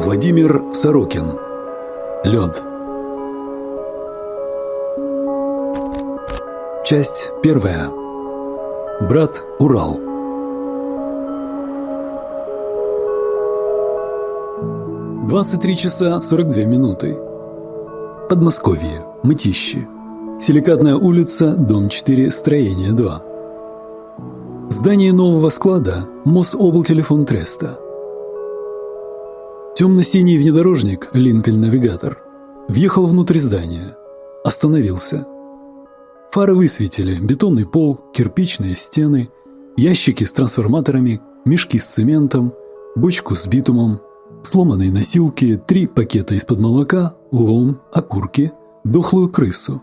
Владимир Сорокин. Лед. Часть первая. Брат Урал. Двадцать три часа сорок две минуты. Подмосковье. Мытищи. Силикатная улица, дом 4, строение 2. Здание нового склада – Мособлтелефон Треста. Темно-синий внедорожник «Линкольн-навигатор» въехал внутрь здания. Остановился. Фары высветили бетонный пол, кирпичные стены, ящики с трансформаторами, мешки с цементом, бочку с битумом, сломанные носилки, три пакета из-под молока, лом, окурки, дохлую крысу.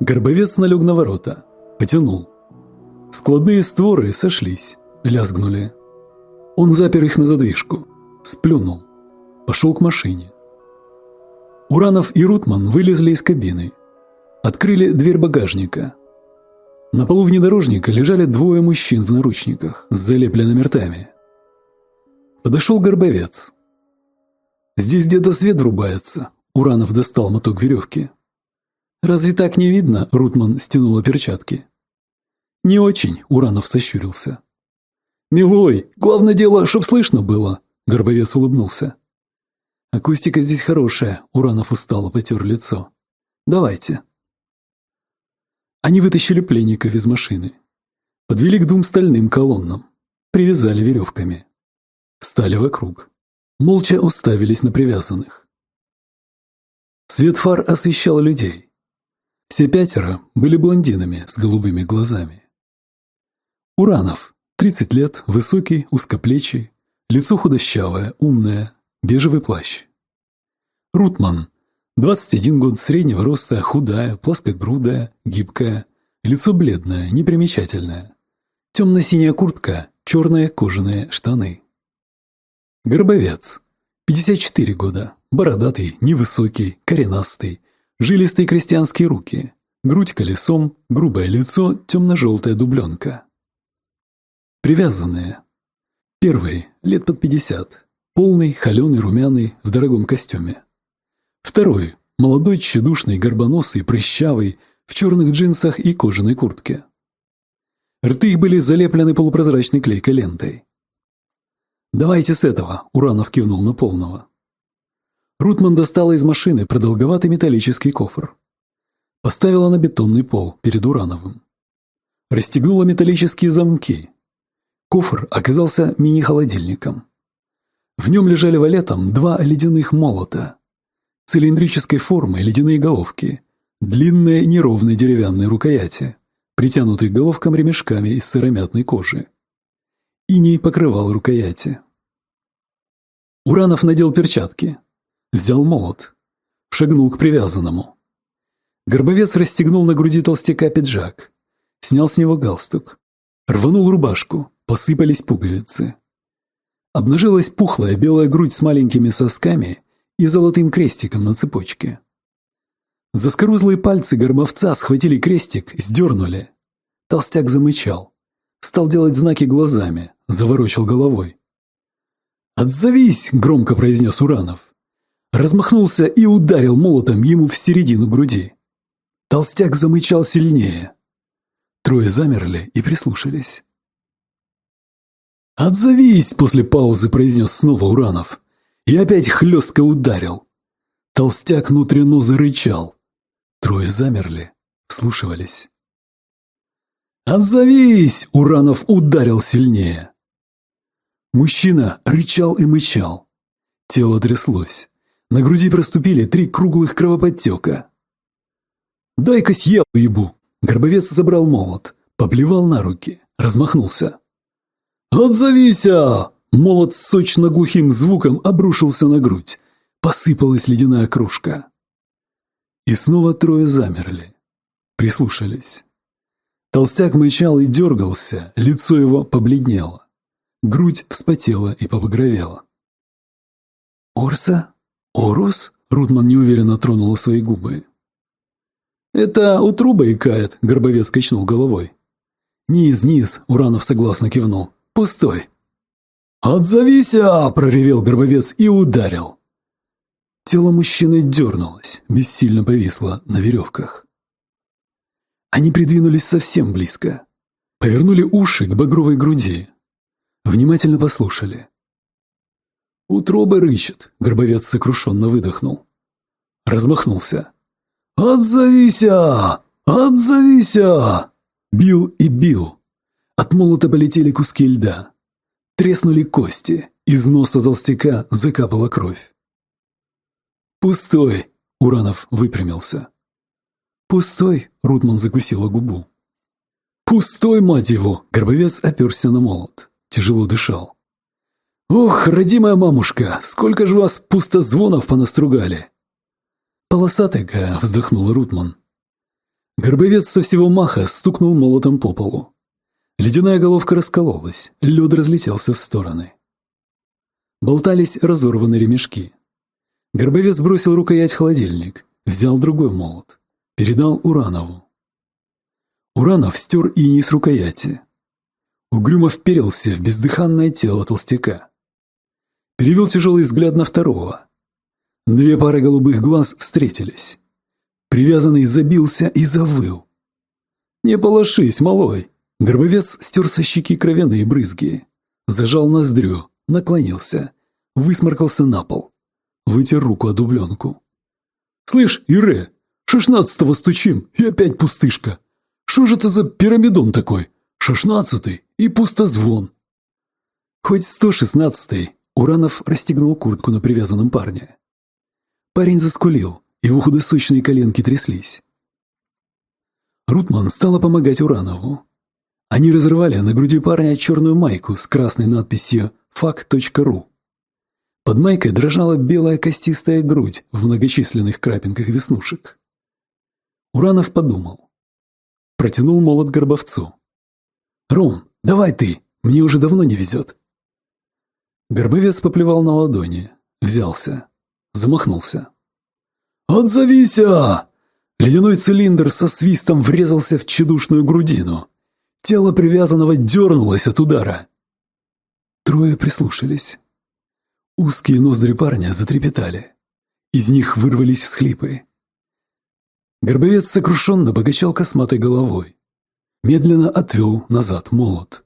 Горбовец налег на ворота, потянул. Складные створы сошлись, лязгнули. Он запер их на задвижку, сплюнул, пошел к машине. Уранов и Рутман вылезли из кабины, открыли дверь багажника. На полу внедорожника лежали двое мужчин в наручниках с залепленными ртами. Подошел Горбовец. «Здесь где-то свет врубается», — Уранов достал моток веревки. «Разве так не видно?» — Рутман стянула перчатки. «Не очень», — Уранов сощурился. «Милой, главное дело, чтоб слышно было», — Горбовец улыбнулся. «Акустика здесь хорошая», — Уранов устало потер лицо. «Давайте». Они вытащили пленников из машины. Подвели к двум стальным колоннам. Привязали веревками. Встали вокруг. Молча уставились на привязанных. Свет фар освещал людей. Все пятеро были блондинами с голубыми глазами. Уранов, 30 лет, высокий, узкоплечий, лицо худощавое, умное, бежевый плащ. Рутман, 21 год, среднего роста, худая, плоскогрудая, гибкая, лицо бледное, непримечательное. Темно-синяя куртка, черные кожаные штаны. Горбовец, 54 года, бородатый, невысокий, коренастый, жилистые крестьянские руки, грудь колесом, грубое лицо, темно-желтая дубленка. Привязанные. Первый, лет под пятьдесят, полный, холеный, румяный, в дорогом костюме. Второй, молодой, тщедушный, горбоносый, прыщавый, в черных джинсах и кожаной куртке. Рты их были залеплены полупрозрачной клейкой лентой. «Давайте с этого», — Уранов кивнул на полного. Рутман достала из машины продолговатый металлический кофр. Поставила на бетонный пол перед Урановым. Расстегнула металлические замки, Кофр оказался мини-холодильником. В нем лежали валетом два ледяных молота. Цилиндрической формы ледяные головки, длинные неровные деревянные рукояти, притянутые головкам ремешками из сыромятной кожи. Иней покрывал рукояти. Уранов надел перчатки, взял молот, шагнул к привязанному. Горбовец расстегнул на груди толстяка пиджак, снял с него галстук, рванул рубашку, посыпались пуговицы. Обнажилась пухлая белая грудь с маленькими сосками и золотым крестиком на цепочке. Заскорузлые пальцы горбовца схватили крестик, сдернули. Толстяк замычал. Стал делать знаки глазами, заворочил головой. «Отзовись!» – громко произнес Уранов. Размахнулся и ударил молотом ему в середину груди. Толстяк замычал сильнее. Трое замерли и прислушались. «Отзовись!» – после паузы произнес снова Уранов. И опять хлестко ударил. Толстяк внутренне зарычал. Трое замерли, вслушивались. «Отзовись!» – Уранов ударил сильнее. Мужчина рычал и мычал. Тело тряслось. На груди проступили три круглых кровоподтека. «Дай-ка съел ебу!» Горбовец забрал молот, поплевал на руки, размахнулся. «Отзовися!» Молот с сочно-глухим звуком обрушился на грудь. Посыпалась ледяная кружка. И снова трое замерли. Прислушались. Толстяк мычал и дергался, лицо его побледнело. Грудь вспотела и побагровела. «Орса? Орус?» Рутман неуверенно тронула свои губы. «Это у труба икает», — Горбовец качнул головой. «Низ, низ», — Уранов согласно кивнул. Пустой. «Отзовися!» – проревел Гробовец и ударил. Тело мужчины дернулось, бессильно повисло на веревках. Они придвинулись совсем близко, повернули уши к багровой груди, внимательно послушали. «Утробы рычат», — Горбовец сокрушенно выдохнул. Размахнулся. «Отзовися! Отзовися!» Бил и бил. От молота полетели куски льда. Треснули кости, из носа толстяка закапала кровь. «Пустой!» — Уранов выпрямился. «Пустой!» — Рутман закусила губу. «Пустой, мать его!» — Горбовец оперся на молот. Тяжело дышал. «Ох, родимая мамушка, сколько же вас пустозвонов понастругали!» «Полосатая!» — вздохнул Рутман. Горбовец со всего маха стукнул молотом по полу. Ледяная головка раскололась, лед разлетелся в стороны. Болтались разорванные ремешки. Горбовец бросил рукоять в холодильник, взял другой молот, передал Уранову. Уранов стер иней с рукояти. Угрюмо вперился в бездыханное тело толстяка. Перевел тяжелый взгляд на второго. Две пары голубых глаз встретились. Привязанный забился и завыл. «Не полошись, малой!» Гробовец стер со щеки кровяные брызги. Зажал ноздрю, наклонился, высморкался на пол. Вытер руку о дубленку. «Слышь, Ире, шестнадцатого стучим, и опять пустышка. Что же это за пирамидон такой? Шестнадцатый и пустозвон». Хоть сто шестнадцатый, Уранов расстегнул куртку на привязанном парне. Парень заскулил, его худосочные коленки тряслись. Рутман стала помогать Уранову. Они разрывали на груди парня черную майку с красной надписью «фак.ру». Под майкой дрожала белая костистая грудь в многочисленных крапинках веснушек. Уранов подумал. Протянул молот Горбовцу. «Ром, давай ты, мне уже давно не везет». Горбовец поплевал на ладони, взялся, замахнулся. «Отзовися!» Ледяной цилиндр со свистом врезался в чедушную грудину. Тело привязанного дернулось от удара. Трое прислушались. Узкие ноздри парня затрепетали. Из них вырвались всхлипы. Горбовец сокрушенно покачал косматой головой. Медленно отвел назад молот.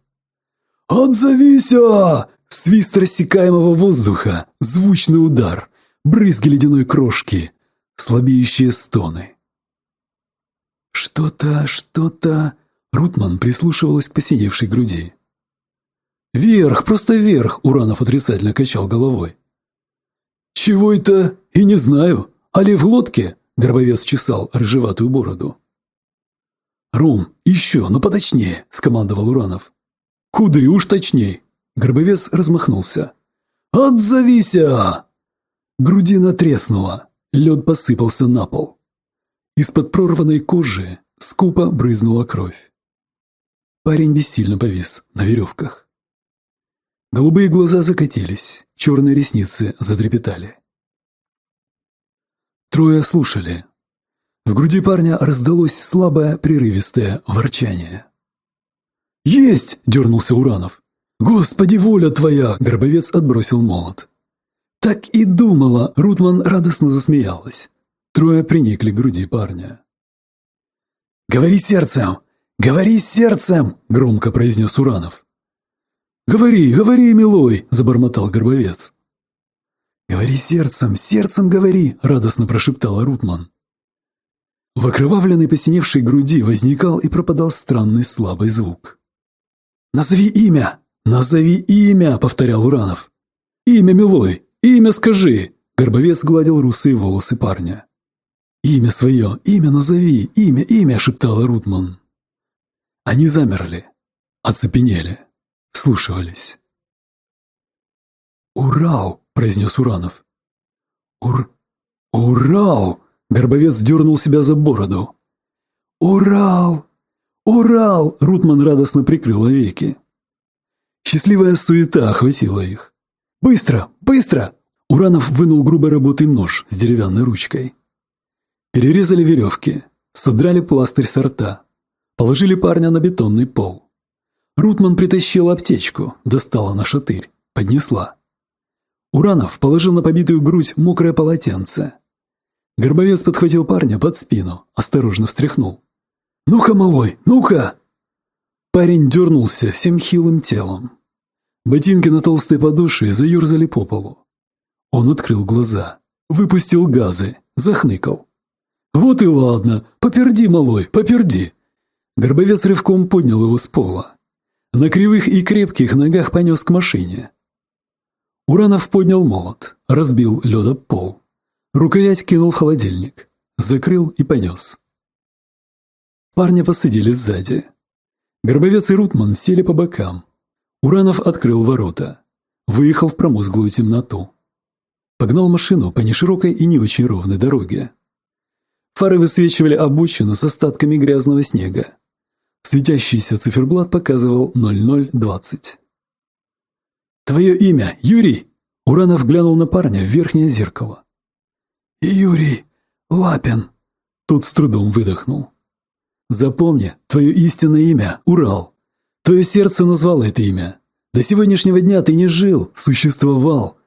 «Отзовися!» Свист рассекаемого воздуха, звучный удар, брызги ледяной крошки, слабеющие стоны. Что-то, что-то... Рутман прислушивалась к посиневшей груди. «Вверх, просто вверх!» – Уранов отрицательно качал головой. «Чего это? И не знаю. Али в лодке?» – Гробовец чесал рыжеватую бороду. «Ром, еще, но поточнее!» – скомандовал Уранов. «Куды уж точней!» – Гробовец размахнулся. «Отзовися!» Грудина треснула, лед посыпался на пол. Из-под прорванной кожи скупо брызнула кровь. Парень бессильно повис на веревках. Голубые глаза закатились, черные ресницы затрепетали. Трое слушали. В груди парня раздалось слабое прерывистое ворчание. «Есть!» – дернулся Уранов. «Господи, воля твоя!» – Гробовец отбросил молот. «Так и думала!» – Рутман радостно засмеялась. Трое приникли к груди парня. «Говори сердцем! Говори сердцем!» – громко произнес Уранов. «Говори, говори, милой!» – забормотал Горбовец. «Говори сердцем, сердцем говори!» – радостно прошептала Рутман. В окровавленной посиневшей груди возникал и пропадал странный слабый звук. «Назови имя! Назови имя!» – повторял Уранов. «Имя, милой! Имя скажи!» – Горбовец гладил русые волосы парня. «Имя свое! Имя назови! Имя, имя!» – шептала Рутман. Они замерли, оцепенели вслушивались. «Урал!» – произнес Уранов. «Ур... Урал!» – Горбовец дернул себя за бороду. «Урал! Урал!» – Рутман радостно прикрыл веки. Счастливая суета охватила их. «Быстро! Быстро!» Уранов вынул грубой работы нож с деревянной ручкой. Перерезали веревки, содрали пластырь с рта, положили парня на бетонный пол. Рутман притащил аптечку, достала на шатырь, Поднесла. Уранов положил на побитую грудь мокрое полотенце. Горбовец подхватил парня под спину, осторожно встряхнул. «Ну-ка, малой, ну-ка!» Парень дернулся всем хилым телом. Ботинки на толстой подошве заерзали по полу. Он открыл глаза, выпустил газы, захныкал. «Вот и ладно, поперди, малой, поперди!» Горбовец рывком поднял его с пола. На кривых и крепких ногах понес к машине. Уранов поднял молот, разбил лёда пол. Рукоять кинул в холодильник, закрыл и понес. Парня посадили сзади. Горбовец и Рутман сели по бокам. Уранов открыл ворота. Выехал в промозглую темноту. Погнал машину по неширокой и не очень ровной дороге. Фары высвечивали обочину с остатками грязного снега. Светящийся циферблат показывал 0020. «Твое имя, Юрий?» Уранов глянул на парня в верхнее зеркало. «Юрий Лапин», — тут с трудом выдохнул. «Запомни, твое истинное имя — Урал. Твое сердце назвало это имя. До сегодняшнего дня ты не жил, существовал.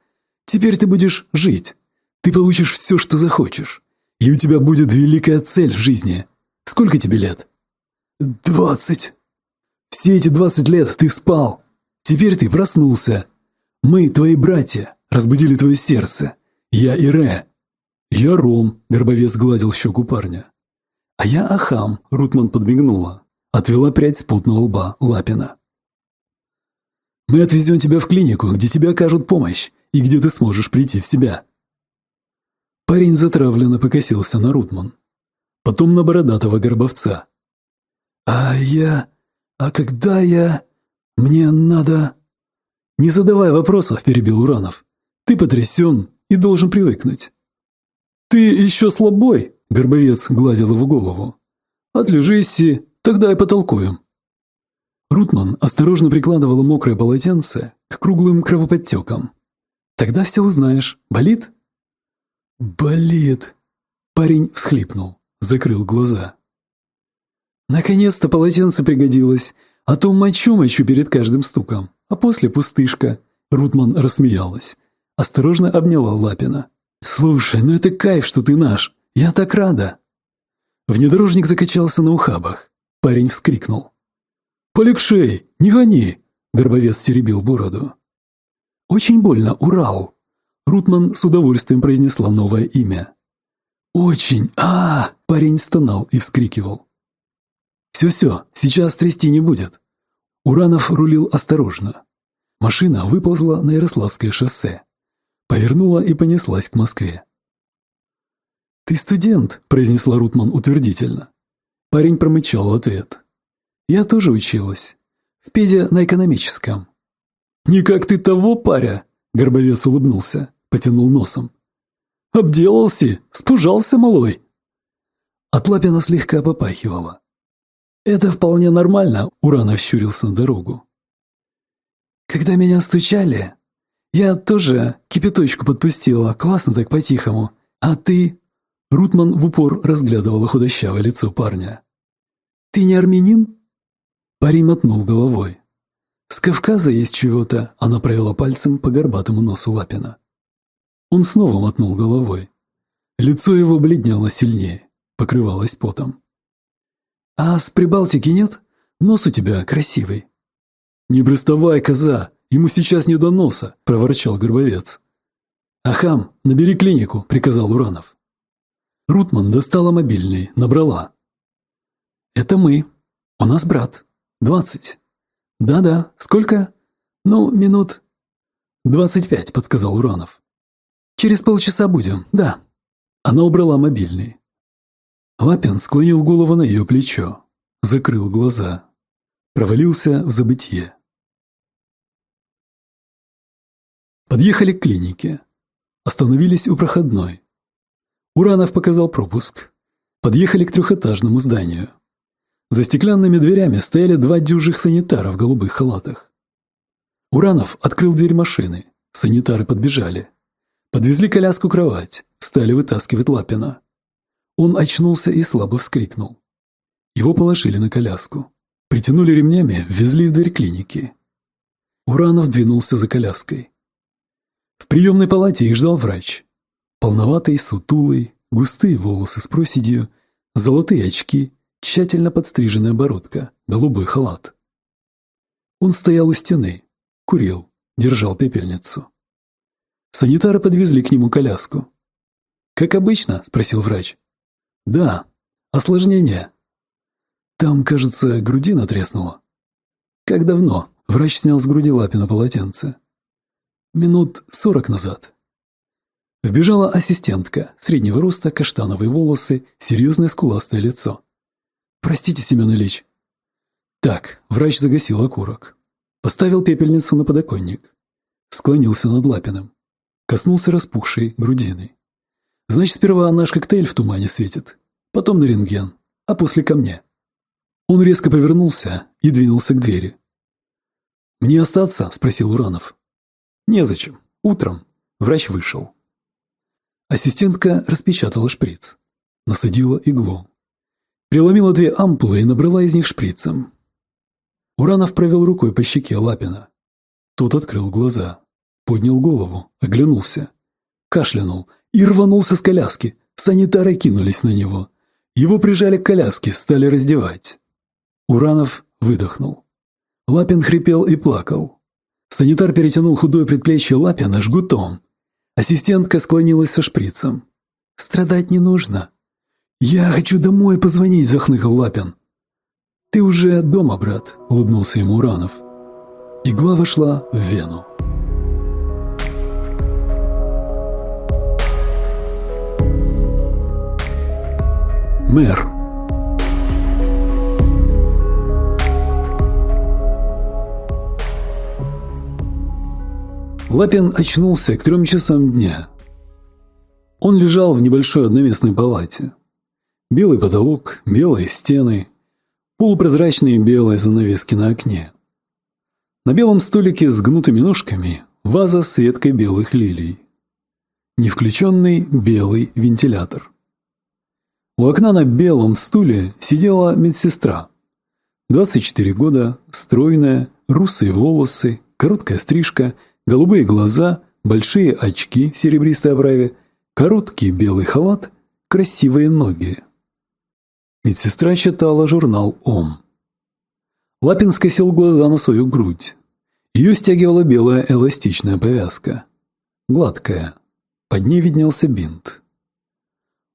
Теперь ты будешь жить. Ты получишь все, что захочешь. И у тебя будет великая цель в жизни. Сколько тебе лет?» «Двадцать». «Все эти двадцать лет ты спал. Теперь ты проснулся. Мы, твои братья, разбудили твое сердце. Я Ире. Я Ром, Горбовец гладил щеку парня. А я Ахам, Рутман подмигнула. Отвела прядь с потного лба Лапина. Мы отвезем тебя в клинику, где тебе окажут помощь и где ты сможешь прийти в себя. Парень затравленно покосился на Рутман. Потом на бородатого горбовца. «А я... А когда я...» «Мне надо...» «Не задавай вопросов», – перебил Уранов. «Ты потрясен и должен привыкнуть». «Ты еще слабой», – Горбовец гладил его голову. «Отлежись, тогда и потолкуем». Рутман осторожно прикладывала мокрое полотенце к круглым кровоподтекам. «Тогда все узнаешь. Болит?» «Болит», – парень всхлипнул, закрыл глаза. Наконец-то полотенце пригодилось. А то мочу-мочу перед каждым стуком, а после пустышка. Рутман рассмеялась. Осторожно обняла Лапина. «Слушай, ну это кайф, что ты наш. Я так рада!» Внедорожник закачался на ухабах. Парень вскрикнул. «Полегшей, не гони!» Горбовец теребил бороду. «Очень больно, Урал!» Рутман с удовольствием произнесла новое имя. «Очень! а, -а, -а Парень стонал и вскрикивал. «Все-все, сейчас трясти не будет». Уранов рулил осторожно. Машина выползла на Ярославское шоссе. Повернула и понеслась к Москве. «Ты студент», – произнесла Рутман утвердительно. Парень промычал в ответ. «Я тоже училась. В педе на экономическом». «Не как ты того, паря!» – Горбовец улыбнулся, потянул носом. «Обделался, спужался малой!» От Лапина слегка попахивало. «Это вполне нормально», — Уранов щурился на дорогу. «Когда меня стучали, я тоже кипяточку подпустила, классно так по-тихому. А ты...» Рутман в упор разглядывала худощавое лицо парня. «Ты не армянин?» Парень мотнул головой. «С Кавказа есть чего-то», — она провела пальцем по горбатому носу Лапина. Он снова мотнул головой. Лицо его бледнело сильнее, покрывалось потом. «А с Прибалтики нет? Нос у тебя красивый». «Не приставай, коза, ему сейчас не до носа», – проворчал Горбовец. «Ахам, набери клинику», – приказал Уранов. Рутман достала мобильный, набрала. «Это мы. У нас брат. Двадцать». «Да-да. Сколько?» «Ну, минут...» «Двадцать пять», – подсказал Уранов. «Через полчаса будем, да». Она убрала мобильный. Лапин склонил голову на ее плечо, закрыл глаза, провалился в забытье. Подъехали к клинике. Остановились у проходной. Уранов показал пропуск. Подъехали к трехэтажному зданию. За стеклянными дверями стояли два дюжих санитара в голубых халатах. Уранов открыл дверь машины. Санитары подбежали. Подвезли коляску-кровать, стали вытаскивать Лапина. Он очнулся и слабо вскрикнул. Его положили на коляску. Притянули ремнями, ввезли в дверь клиники. Уранов двинулся за коляской. В приемной палате их ждал врач. Полноватый, сутулый, густые волосы с проседью, золотые очки, тщательно подстриженная бородка, голубой халат. Он стоял у стены, курил, держал пепельницу. Санитары подвезли к нему коляску. «Как обычно?» – спросил врач. «Да. Осложнение. Там, кажется, грудина треснула». «Как давно?» – врач снял с груди Лапина полотенце. «Минут сорок назад». Вбежала ассистентка, среднего роста, каштановые волосы, серьезное скуластое лицо. «Простите, Семен Ильич». Так, врач загасил окурок. Поставил пепельницу на подоконник. Склонился над Лапиным. Коснулся распухшей грудины. Значит, сперва наш коктейль в тумане светит, потом на рентген, а после ко мне. Он резко повернулся и двинулся к двери. «Мне остаться?» – спросил Уранов. «Незачем. Утром». Врач вышел. Ассистентка распечатала шприц. Насадила иглу. Преломила две ампулы и набрала из них шприцем. Уранов провел рукой по щеке Лапина. Тот открыл глаза, поднял голову, оглянулся, кашлянул – и рванулся с коляски. Санитары кинулись на него. Его прижали к коляске, стали раздевать. Уранов выдохнул. Лапин хрипел и плакал. Санитар перетянул худое предплечье Лапина жгутом. Ассистентка склонилась со шприцем. «Страдать не нужно». «Я хочу домой позвонить», – захныкал Лапин. «Ты уже дома, брат», – улыбнулся ему Уранов. Игла вошла в вену. Мэр. Лапин очнулся к трем часам дня. Он лежал в небольшой одноместной палате. Белый потолок, белые стены, полупрозрачные белые занавески на окне. На белом столике с гнутыми ножками ваза с веткой белых лилий. Невключенный белый вентилятор. У окна на белом стуле сидела медсестра. 24 года, стройная, русые волосы, короткая стрижка, голубые глаза, большие очки в серебристой оправе, короткий белый халат, красивые ноги. Медсестра читала журнал «Ом». Лапин скосил глаза на свою грудь. Ее стягивала белая эластичная повязка. Гладкая. Под ней виднелся бинт.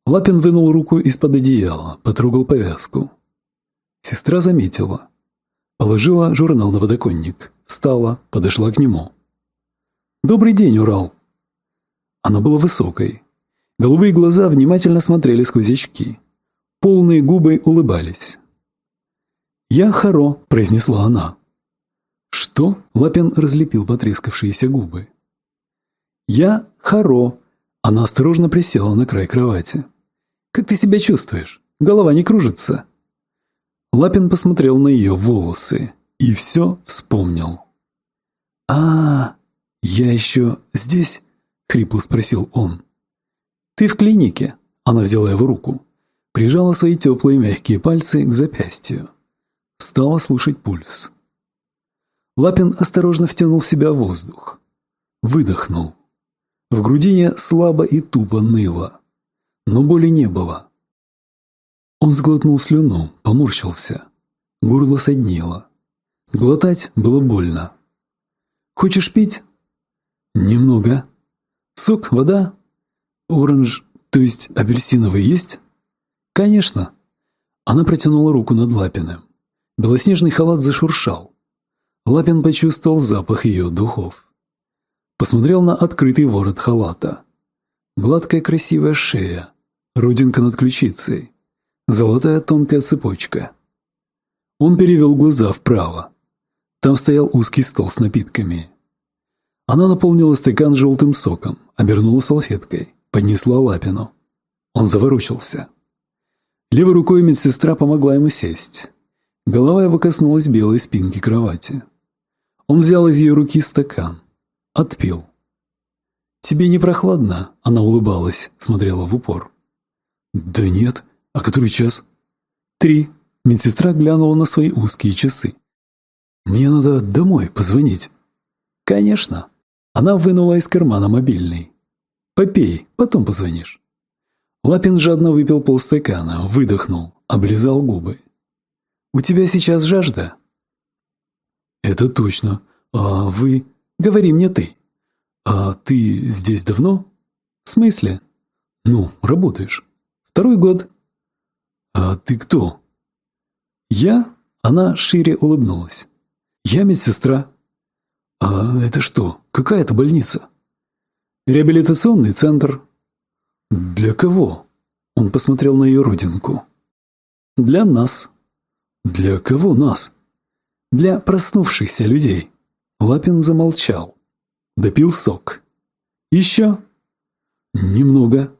Лапин вынул руку из-под одеяла, потрогал повязку. Сестра заметила. Положила журнал на подоконник, встала, подошла к нему. «Добрый день, Урал!» Она была высокой. Голубые глаза внимательно смотрели сквозь очки. Полные губы улыбались. «Я Харо», – произнесла она. «Что?» – Лапин разлепил потрескавшиеся губы. «Я Харо», – она осторожно присела на край кровати. Как ты себя чувствуешь? Голова не кружится?» Лапин посмотрел на ее волосы и все вспомнил. «А, я еще здесь?» — хрипло спросил он. «Ты в клинике?» — она взяла его руку, прижала свои теплые мягкие пальцы к запястью. Стала слушать пульс. Лапин осторожно втянул в себя воздух. Выдохнул. В грудине слабо и тупо ныло но боли не было. Он сглотнул слюну, поморщился. Горло соднило. Глотать было больно. «Хочешь пить?» «Немного. Сок, вода? Оранж, то есть апельсиновый есть?» «Конечно». Она протянула руку над Лапиным. Белоснежный халат зашуршал. Лапин почувствовал запах ее духов. Посмотрел на открытый ворот халата. Гладкая красивая шея, Родинка над ключицей. Золотая тонкая цепочка. Он перевел глаза вправо. Там стоял узкий стол с напитками. Она наполнила стакан желтым соком, обернула салфеткой, поднесла Лапину. Он заворочился. Левой рукой медсестра помогла ему сесть. Голова его коснулась белой спинки кровати. Он взял из ее руки стакан. Отпил. «Тебе не прохладно?» Она улыбалась, смотрела в упор. «Да нет. А который час?» «Три». Медсестра глянула на свои узкие часы. «Мне надо домой позвонить». «Конечно». Она вынула из кармана мобильный. «Попей, потом позвонишь». Лапин жадно выпил полстакана, выдохнул, облизал губы. «У тебя сейчас жажда?» «Это точно. А вы...» «Говори мне ты». «А ты здесь давно?» «В смысле?» «Ну, работаешь. Второй год». «А ты кто?» «Я?» Она шире улыбнулась. «Я медсестра». «А это что? Какая это больница?» «Реабилитационный центр». «Для кого?» Он посмотрел на ее родинку. «Для нас». «Для кого нас?» «Для проснувшихся людей». Лапин замолчал. Допил сок. «Еще?» «Немного».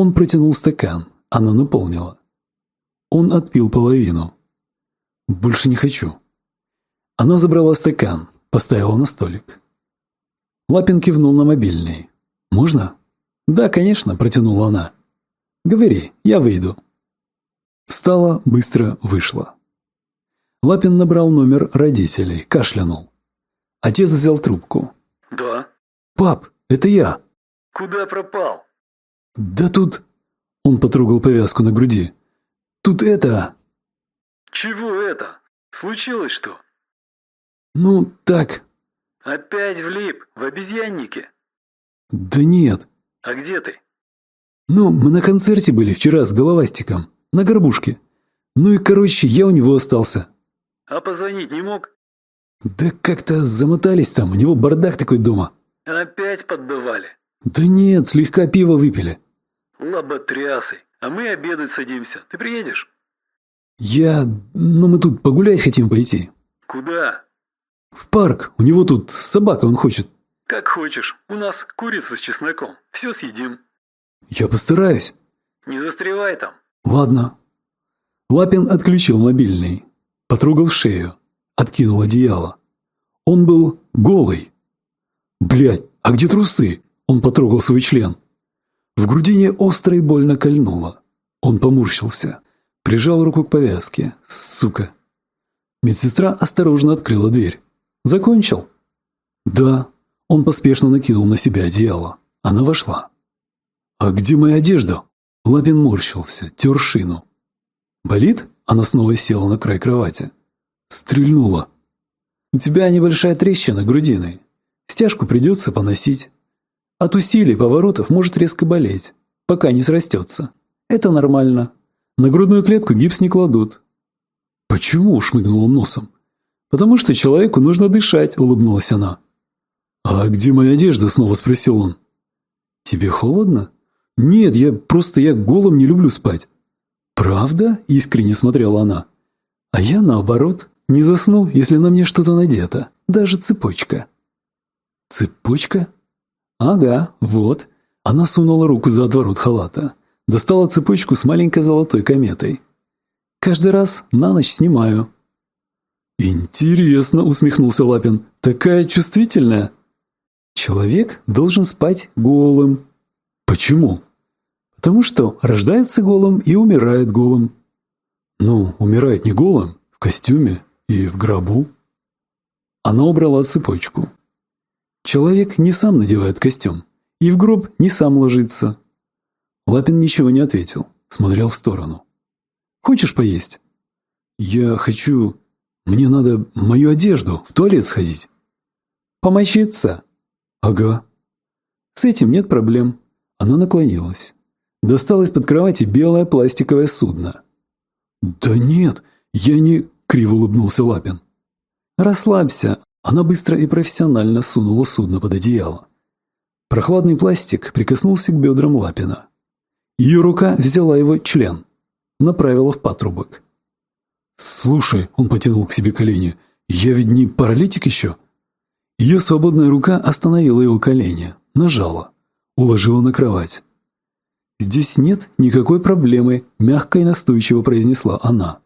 Он протянул стакан. Она наполнила. Он отпил половину. «Больше не хочу». Она забрала стакан, поставила на столик. Лапин кивнул на мобильный. «Можно?» «Да, конечно», – протянула она. «Говори, я выйду». Встала, быстро вышла. Лапин набрал номер родителей, кашлянул. Отец взял трубку. «Да». «Пап, это я». «Куда пропал?» «Да тут...» Он потрогал повязку на груди. «Тут это...» «Чего это? Случилось что?» «Ну, так...» «Опять влип, в обезьяннике?» «Да нет». «А где ты?» «Ну, мы на концерте были вчера с Головастиком, на горбушке. Ну и, короче, я у него остался». «А позвонить не мог?» «Да как-то замотались там, у него бардак такой дома». «Опять поддавали?» «Да нет, слегка пива выпили». «Лоботрясы, а мы обедать садимся. Ты приедешь?» «Я... ну мы тут погулять хотим пойти». «Куда?» «В парк, у него тут собака он хочет». «Как хочешь, у нас курица с чесноком, все съедим». «Я постараюсь». «Не застревай там». «Ладно». Лапин отключил мобильный, потрогал шею, откинул одеяло. Он был голый. «Блядь, а где трусы?» Он потрогал свой член. В грудине остро и больно кольнуло. Он поморщился. Прижал руку к повязке. Сука. Медсестра осторожно открыла дверь. «Закончил?» «Да». Он поспешно накинул на себя одеяло. Она вошла. «А где моя одежда?» Лапин морщился, тер шину. «Болит?» Она снова села на край кровати. Стрельнула. «У тебя небольшая трещина грудиной. Стяжку придется поносить. От усилий поворотов может резко болеть, пока не срастется. Это нормально. На грудную клетку гипс не кладут». «Почему?» – шмыгнул он носом. «Потому что человеку нужно дышать», – улыбнулась она. «А где моя одежда?» – снова спросил он. «Тебе холодно?» «Нет, я просто я голым не люблю спать». «Правда?» – искренне смотрела она. «А я наоборот, не засну, если на мне что-то надето, даже цепочка». «Цепочка?» «Ага, вот». Она сунула руку за отворот халата, достала цепочку с маленькой золотой кометой. «Каждый раз на ночь снимаю». «Интересно», – усмехнулся Лапин, – «такая чувствительная». «Человек должен спать голым». «Почему?» «Потому что рождается голым и умирает голым». «Ну, умирает не голым, в костюме и в гробу». Она убрала цепочку. Человек не сам надевает костюм, и в гроб не сам ложится. Лапин ничего не ответил, смотрел в сторону. «Хочешь поесть?» «Я хочу... Мне надо мою одежду, в туалет сходить». «Помочиться?» «Ага». «С этим нет проблем». Она наклонилась. Достала из-под кровати белое пластиковое судно. «Да нет, я не...» — криво улыбнулся Лапин. «Расслабься». Она быстро и профессионально сунула судно под одеяло. Прохладный пластик прикоснулся к бедрам Лапина. Ее рука взяла его член, направила в патрубок. «Слушай», — он потянул к себе колени, — «я ведь не паралитик еще?» Ее свободная рука остановила его колени, нажала, уложила на кровать. «Здесь нет никакой проблемы», – мягко и настойчиво произнесла она.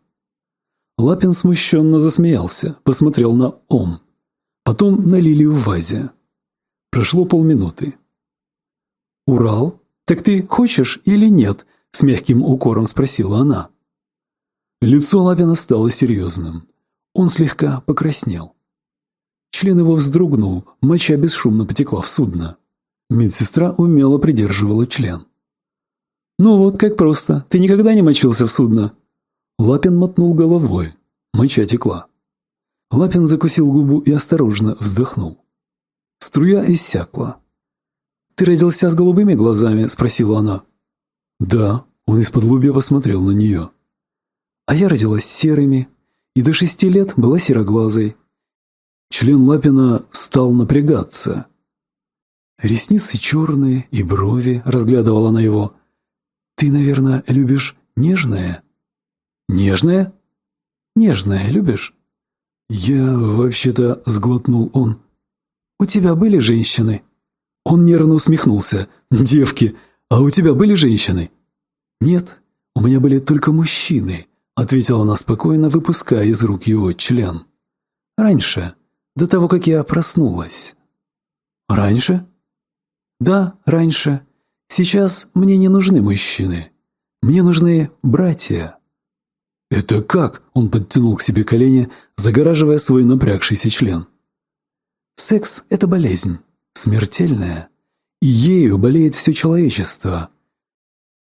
Лапин смущенно засмеялся, посмотрел на Ом. Потом на лилию в вазе. Прошло полминуты. «Урал? Так ты хочешь или нет?» – с мягким укором спросила она. Лицо Лапина стало серьезным. Он слегка покраснел. Член его вздрогнул, моча бесшумно потекла в судно. Медсестра умело придерживала член. «Ну вот, как просто. Ты никогда не мочился в судно?» Лапин мотнул головой. Моча текла. Лапин закусил губу и осторожно вздохнул. Струя иссякла. «Ты родился с голубыми глазами?» – спросила она. «Да», – он из-под лобья посмотрел на нее. «А я родилась серыми, и до шести лет была сероглазой». Член Лапина стал напрягаться. «Ресницы черные и брови», – разглядывала она его. «Ты, наверное, любишь нежное?» «Нежное?» «Нежное любишь?» «Я вообще-то...» – сглотнул он. «У тебя были женщины?» Он нервно усмехнулся. «Девки, а у тебя были женщины?» «Нет, у меня были только мужчины», — ответила она спокойно, выпуская из рук его член. «Раньше, до того, как я проснулась». «Раньше?» «Да, раньше. Сейчас мне не нужны мужчины. Мне нужны братья». «Это как?» – он подтянул к себе колени, загораживая свой напрягшийся член. «Секс – это болезнь смертельная, и ею болеет все человечество.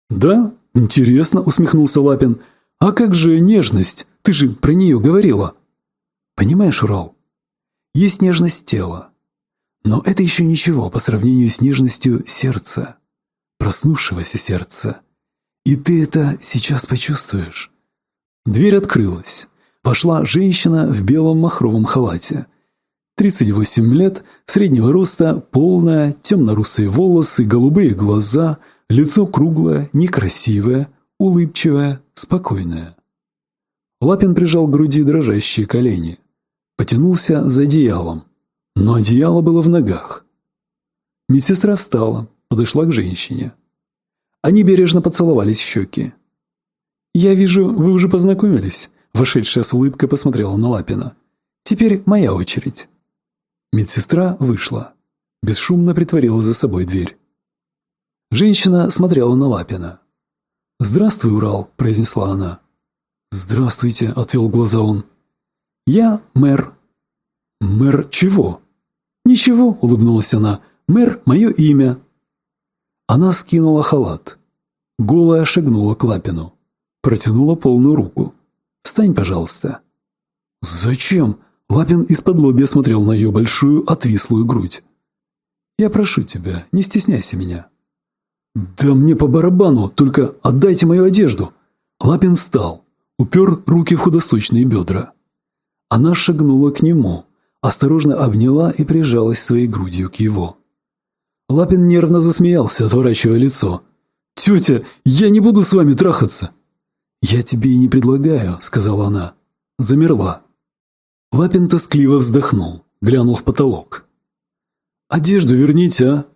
«Да, интересно», — усмехнулся Лапин. «А как же нежность? Ты же про нее говорила». «Понимаешь, Урал, есть нежность тела. Но это еще ничего по сравнению с нежностью сердца, проснувшегося сердца. И ты это сейчас почувствуешь». Дверь открылась. Вошла женщина в белом махровом халате – 38 лет, среднего роста, полная, темно-русые волосы, голубые глаза, лицо круглое, некрасивое, улыбчивое, спокойное. Лапин прижал к груди дрожащие колени. Потянулся за одеялом. Но одеяло было в ногах. Медсестра встала, подошла к женщине. Они бережно поцеловались в щеки. «Я вижу, вы уже познакомились», – вошедшая с улыбкой посмотрела на Лапина. «Теперь моя очередь». Медсестра вышла. Бесшумно притворила за собой дверь. Женщина смотрела на Лапина. «Здравствуй, Урал», – произнесла она. «Здравствуйте», – отвел глаза он. «Я мэр». «Мэр чего?» «Ничего», – улыбнулась она. «Мэр – мое имя». Она скинула халат. Голая шагнула к Лапину. Протянула полную руку. «Встань, пожалуйста». «Зачем?» Лапин из-под лобья смотрел на ее большую отвислую грудь. «Я прошу тебя, не стесняйся меня». «Да мне по барабану, только отдайте мою одежду». Лапин встал, упер руки в худосочные бедра. Она шагнула к нему, осторожно обняла и прижалась своей грудью к его. Лапин нервно засмеялся, отворачивая лицо. «Тетя, я не буду с вами трахаться!» «Я тебе и не предлагаю», — сказала она. Замерла. Лапин тоскливо вздохнул, глянул в потолок. «Одежду верните, а!»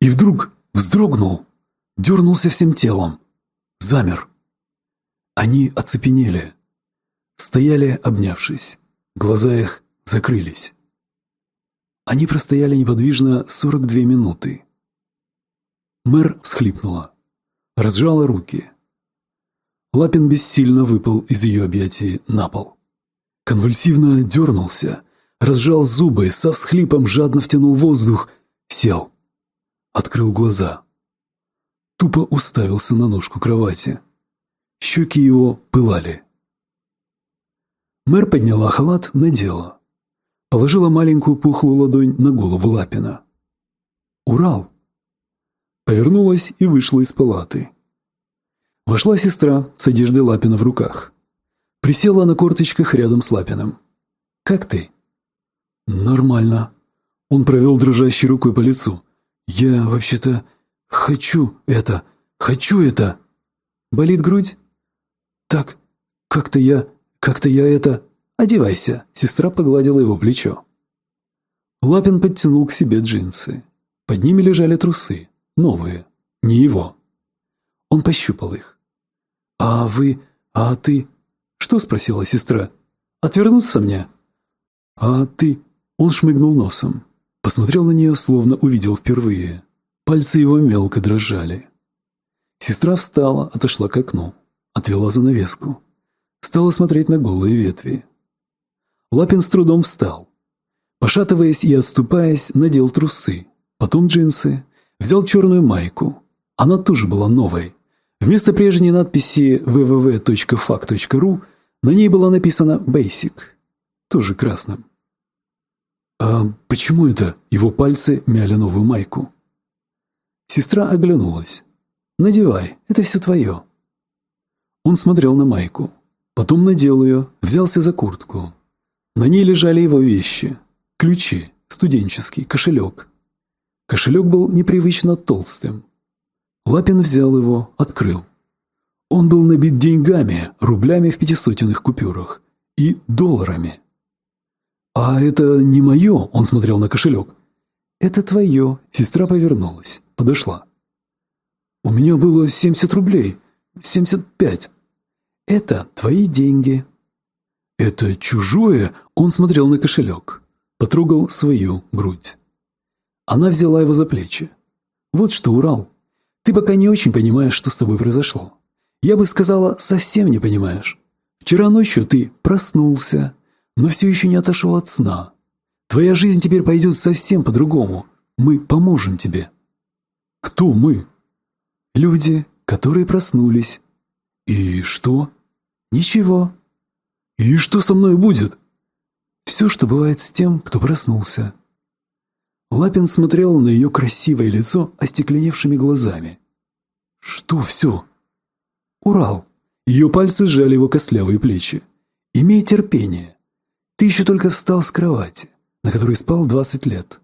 И вдруг вздрогнул, дернулся всем телом, замер. Они оцепенели, стояли, обнявшись, глаза их закрылись. Они простояли неподвижно 42 минуты. Мэр всхлипнула, разжала руки. Лапин бессильно выпал из ее объятий на пол. Конвульсивно дернулся, разжал зубы, со всхлипом жадно втянул воздух, сел. Открыл глаза. Тупо уставился на ножку кровати. Щеки его пылали. Мэр подняла халат, надела. Положила маленькую пухлую ладонь на голову Лапина. «Урал!» Повернулась и вышла из палаты. Вошла сестра с одеждой Лапина в руках. Присела на корточках рядом с Лапиным. «Как ты?» «Нормально». Он провел дрожащей рукой по лицу. «Я вообще-то хочу это, хочу это». «Болит грудь?» «Так, как-то я, как-то я это...» «Одевайся», — сестра погладила его плечо. Лапин подтянул к себе джинсы. Под ними лежали трусы, новые, не его. Он пощупал их. «А вы, а ты, «Что?» – спросила сестра. «Отвернуться мне?» «А ты?» Он шмыгнул носом. Посмотрел на нее, словно увидел впервые. Пальцы его мелко дрожали. Сестра встала, отошла к окну. Отвела занавеску. Стала смотреть на голые ветви. Лапин с трудом встал. Пошатываясь и отступаясь, надел трусы, потом джинсы, взял черную майку. Она тоже была новой. Вместо прежней надписи www.fact.ru на ней было написано «Basic», тоже красным. «А почему это?» Его пальцы мяли новую майку. Сестра оглянулась. «Надевай, это все твое». Он смотрел на майку. Потом надел ее, взялся за куртку. На ней лежали его вещи. Ключи, студенческий, кошелек. Кошелек был непривычно толстым. Лапин взял его, открыл. Он был набит деньгами, рублями в пятисотенных купюрах и долларами. «А это не мое», — он смотрел на кошелек. «Это твое», — сестра повернулась, подошла. «У меня было 70 рублей, 75. Это твои деньги». «Это чужое?» — он смотрел на кошелек, потрогал свою грудь. Она взяла его за плечи. «Вот что, Урал, ты пока не очень понимаешь, что с тобой произошло. Я бы сказала, совсем не понимаешь. Вчера ночью ты проснулся, но все еще не отошел от сна. Твоя жизнь теперь пойдет совсем по-другому. Мы поможем тебе». «Кто мы?» «Люди, которые проснулись». «И что?» «Ничего». «И что со мной будет?» «Все, что бывает с тем, кто проснулся». Лапин смотрел на ее красивое лицо остекленевшими глазами. «Что все?» «Урал». Ее пальцы сжали его костлявые плечи. «Имей терпение. Ты еще только встал с кровати, на которой спал 20 лет.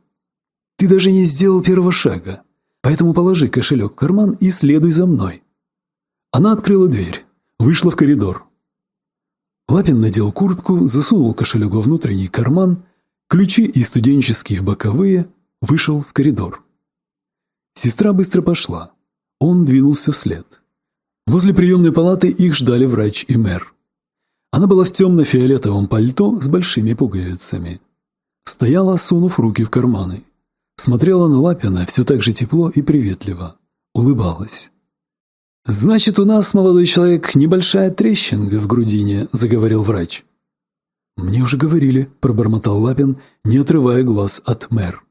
Ты даже не сделал первого шага, поэтому положи кошелек в карман и следуй за мной». Она открыла дверь, вышла в коридор. Лапин надел куртку, засунул кошелек во внутренний карман, ключи и студенческие боковые, вышел в коридор. Сестра быстро пошла. Он двинулся вслед. Возле приемной палаты их ждали врач и мэр. Она была в темно-фиолетовом пальто с большими пуговицами. Стояла, сунув руки в карманы. Смотрела на Лапина все так же тепло и приветливо. Улыбалась. «Значит, у нас, молодой человек, небольшая трещинка в грудине», – заговорил врач. «Мне уже говорили», – пробормотал Лапин, не отрывая глаз от мэр.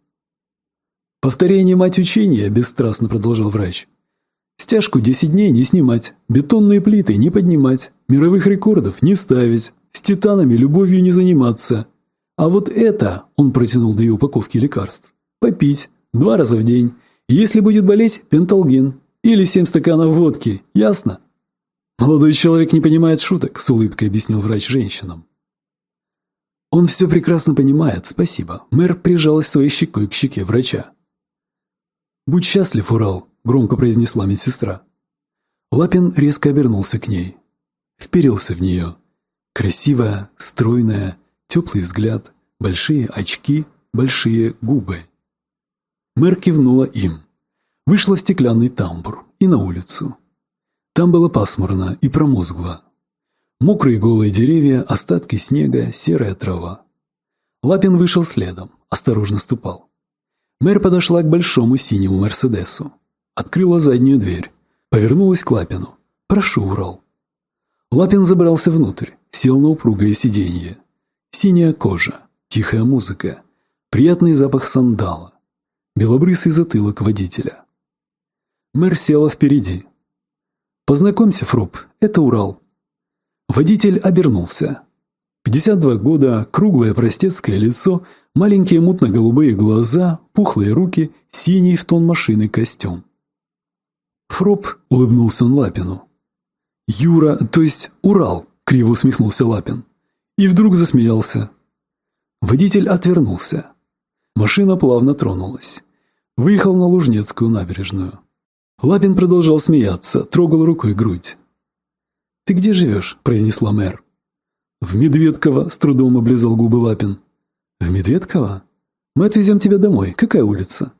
«Повторение мать учения», – бесстрастно продолжал врач. Стяжку 10 дней не снимать, бетонные плиты не поднимать, мировых рекордов не ставить, с титанами любовью не заниматься. А вот это, он протянул две упаковки лекарств, попить два раза в день. Если будет болеть, пенталгин или семь стаканов водки, ясно? Молодой человек не понимает шуток, с улыбкой объяснил врач женщинам. Он все прекрасно понимает, спасибо. Мэр прижалась своей щекой к щеке врача. Будь счастлив, Урал, – громко произнесла медсестра. Лапин резко обернулся к ней. Вперился в нее. Красивая, стройная, теплый взгляд, большие очки, большие губы. Мэр кивнула им. Вышла стеклянный тамбур и на улицу. Там было пасмурно и промозгло. Мокрые голые деревья, остатки снега, серая трава. Лапин вышел следом, осторожно ступал. Мэр подошла к большому синему Мерседесу. Открыла заднюю дверь. Повернулась к Лапину. «Прошу, Урал». Лапин забрался внутрь, сел на упругое сиденье. Синяя кожа, тихая музыка, приятный запах сандала, белобрысый затылок водителя. Мэр села впереди. «Познакомься, Фроб, это Урал». Водитель обернулся. 52 года, круглое простецкое лицо, маленькие мутно-голубые глаза, пухлые руки, синий в тон машины костюм. Фроб улыбнулся он Лапину. «Юра, то есть Урал», — криво усмехнулся Лапин. И вдруг засмеялся. Водитель отвернулся. Машина плавно тронулась. Выехал на Лужнецкую набережную. Лапин продолжал смеяться, трогал рукой грудь. «Ты где живешь?» – произнесла мэр. «В Медведково», – с трудом облизал губы Лапин. «В Медведково? Мы отвезем тебя домой. Какая улица?»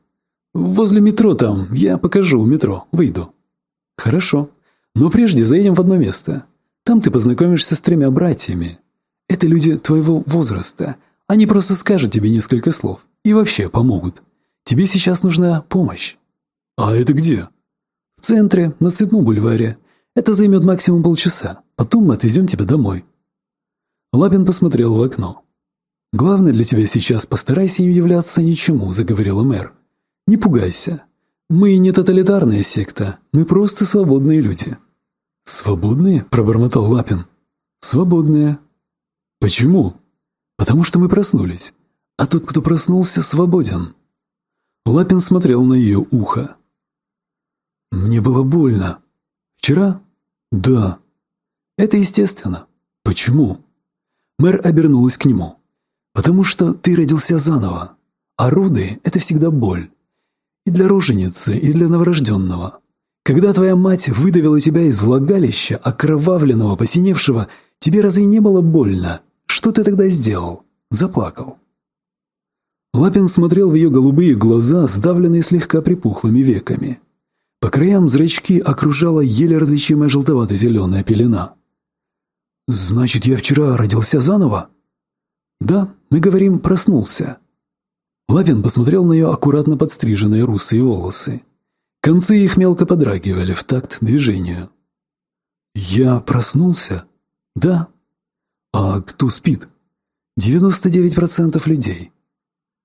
«Возле метро там. Я покажу у метро. Выйду». «Хорошо. Но прежде заедем в одно место. Там ты познакомишься с тремя братьями. Это люди твоего возраста. Они просто скажут тебе несколько слов. И вообще помогут. Тебе сейчас нужна помощь». «А это где?» «В центре, на Цветном бульваре. Это займет максимум полчаса. Потом мы отвезем тебя домой». Лапин посмотрел в окно. «Главное для тебя сейчас постарайся не удивляться ничему», – заговорила мэр. «Не пугайся. Мы не тоталитарная секта, мы просто свободные люди». «Свободные?» – пробормотал Лапин. «Свободные». «Почему?» «Потому что мы проснулись, а тот, кто проснулся, свободен». Лапин смотрел на ее ухо. «Мне было больно. Вчера?» «Да». «Это естественно. Почему?» Мэр обернулась к нему. «Потому что ты родился заново, а роды – это всегда боль. И для роженицы, и для новорожденного. Когда твоя мать выдавила тебя из влагалища, окровавленного, посиневшего, тебе разве не было больно? Что ты тогда сделал? Заплакал». Лапин смотрел в ее голубые глаза, сдавленные слегка припухлыми веками. По краям зрачки окружала еле различимая желтовато-зеленая пелена. «Значит, я вчера родился заново?» «Да, мы говорим «проснулся». Лапин посмотрел на ее аккуратно подстриженные русые волосы. Концы их мелко подрагивали в такт движению. «Я проснулся?» «Да». «А кто спит?» «99% людей».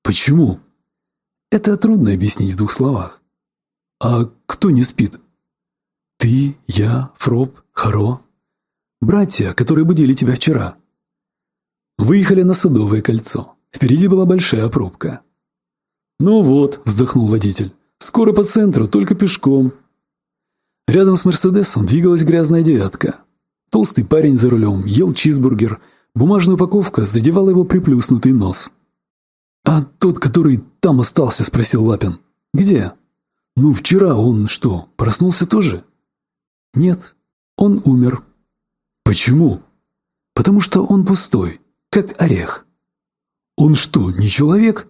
«Почему?» «Это трудно объяснить в двух словах». «А кто не спит?» «Ты, я, Фроб, Харо, Братья, которые будили тебя вчера. Выехали на Садовое кольцо. Впереди была большая пробка. «Ну вот», – вздохнул водитель, – «скоро по центру, только пешком». Рядом с «Мерседесом» двигалась грязная девятка. Толстый парень за рулем ел чизбургер, бумажная упаковка задевала его приплюснутый нос. «А тот, который там остался?» – спросил Лапин. «Где?» «Ну, вчера он что, проснулся тоже?» «Нет, он умер», Почему? Потому что он пустой, как орех. Он что, не человек?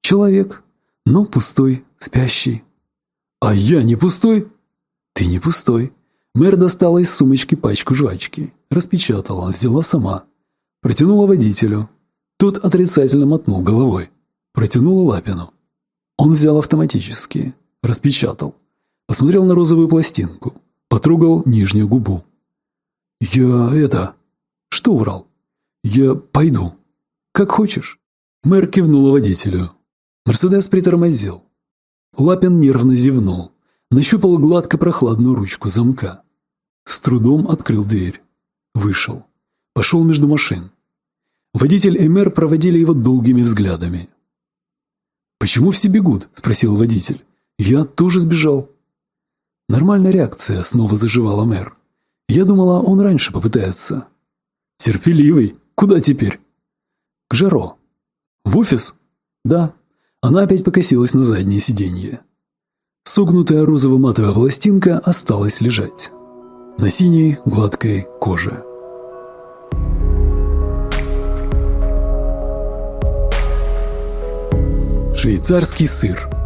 Человек, но пустой, спящий. А я не пустой? Ты не пустой. Мэр достала из сумочки пачку жвачки, распечатала, взяла сама. Протянула водителю. Тот отрицательно мотнул головой. Протянула Лапину. Он взял автоматически, распечатал. Посмотрел на розовую пластинку, потрогал нижнюю губу. «Я это...» «Что врал?» «Я пойду». «Как хочешь». Мэр кивнула водителю. Мерседес притормозил. Лапин нервно зевнул. Нащупал гладко прохладную ручку замка. С трудом открыл дверь. Вышел. Пошел между машин. Водитель и мэр проводили его долгими взглядами. «Почему все бегут?» – спросил водитель. «Я тоже сбежал». Нормальная реакция, снова заживала мэр. Я думала, он раньше попытается. Терпеливый. Куда теперь? К Жаро. В офис? Да. Она опять покосилась на заднее сиденье. Согнутая розово-матовая пластинка осталась лежать. На синей гладкой коже. Швейцарский сыр.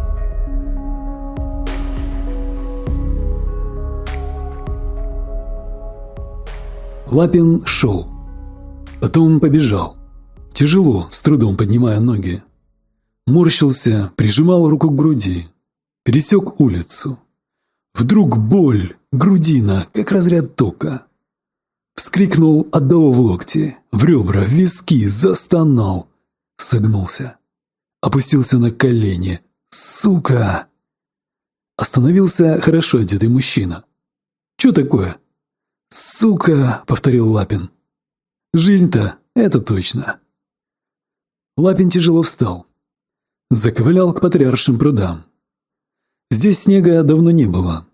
Лапин шел. Потом побежал. Тяжело, с трудом поднимая ноги. Морщился, прижимал руку к груди. Пересек улицу. Вдруг боль, грудина, как разряд тока. Вскрикнул, отдал в локти, в ребра, в виски, застонал. Согнулся. Опустился на колени. «Сука!» Остановился хорошо одетый мужчина. «Чё такое?» «Сука!» — повторил Лапин. «Жизнь-то, это точно!» Лапин тяжело встал. Заковылял к патриаршим прудам. Здесь снега давно не было.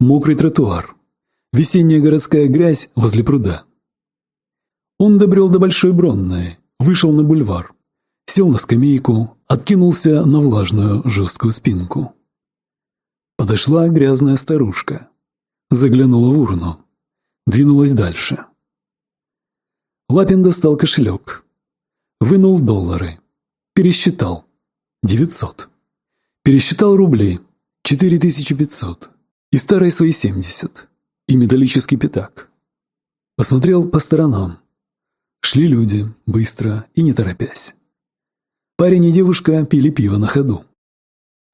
Мокрый тротуар. Весенняя городская грязь возле пруда. Он добрел до Большой Бронной, вышел на бульвар, сел на скамейку, откинулся на влажную жесткую спинку. Подошла грязная старушка. Заглянула в урну. Двинулась дальше. Лапин достал кошелек. Вынул доллары. Пересчитал. 900. Пересчитал рубли. 4500. И старые свои 70. И металлический пятак. Посмотрел по сторонам. Шли люди, быстро и не торопясь. Парень и девушка пили пиво на ходу.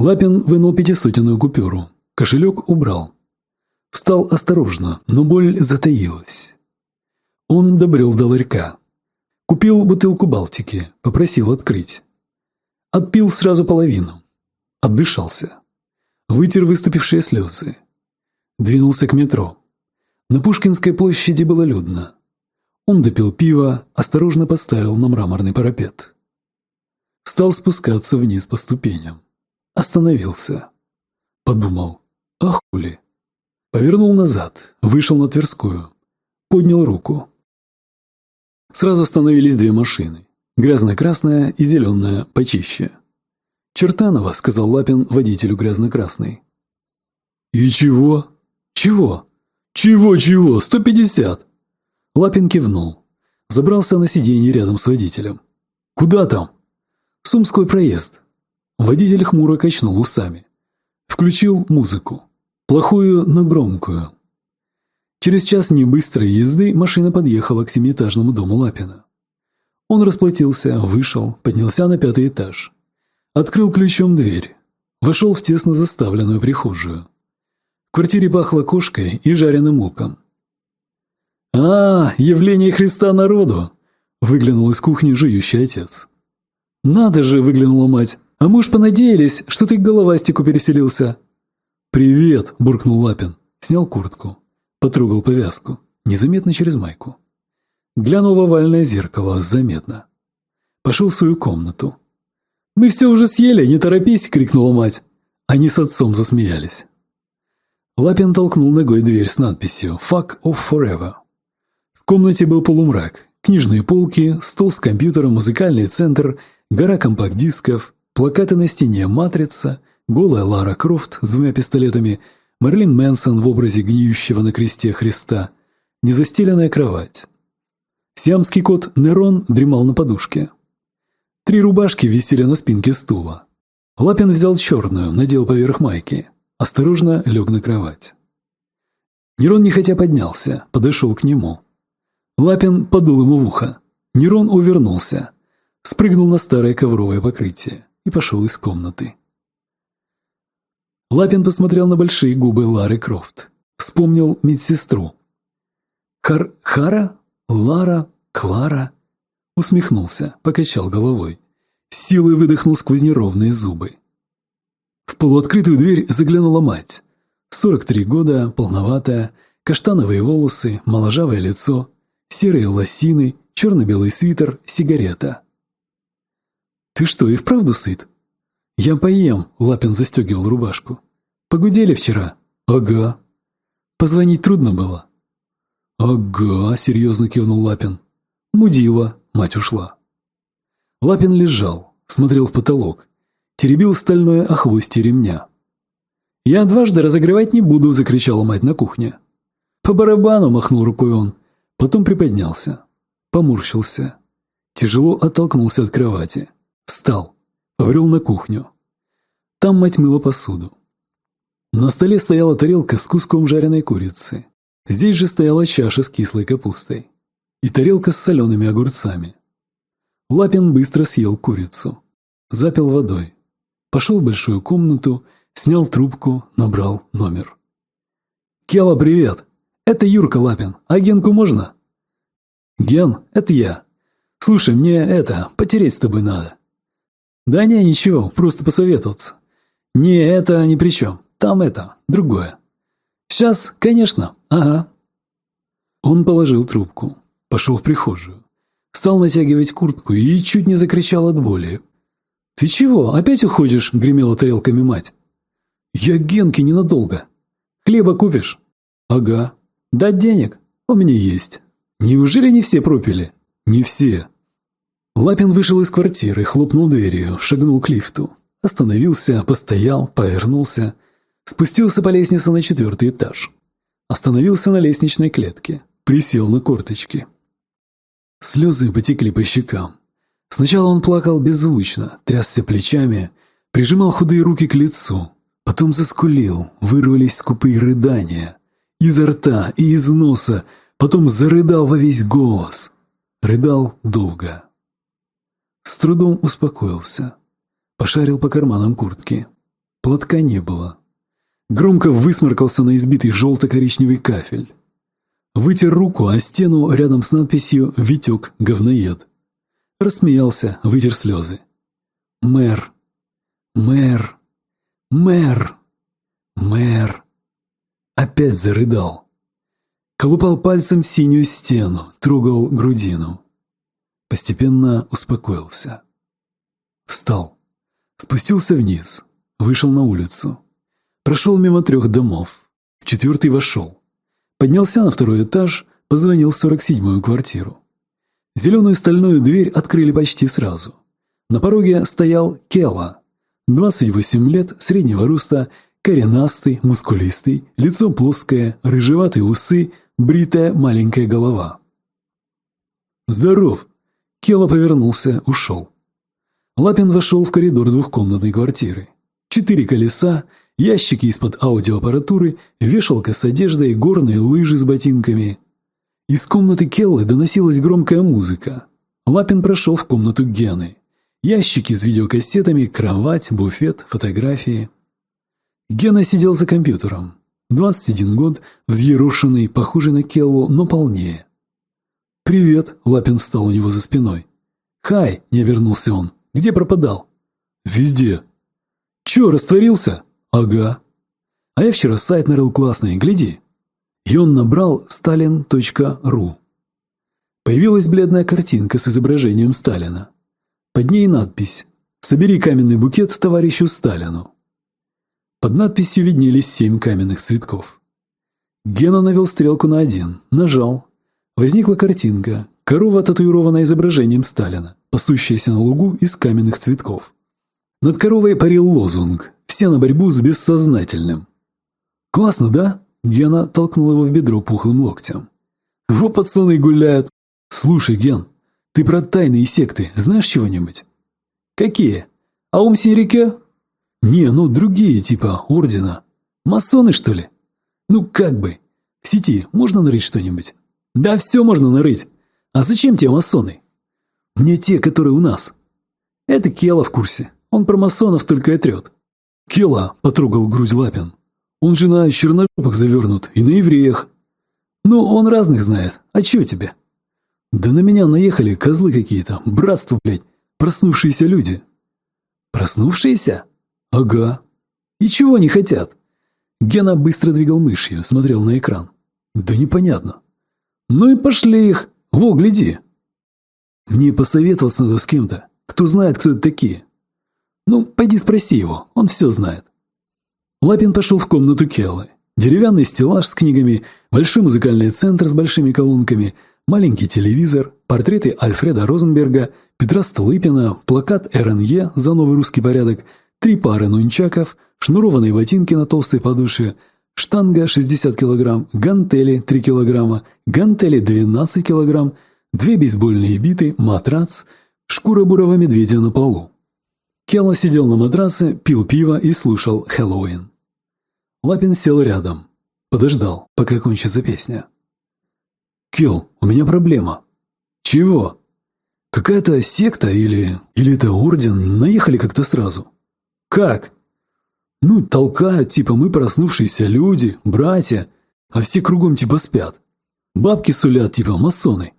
Лапин вынул пятисотенную купюру. Кошелек убрал. Встал осторожно, но боль затаилась. Он добрел до ларька. Купил бутылку Балтики, попросил открыть. Отпил сразу половину. Отдышался. Вытер выступившие слезы. Двинулся к метро. На Пушкинской площади было людно. Он допил пиво, осторожно поставил на мраморный парапет. Стал спускаться вниз по ступеням. Остановился. Подумал, а хули? Повернул назад, вышел на Тверскую. Поднял руку. Сразу остановились две машины. Грязно-красная и зеленая почище. «Чертанова», — сказал Лапин водителю грязно-красной. «И чего? Чего? Чего-чего? Сто пятьдесят!» Лапин кивнул. Забрался на сиденье рядом с водителем. «Куда там?» «Сумской проезд». Водитель хмуро качнул усами. Включил музыку. Плохую, но громкую. Через час небыстрой езды машина подъехала к семиэтажному дому Лапина. Он расплатился, вышел, поднялся на пятый этаж. Открыл ключом дверь. Вошел в тесно заставленную прихожую. В квартире пахло кошкой и жареным луком. «А, явление Христа народу!» – выглянул из кухни жующий отец. «Надо же!» – выглянула мать. «А мы уж понадеялись, что ты к головастику переселился!» «Привет!» – буркнул Лапин. Снял куртку. Потрогал повязку. Незаметно через майку. Глянул в овальное зеркало. Заметно. Пошел в свою комнату. «Мы все уже съели, не торопись!» – крикнула мать. Они с отцом засмеялись. Лапин толкнул ногой дверь с надписью «Fuck off forever». В комнате был полумрак. Книжные полки, стол с компьютером, музыкальный центр, гора компакт-дисков, плакаты на стене «Матрица», голая Лара Крофт с двумя пистолетами, Мерлин Мэнсон в образе гниющего на кресте Христа, незастеленная кровать. Сиамский кот Нерон дремал на подушке. Три рубашки висели на спинке стула. Лапин взял черную, надел поверх майки. Осторожно лег на кровать. Нерон нехотя поднялся, подошел к нему. Лапин подул ему в ухо. Нерон увернулся, спрыгнул на старое ковровое покрытие и пошел из комнаты. Лапин посмотрел на большие губы Лары Крофт. Вспомнил медсестру. Хар... Хара? Лара? Клара? Усмехнулся, покачал головой. Силой выдохнул сквозь неровные зубы. В полуоткрытую дверь заглянула мать. 43 года, полноватая, каштановые волосы, моложавое лицо, серые лосины, черно-белый свитер, сигарета. «Ты что, и вправду сыт?» «Я поем», — Лапин застегивал рубашку. «Погудели вчера?» «Ага». «Позвонить трудно было?» «Ага», — серьезно кивнул Лапин. «Мудила», — мать ушла. Лапин лежал, смотрел в потолок, теребил стальное охвостье ремня. «Я дважды разогревать не буду», — закричала мать на кухне. «По барабану!» — махнул рукой он. Потом приподнялся, поморщился, тяжело оттолкнулся от кровати, встал, побрел на кухню. Там мать мыла посуду. На столе стояла тарелка с куском жареной курицы. Здесь же стояла чаша с кислой капустой. И тарелка с солеными огурцами. Лапин быстро съел курицу. Запил водой. Пошел в большую комнату, снял трубку, набрал номер. «Кела, привет! Это Юрка Лапин. А Генку можно?» «Ген, это я. Слушай, мне это, потереть с тобой надо». «Да не, ничего, просто посоветоваться». «Не, это ни при чем. Там это, другое». «Сейчас, конечно, ага». Он положил трубку, пошел в прихожую, стал натягивать куртку и чуть не закричал от боли. «Ты чего, опять уходишь?» – гремела тарелками мать. «Я Генке ненадолго. Хлеба купишь?» «Ага. Дать денег? У меня есть. Неужели не все пропили?» «Не все». Лапин вышел из квартиры, хлопнул дверью, шагнул к лифту. Остановился, постоял, повернулся. Спустился по лестнице на четвертый этаж. Остановился на лестничной клетке. Присел на корточки. Слезы потекли по щекам. Сначала он плакал беззвучно, трясся плечами, прижимал худые руки к лицу. Потом заскулил, вырвались скупые рыдания. Изо рта и из носа, потом зарыдал во весь голос. Рыдал долго. С трудом успокоился. Пошарил по карманам куртки. Платка не было. Громко высморкался на избитый желто-коричневый кафель. Вытер руку о стену рядом с надписью «Витек, говноед». Рассмеялся, вытер слезы. Мэр, мэр, мэр, мэр. Опять зарыдал. Колупал пальцем синюю стену, трогал грудину. Постепенно успокоился. Встал. Спустился вниз. Вышел на улицу. Прошел мимо трех домов. Четвертый вошел. Поднялся на второй этаж, позвонил в 47-ю квартиру. Зеленую стальную дверь открыли почти сразу. На пороге стоял Кела. 28 лет, среднего роста, коренастый, мускулистый, лицо плоское, рыжеватые усы, бритая маленькая голова. «Здоров!» Кела повернулся, ушел. Лапин вошел в коридор двухкомнатной квартиры. Четыре колеса, ящики из-под аудиоаппаратуры, вешалка с одеждой, горные лыжи с ботинками. Из комнаты Келлы доносилась громкая музыка. Лапин прошел в комнату Гены. Ящики с видеокассетами, кровать, буфет, фотографии. Гена сидел за компьютером. 21 год, взъерошенный, похожий на Келлу, но полнее. «Привет!» – Лапин встал у него за спиной. «Хай!» – не обернулся он. «Где пропадал?» «Везде». «Чё, растворился?» «Ага». «А я вчера сайт нарыл классный, гляди». И он набрал stalin.ru. Появилась бледная картинка с изображением Сталина. Под ней надпись «Собери каменный букет товарищу Сталину». Под надписью виднелись семь каменных цветков. Гена навел стрелку на один, нажал, Возникла картинка. Корова, татуированная изображением Сталина, пасущаяся на лугу из каменных цветков. Над коровой парил лозунг «Все на борьбу с бессознательным». «Классно, да?» Гена толкнул его в бедро пухлым локтем. «Во пацаны гуляют!» «Слушай, Ген, ты про тайные секты знаешь чего-нибудь?» «Какие? А ум реке?» «Не, ну другие, типа ордена. Масоны, что ли?» «Ну как бы. В сети можно нарыть что-нибудь?» Да все можно нарыть. А зачем тебе масоны? Мне те, которые у нас. Это Кела в курсе. Он про масонов только и трет. Кела, потрогал грудь Лапин. Он же на черножопах завернут и на евреях. Ну, он разных знает. А чего тебе? Да на меня наехали козлы какие-то. Братство, блядь. Проснувшиеся люди. Проснувшиеся? Ага. И чего они хотят? Гена быстро двигал мышью, смотрел на экран. Да непонятно. Ну и пошли их. Во, гляди. Мне посоветоваться надо с кем-то. Кто знает, кто это такие. Ну, пойди спроси его, он все знает. Лапин пошел в комнату Келлы. Деревянный стеллаж с книгами, большой музыкальный центр с большими колонками, маленький телевизор, портреты Альфреда Розенберга, Петра Столыпина, плакат РНЕ за новый русский порядок, три пары нунчаков, шнурованные ботинки на толстой подушке – штанга 60 кг, гантели 3 кг, гантели 12 кг, две бейсбольные биты, матрац, шкура бурого медведя на полу. Келла сидел на матраце, пил пиво и слушал Хэллоуин. Лапин сел рядом. Подождал, пока кончится песня. «Келл, у меня проблема». «Чего?» «Какая-то секта или... или это орден наехали как-то сразу». «Как?» Ну, толкают, типа мы проснувшиеся люди, братья, а все кругом типа спят. Бабки сулят, типа масоны.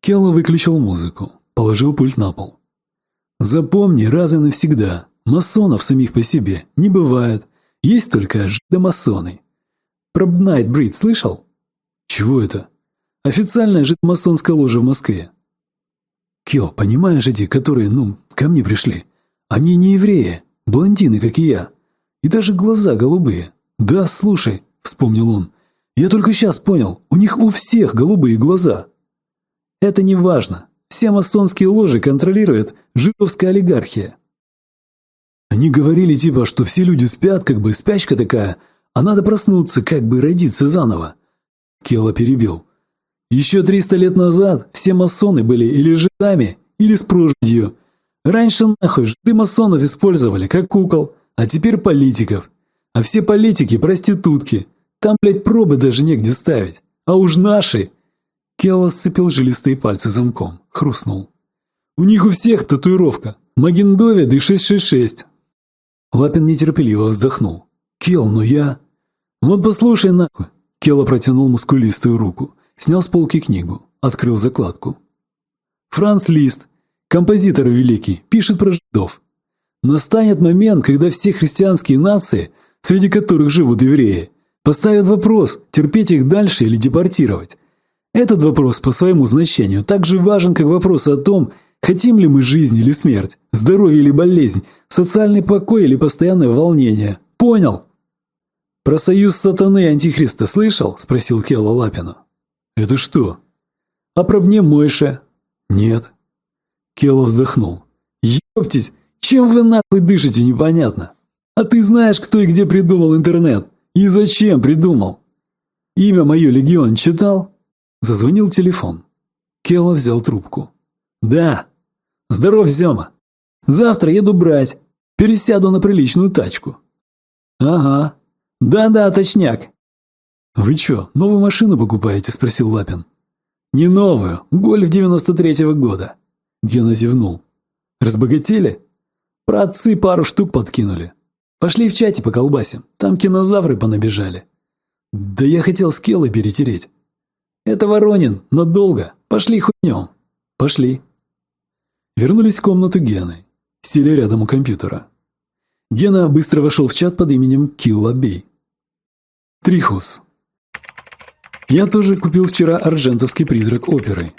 Келла выключил музыку, положил пульт на пол. Запомни раз и навсегда, масонов самих по себе не бывает, есть только жидомасоны. Про Найтбрид слышал? Чего это? Официальная жидомасонская ложа в Москве. Кел, понимаешь эти, которые, ну, ко мне пришли? Они не евреи, Блондины, как и я. И даже глаза голубые. Да, слушай, вспомнил он. Я только сейчас понял, у них у всех голубые глаза. Это не важно. Все масонские ложи контролирует жировская олигархия. Они говорили типа, что все люди спят, как бы спячка такая, а надо проснуться, как бы родиться заново. Кела перебил. Еще триста лет назад все масоны были или жидами, или с прожитью, Раньше нахуй жды масонов использовали, как кукол, а теперь политиков. А все политики – проститутки. Там, блядь, пробы даже негде ставить. А уж наши... Келла сцепил жилистые пальцы замком, хрустнул. У них у всех татуировка. Магендовид и 666. Лапин нетерпеливо вздохнул. Кел, ну я... Вот послушай нахуй. Келла протянул мускулистую руку, снял с полки книгу, открыл закладку. Франц Лист, композитор великий, пишет про жидов. Настанет момент, когда все христианские нации, среди которых живут евреи, поставят вопрос, терпеть их дальше или депортировать. Этот вопрос по своему значению так же важен, как вопрос о том, хотим ли мы жизнь или смерть, здоровье или болезнь, социальный покой или постоянное волнение. Понял? «Про союз сатаны и антихриста слышал?» – спросил Келла Лапину. «Это что?» «А про мне Мойша?» «Нет». Келла вздохнул. «Ёптить, чем вы нахуй дышите, непонятно. А ты знаешь, кто и где придумал интернет? И зачем придумал? Имя мое Легион читал?» Зазвонил телефон. Келла взял трубку. «Да. Здоров, Зема. Завтра еду брать. Пересяду на приличную тачку». «Ага. Да-да, точняк». «Вы чё, новую машину покупаете?» – спросил Лапин. «Не новую. Гольф 93-го года». Гена зевнул. «Разбогатели?» «Про отцы пару штук подкинули. Пошли в чате по колбасим. Там кинозавры понабежали». «Да я хотел с Келлой перетереть». «Это Воронин, но долго. Пошли хуйнем». «Пошли». Вернулись в комнату Гены. Сели рядом у компьютера. Гена быстро вошел в чат под именем Килла Бей. Трихус. Я тоже купил вчера аржентовский призрак оперы.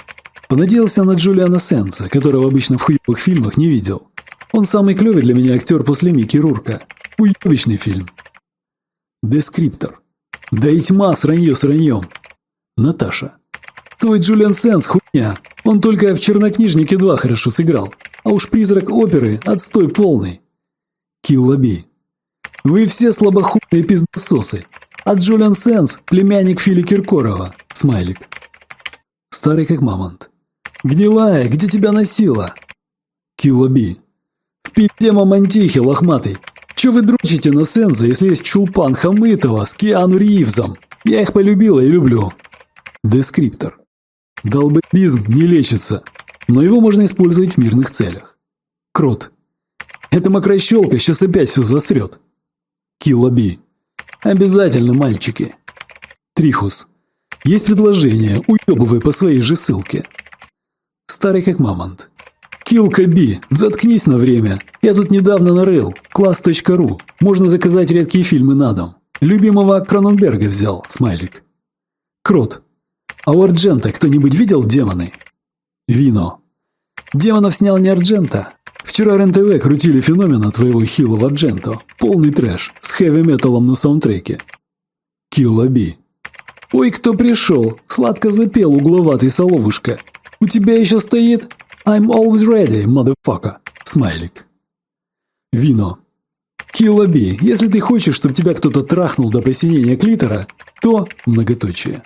Понадеялся на Джулиана Сенса, которого обычно в хуевых фильмах не видел. Он самый клевый для меня актер после Микки Рурка. Уебищный фильм. Дескриптор. Да и тьма, сранье сраньем. Наташа. Твой Джулиан Сенс хуйня. Он только в «Чернокнижнике 2» хорошо сыграл. А уж призрак оперы – отстой полный. Киллаби. Вы все слабохудые пиздососы. А Джулиан Сенс – племянник Фили Киркорова. Смайлик. Старый как мамонт. Гнилая, где тебя носила? Киллаби. В пизде мамонтихи, лохматый. Че вы дрочите на Сенса, если есть Чулпан Хамытова с Киану Ривзом? Я их полюбила и люблю. Дескриптор. Долбоебизм не лечится, но его можно использовать в мирных целях. Крот. Эта мокрощелка сейчас опять все засрет. Киллаби. Обязательно, мальчики. Трихус. Есть предложение, уебывай по своей же ссылке. Старый как мамонт. Килкаби, заткнись на время. Я тут недавно нарыл. Класс.ру. Можно заказать редкие фильмы на дом. Любимого Кроненберга взял, смайлик. Крот. А у Арджента кто-нибудь видел демоны? Вино. Демонов снял не Арджента. Вчера РЕН-ТВ крутили феномена твоего хилого Арджента. Полный трэш, с хэви-металлом на саундтреке. Киллаби. Ой, кто пришел? Сладко запел угловатый соловушка. У тебя еще стоит I'm always ready, motherfucker. Смайлик. Вино. Киллаби, если ты хочешь, чтобы тебя кто-то трахнул до посинения клитора, то многоточие.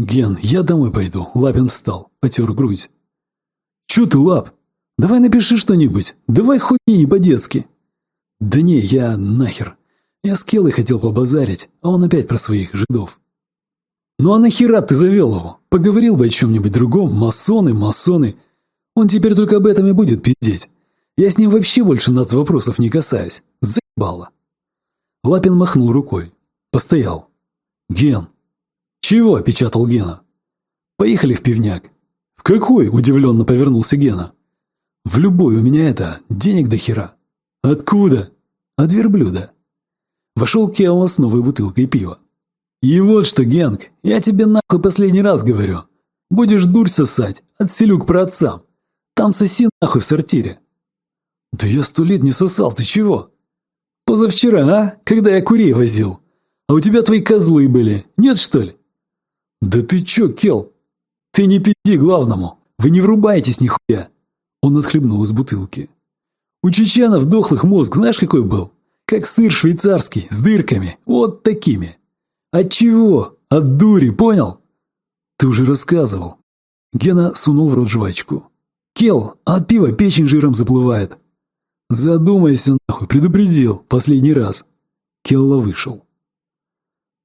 «Ген, я домой пойду». Лапин встал, потер грудь. «Чё ты, Лап? Давай напиши что-нибудь. Давай не по-детски». «Да не, я нахер. Я с Келой хотел побазарить, а он опять про своих жидов». «Ну а нахера ты завел его? Поговорил бы о чем-нибудь другом. Масоны, масоны. Он теперь только об этом и будет пиздеть. Я с ним вообще больше над вопросов не касаюсь. Заебало». Лапин махнул рукой. Постоял. «Ген, «Чего?» – печатал Гена. «Поехали в пивняк». «В какой?» – удивленно повернулся Гена. «В любой у меня это, денег до хера». «Откуда?» «От верблюда». Вошел Келла с новой бутылкой пива. «И вот что, Генк, я тебе нахуй последний раз говорю. Будешь дурь сосать, отселю к праотцам. Там соси нахуй в сортире». «Да я сто лет не сосал, ты чего?» «Позавчера, а? Когда я курей возил. А у тебя твои козлы были, нет что ли?» «Да ты чё, Кел? Ты не пизди главному! Вы не врубаетесь нихуя!» Он отхлебнул из бутылки. «У чеченов дохлых мозг знаешь какой был? Как сыр швейцарский, с дырками, вот такими. От чего? От дури, понял?» «Ты уже рассказывал». Гена сунул в рот жвачку. «Кел, от пива печень жиром заплывает». «Задумайся нахуй, предупредил, последний раз». Келла вышел.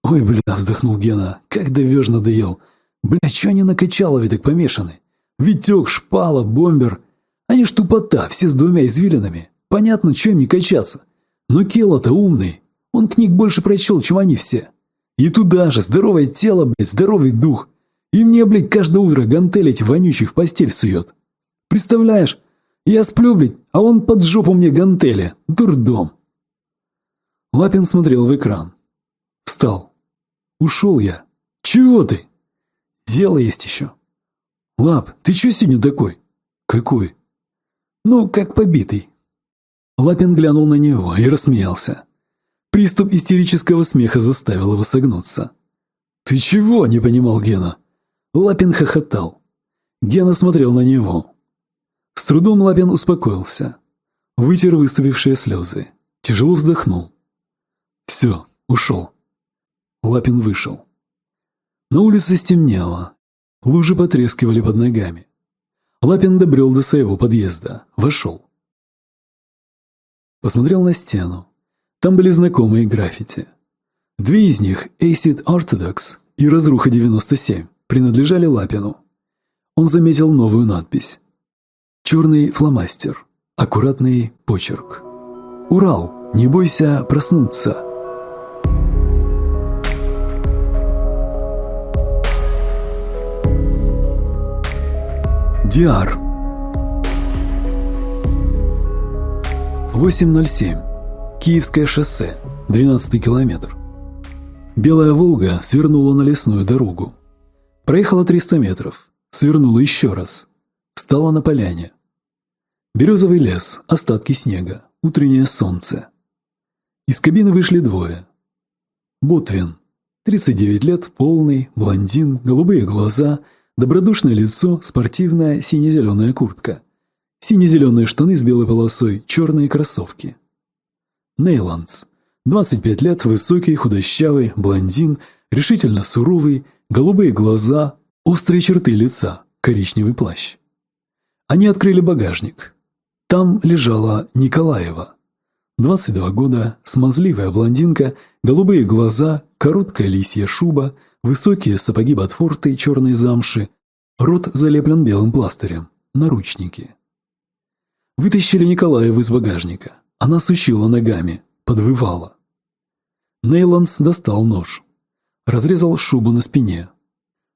«Ой, бля», — вздохнул Гена, — «как довеж надоел. Бля, чё они на Качалове так помешаны? Витёк, шпала, бомбер. Они ж тупота, все с двумя извилинами. Понятно, чё им не качаться. Но Келла-то умный. Он книг больше прочел, чем они все. И туда же здоровое тело, блядь, здоровый дух. И мне, блядь, каждое утро гантель эти вонючих в постель сует. Представляешь, я сплю, блядь, а он под жопу мне гантели. Дурдом. Лапин смотрел в экран. Встал. Ушел я. Чего ты? Дело есть еще. Лап, ты че сегодня такой? Какой? Ну, как побитый. Лапин глянул на него и рассмеялся. Приступ истерического смеха заставил его согнуться. «Ты чего?» – не понимал Гена. Лапин хохотал. Гена смотрел на него. С трудом Лапин успокоился. Вытер выступившие слезы. Тяжело вздохнул. «Все, ушел». Лапин вышел. На улице стемнело. Лужи потрескивали под ногами. Лапин добрел до своего подъезда. Вошел. Посмотрел на стену. Там были знакомые граффити. Две из них, Acid Orthodox и Разруха 97, принадлежали Лапину. Он заметил новую надпись. Черный фломастер. Аккуратный почерк. «Урал, не бойся проснуться». Диар 8.07. Киевское шоссе. 12 километр. Белая «Волга» свернула на лесную дорогу. Проехала 300 метров. Свернула еще раз. Встала на поляне. Березовый лес, остатки снега, утреннее солнце. Из кабины вышли двое. Ботвин. 39 лет, полный, блондин, голубые глаза, добродушное лицо, спортивная сине-зеленая куртка. Сине-зеленые штаны с белой полосой, черные кроссовки. Нейландс. 25 лет, высокий, худощавый, блондин, решительно суровый, голубые глаза, острые черты лица, коричневый плащ. Они открыли багажник. Там лежала Николаева. 22 года, смазливая блондинка, голубые глаза, короткая лисья шуба, высокие сапоги ботфорты черной замши, рот залеплен белым пластырем, наручники. Вытащили Николаеву из багажника. Она сучила ногами, подвывала. Нейланс достал нож. Разрезал шубу на спине.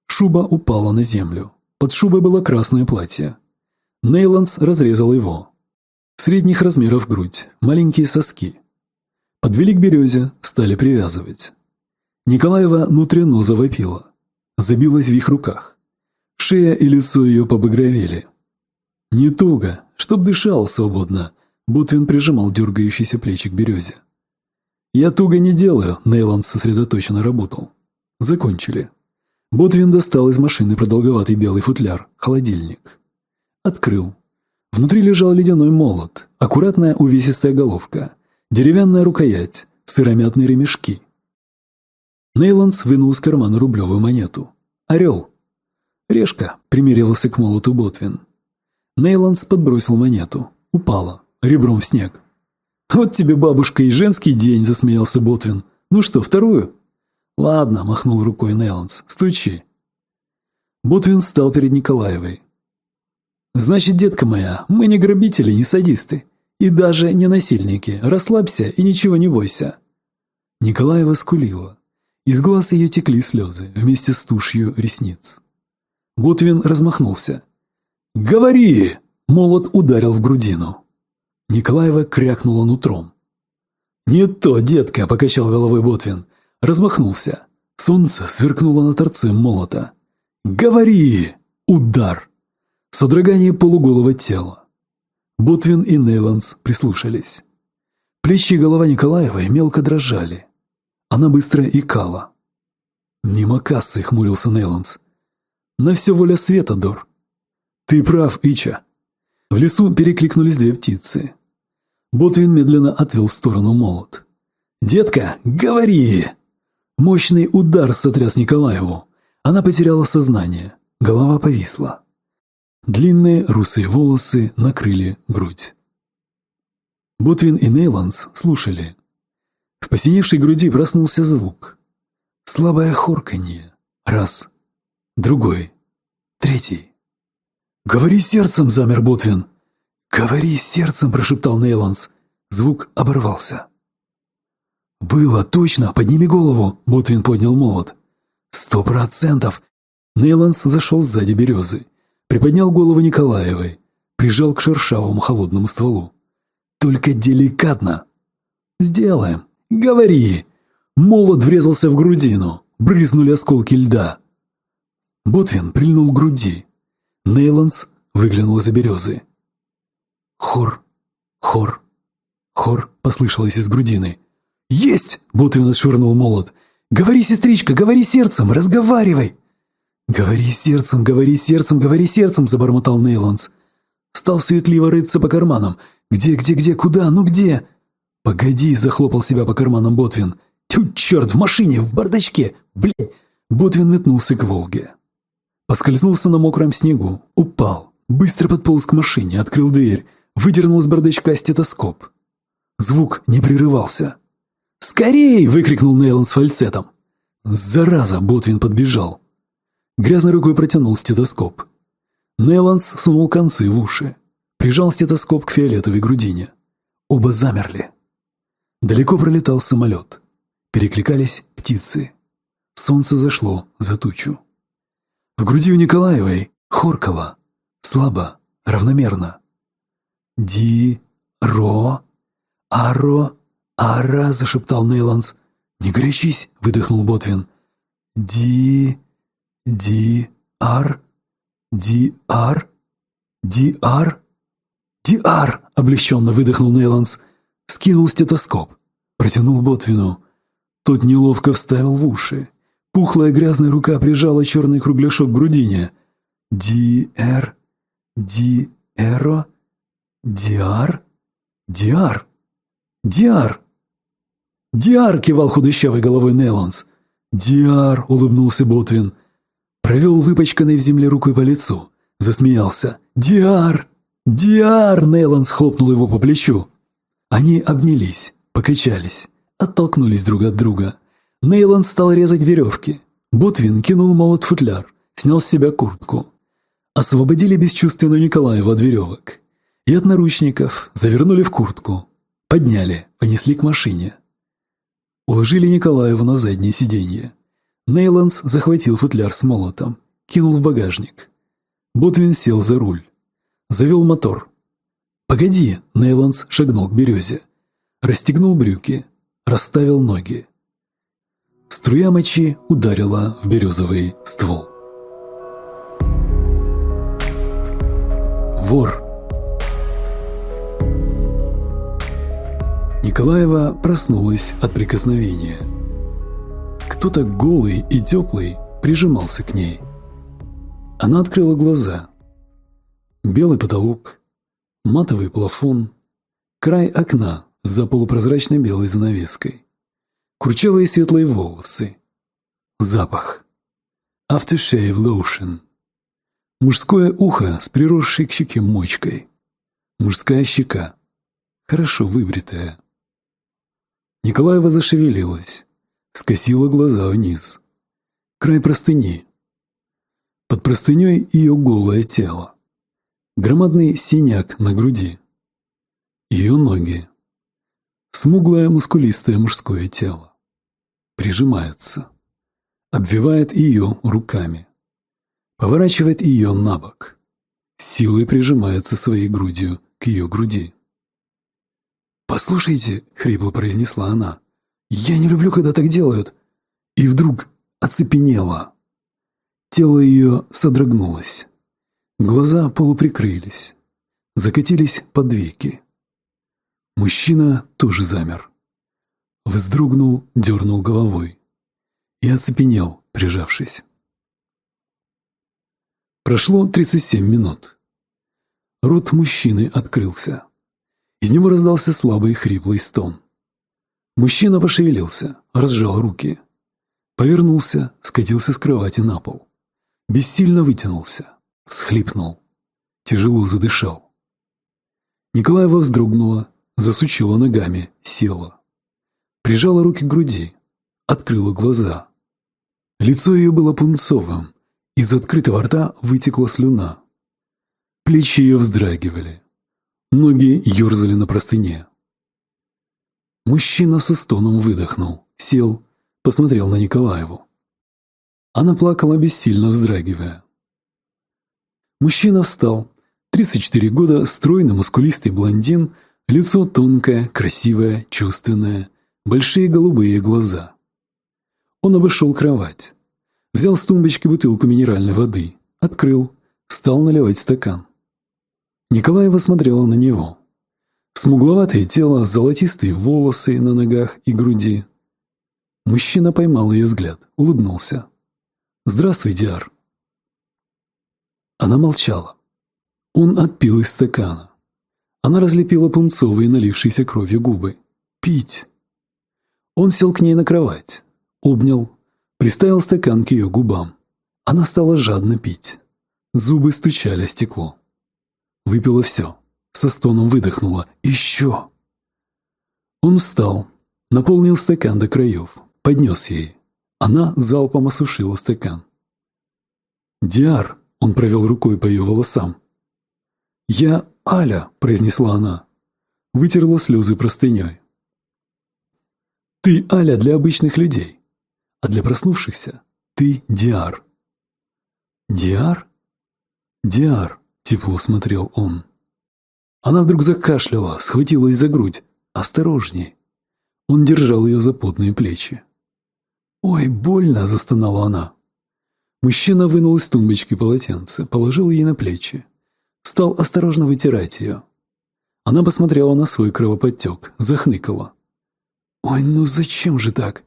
Шуба упала на землю. Под шубой было красное платье. Нейланс разрезал его. Средних размеров грудь, маленькие соски. Подвели к березе, стали привязывать. Николаева внутренно завопила. Забилась в их руках. Шея и лицо ее побагровели. Не туго, чтоб дышала свободно. Бутвин прижимал дергающиеся плечи к березе. «Я туго не делаю», — Нейланд сосредоточенно работал. Закончили. Ботвин достал из машины продолговатый белый футляр, холодильник. Открыл. Внутри лежал ледяной молот, аккуратная увесистая головка, деревянная рукоять, сыромятные ремешки. Нейландс вынул из кармана рублевую монету. «Орел». «Решка», — примирился к молоту Ботвин. Нейландс подбросил монету. Упала. Ребром в снег. «Вот тебе, бабушка, и женский день», — засмеялся Ботвин. «Ну что, вторую?» «Ладно», — махнул рукой Нейландс. «Стучи». Ботвин встал перед Николаевой. «Значит, детка моя, мы не грабители, не садисты. И даже не насильники. Расслабься и ничего не бойся». Николаева скулила. Из глаз ее текли слезы вместе с тушью ресниц. Ботвин размахнулся. «Говори!» – молот ударил в грудину. Николаева крякнула нутром. «Не то, детка!» – покачал головой Ботвин. Размахнулся. Солнце сверкнуло на торце молота. «Говори!» – удар. Содрогание полуголого тела. Ботвин и Нейландс прислушались. Плечи и голова Николаевой мелко дрожали. Она быстро икала. «Мимо кассы», — хмурился Нейландс. «На все воля света, Дор. «Ты прав, Ича». В лесу перекликнулись две птицы. Ботвин медленно отвел в сторону молот. «Детка, говори!» Мощный удар сотряс Николаеву. Она потеряла сознание. Голова повисла. Длинные русые волосы накрыли грудь. Ботвин и Нейландс слушали. В посиневшей груди проснулся звук. Слабое хорканье. Раз. Другой. Третий. «Говори сердцем!» – замер Ботвин. «Говори сердцем!» – прошептал Нейланс. Звук оборвался. «Было, точно! Подними голову!» – Ботвин поднял молот. «Сто процентов! Нейланс зашел сзади березы, приподнял голову Николаевой, прижал к шершавому холодному стволу. «Только деликатно!» «Сделаем! Говори!» Молот врезался в грудину, брызнули осколки льда. Ботвин прильнул к груди. Нейланс выглянул из-за березы. «Хор! Хор! Хор!» — послышалось из грудины. «Есть!» — Ботвин отшвырнул молот. «Говори, сестричка, говори сердцем, разговаривай!» «Говори сердцем, говори сердцем, говори сердцем!» — забормотал Нейланс. Стал суетливо рыться по карманам. «Где, где, где, куда, ну где?» «Погоди!» — захлопал себя по карманам Ботвин. «Тю, черт, в машине, в бардачке! Блядь!» Ботвин метнулся к Волге. Поскользнулся на мокром снегу, упал, быстро подполз к машине, открыл дверь, выдернул из бардачка стетоскоп. Звук не прерывался. «Скорей!» — выкрикнул Нейлон с фальцетом. «Зараза!» — Ботвин подбежал. Грязной рукой протянул стетоскоп. Нейланс сунул концы в уши. Прижал стетоскоп к фиолетовой грудине. Оба замерли. Далеко пролетал самолет. Перекликались птицы. Солнце зашло за тучу. В груди у Николаевой хоркало. Слабо, равномерно. «Ди... ро... аро... ара...» – зашептал Нейланс. «Не горячись!» – выдохнул Ботвин. «Ди... ди... ар... ди... ар... ди... ар...» «Диар!» – облегченно выдохнул Нейланс. Скинул стетоскоп. Протянул Ботвину. Тот неловко вставил в уши. Пухлая грязная рука прижала черный кругляшок к грудине. «Ди-эр... Ди-эро... Диар... Диар... Диар...» «Диар!» — кивал худощавой головой Нейланс. «Диар!» — улыбнулся Ботвин. Провел выпачканной в земле рукой по лицу. Засмеялся. «Диар!» «Диар!» — Нейланс хлопнул его по плечу. Они обнялись, покачались, оттолкнулись друг от друга. Нейланд стал резать веревки. Ботвин кинул молот футляр, снял с себя куртку. Освободили бесчувственную Николаева от веревок. И от наручников завернули в куртку. Подняли, понесли к машине. Уложили Николаеву на заднее сиденье. Нейландс захватил футляр с молотом, кинул в багажник. Ботвин сел за руль. Завел мотор. «Погоди!» – Нейландс шагнул к березе. Расстегнул брюки, расставил ноги. Струя мочи ударила в березовый ствол. Вор Николаева проснулась от прикосновения. Кто-то голый и теплый прижимался к ней. Она открыла глаза. Белый потолок, матовый плафон, край окна за полупрозрачной белой занавеской, курчавые светлые волосы, запах, aftershave lotion, мужское ухо с приросшей к щеке мочкой, мужская щека, хорошо выбритая. Николаева зашевелилась, скосила глаза вниз. Край простыни. Под простыней ее голое тело. Громадный синяк на груди. Ее ноги. Смуглое мускулистое мужское тело. Прижимается. Обвивает ее руками. Поворачивает ее на бок. Силой прижимается своей грудью к ее груди. «Послушайте», — хрипло произнесла она, — «я не люблю, когда так делают». И вдруг оцепенела. Тело ее содрогнулось. Глаза полуприкрылись, закатились под веки. Мужчина тоже замер. Вздрогнул, дернул головой и оцепенел, прижавшись. Прошло 37 минут. Рот мужчины открылся. Из него раздался слабый хриплый стон. Мужчина пошевелился, разжал руки. Повернулся, скатился с кровати на пол. Бессильно вытянулся всхлипнул, тяжело задышал. Николаева вздрогнула, засучила ногами, села. Прижала руки к груди, открыла глаза. Лицо ее было пунцовым, из открытого рта вытекла слюна. Плечи ее вздрагивали, ноги ерзали на простыне. Мужчина со стоном выдохнул, сел, посмотрел на Николаеву. Она плакала бессильно вздрагивая. Мужчина встал. 34 года, стройный, мускулистый блондин, лицо тонкое, красивое, чувственное, большие голубые глаза. Он обошел кровать. Взял с тумбочки бутылку минеральной воды, открыл, стал наливать стакан. Николаева смотрела на него. Смугловатое тело, золотистые волосы на ногах и груди. Мужчина поймал ее взгляд, улыбнулся. «Здравствуй, Диар». Она молчала. Он отпил из стакана. Она разлепила пунцовые, налившиеся кровью губы. «Пить». Он сел к ней на кровать, обнял, приставил стакан к ее губам. Она стала жадно пить. Зубы стучали о стекло. Выпила все. Со стоном выдохнула. «Еще!» Он встал, наполнил стакан до краев, поднес ей. Она залпом осушила стакан. «Диар!» – он провел рукой по ее волосам. «Я Аля!» – произнесла она. Вытерла слезы простыней. «Ты Аля для обычных людей, а для проснувшихся ты Диар». «Диар?» «Диар!» – тепло смотрел он. Она вдруг закашляла, схватилась за грудь. «Осторожней!» Он держал ее за потные плечи. «Ой, больно!» – застонала она. Мужчина вынул из тумбочки полотенце, положил ей на плечи. Стал осторожно вытирать ее. Она посмотрела на свой кровоподтек, захныкала. «Ой, ну зачем же так?»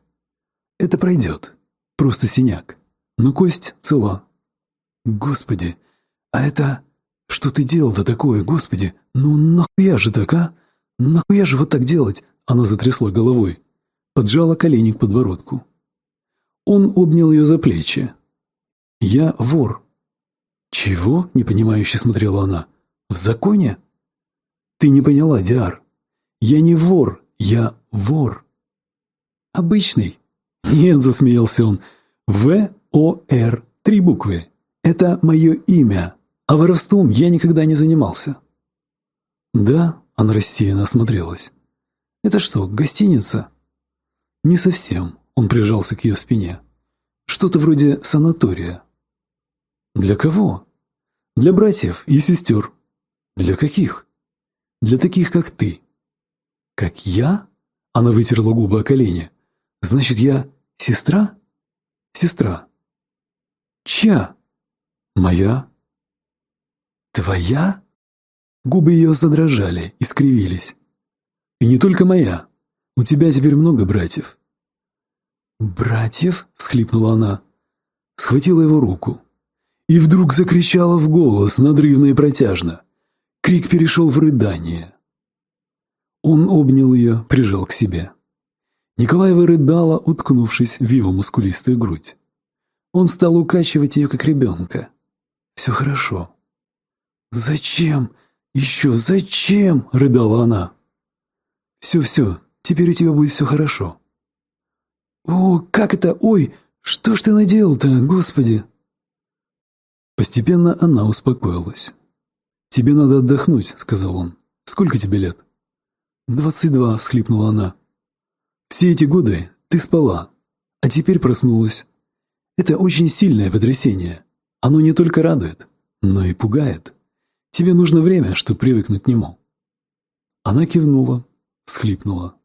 «Это пройдет. Просто синяк. Но кость цела». «Господи, а это... Что ты делал-то такое, господи? Ну нахуя же так, а? Нахуя же вот так делать?» Она затрясла головой. Поджала колени к подбородку. Он обнял ее за плечи. «Я вор». «Чего?» – непонимающе смотрела она. «В законе?» «Ты не поняла, Диар. Я не вор, я вор». «Обычный?» «Нет», – засмеялся он. «В-О-Р. Три буквы. Это мое имя, а воровством я никогда не занимался». «Да?» – она рассеянно осмотрелась. «Это что, гостиница?» «Не совсем», – он прижался к ее спине. «Что-то вроде санатория». «Для кого?» «Для братьев и сестер». «Для каких?» «Для таких, как ты». «Как я?» – она вытерла губы о колени. «Значит, я сестра?» «Сестра». «Чья?» «Моя». «Твоя?» Губы ее задрожали, искривились. «И не только моя. У тебя теперь много братьев». «Братьев?» – всхлипнула она. Схватила его руку. И вдруг закричала в голос, надрывно и протяжно. Крик перешел в рыдание. Он обнял ее, прижал к себе. Николаева рыдала, уткнувшись в его мускулистую грудь. Он стал укачивать ее, как ребенка. «Все хорошо». «Зачем? Еще зачем?» — рыдала она. «Все-все, теперь у тебя будет все хорошо». «О, как это? Ой, что ж ты наделал-то, Господи?» Постепенно она успокоилась. «Тебе надо отдохнуть», — сказал он. «Сколько тебе лет?» «Двадцать два», — всхлипнула она. «Все эти годы ты спала, а теперь проснулась. Это очень сильное потрясение. Оно не только радует, но и пугает. Тебе нужно время, чтобы привыкнуть к нему». Она кивнула, всхлипнула.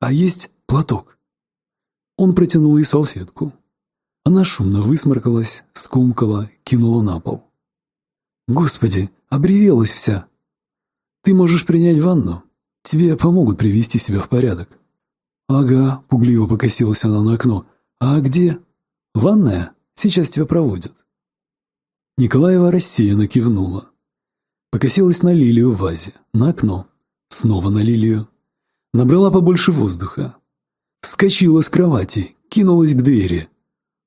«А есть платок?» Он протянул ей салфетку. Она шумно высморкалась, скомкала, кинула на пол. «Господи, обревелась вся!» «Ты можешь принять ванну. Тебе помогут привести себя в порядок». «Ага», — пугливо покосилась она на окно. «А где?» «Ванная? Сейчас тебя проводят». Николаева рассеянно кивнула. Покосилась на лилию в вазе, на окно, снова на лилию. Набрала побольше воздуха. Вскочила с кровати, кинулась к двери.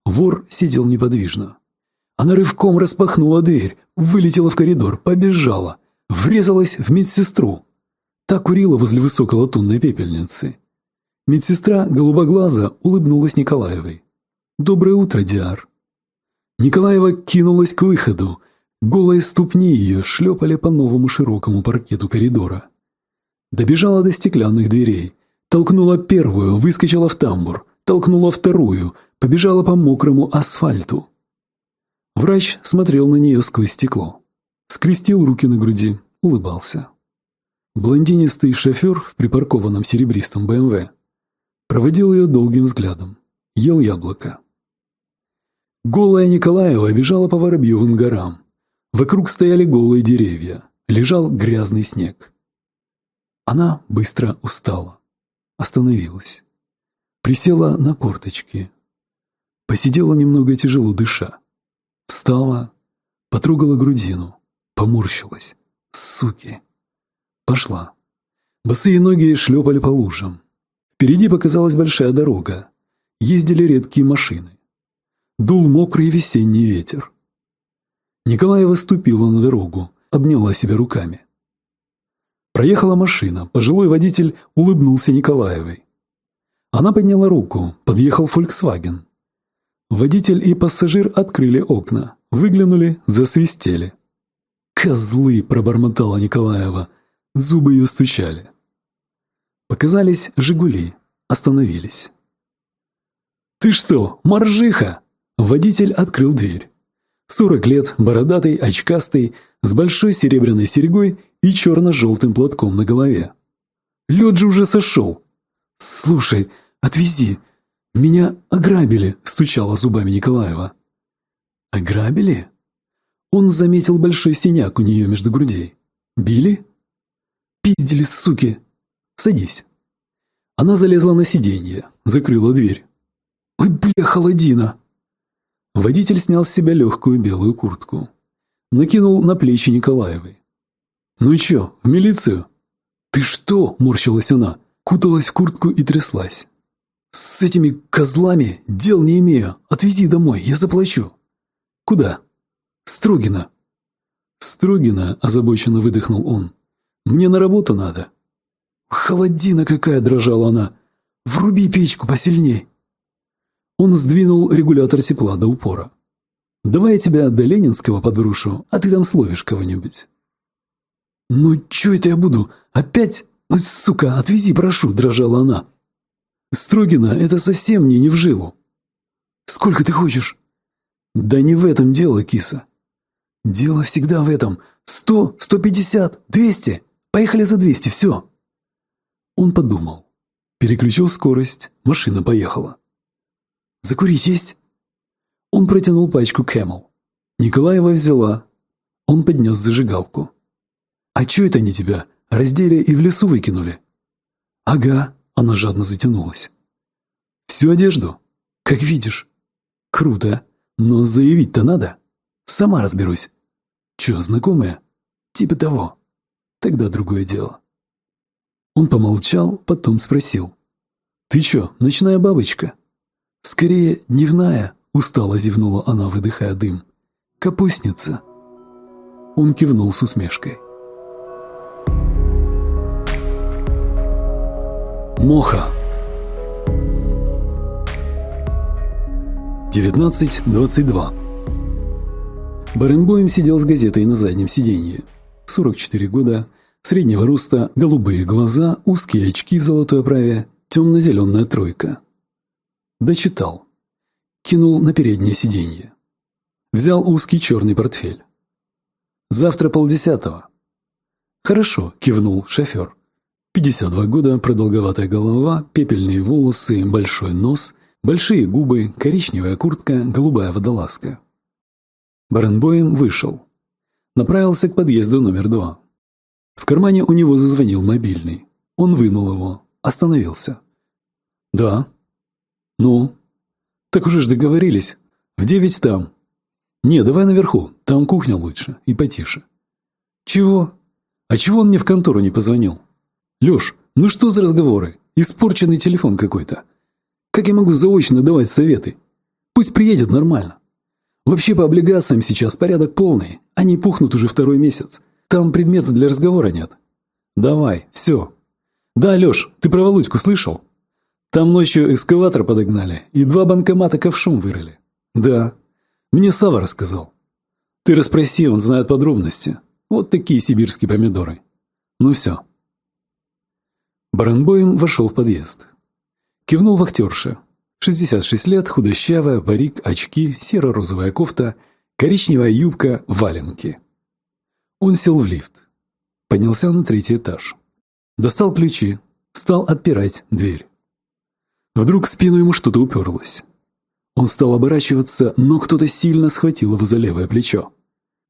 Вор сидел неподвижно. Она рывком распахнула дверь, вылетела в коридор, побежала, врезалась в медсестру. Та курила возле высоколатунной пепельницы. Медсестра, голубоглаза, улыбнулась Николаевой. «Доброе утро, Диар». Николаева кинулась к выходу. Голые ступни ее шлепали по новому широкому паркету коридора. Добежала до стеклянных дверей. Толкнула первую, выскочила в тамбур. Толкнула вторую, побежала по мокрому асфальту. Врач смотрел на нее сквозь стекло. Скрестил руки на груди, улыбался. Блондинистый шофер в припаркованном серебристом БМВ проводил ее долгим взглядом, ел яблоко. Голая Николаева бежала по Воробьевым горам. Вокруг стояли голые деревья, лежал грязный снег. Она быстро устала, остановилась. Присела на корточки. Посидела немного тяжело дыша. Встала, потрогала грудину, поморщилась. Суки! Пошла. Босые ноги шлепали по лужам. Впереди показалась большая дорога. Ездили редкие машины. Дул мокрый весенний ветер. Николаева ступила на дорогу, обняла себя руками. Проехала машина, пожилой водитель улыбнулся Николаевой. Она подняла руку, подъехал «Фольксваген». Водитель и пассажир открыли окна, выглянули, засвистели. «Козлы!» – пробормотала Николаева. Зубы ее стучали. Показались «Жигули», остановились. «Ты что, моржиха?» Водитель открыл дверь. Сорок лет, бородатый, очкастый, с большой серебряной серьгой и черно-желтым платком на голове. Лед же уже сошел. «Слушай, отвези. Меня ограбили», – стучала зубами Николаева. «Ограбили?» Он заметил большой синяк у нее между грудей. «Били?» «Пиздили, суки!» «Садись». Она залезла на сиденье, закрыла дверь. «Ой, бля, холодина!» Водитель снял с себя легкую белую куртку. Накинул на плечи Николаевой. «Ну и чё, в милицию?» «Ты что?» – морщилась она, куталась в куртку и тряслась. «С этими козлами дел не имею. Отвези домой, я заплачу». «Куда?» «Строгина». «Строгина», – озабоченно выдохнул он. «Мне на работу надо». «Холодина какая!» – дрожала она. «Вруби печку посильней». Он сдвинул регулятор тепла до упора. «Давай я тебя до Ленинского подброшу, а ты там словишь кого-нибудь». «Ну, чё это я буду? Опять? Сука, отвези, прошу!» – дрожала она. «Строгина, это совсем мне не в жилу». «Сколько ты хочешь?» «Да не в этом дело, киса». «Дело всегда в этом. Сто, сто пятьдесят, двести. Поехали за двести, все». Он подумал. Переключил скорость, машина поехала. «Закурить есть?» Он протянул пачку Camel. Николаева взяла. Он поднес зажигалку. «А чё это они тебя? Раздели и в лесу выкинули?» «Ага», — она жадно затянулась. «Всю одежду? Как видишь». «Круто, но заявить-то надо. Сама разберусь». «Чё, знакомая?» «Типа того. Тогда другое дело». Он помолчал, потом спросил. «Ты чё, ночная бабочка?» «Скорее, дневная», — устало зевнула она, выдыхая дым. «Капустница». Он кивнул с усмешкой. Моха 19.22 Баренбоем сидел с газетой на заднем сиденье. 44 года, среднего роста, голубые глаза, узкие очки в золотой оправе, темно-зеленая тройка. Дочитал. Кинул на переднее сиденье. Взял узкий черный портфель. «Завтра полдесятого». «Хорошо», – кивнул шофер. 52 года, продолговатая голова, пепельные волосы, большой нос, большие губы, коричневая куртка, голубая водолазка. Баренбоем вышел. Направился к подъезду номер два. В кармане у него зазвонил мобильный. Он вынул его, остановился. «Да». «Ну?» «Так уже ж договорились. В девять там». «Не, давай наверху, там кухня лучше и потише». «Чего? А чего он мне в контору не позвонил?» «Леш, ну что за разговоры? Испорченный телефон какой-то. Как я могу заочно давать советы? Пусть приедет нормально. Вообще по облигациям сейчас порядок полный. Они пухнут уже второй месяц. Там предмета для разговора нет. Давай, все. Да, Леш, ты про Володьку слышал? Там ночью экскаватор подогнали и два банкомата ковшом вырыли. Да, мне Сава рассказал. Ты расспроси, он знает подробности. Вот такие сибирские помидоры. Ну все. Баранбоем вошел в подъезд. Кивнул вахтерше. 66 лет, худощавая, парик, очки, серо-розовая кофта, коричневая юбка, валенки. Он сел в лифт. Поднялся на третий этаж. Достал ключи, стал отпирать дверь. Вдруг в спину ему что-то уперлось. Он стал оборачиваться, но кто-то сильно схватил его за левое плечо.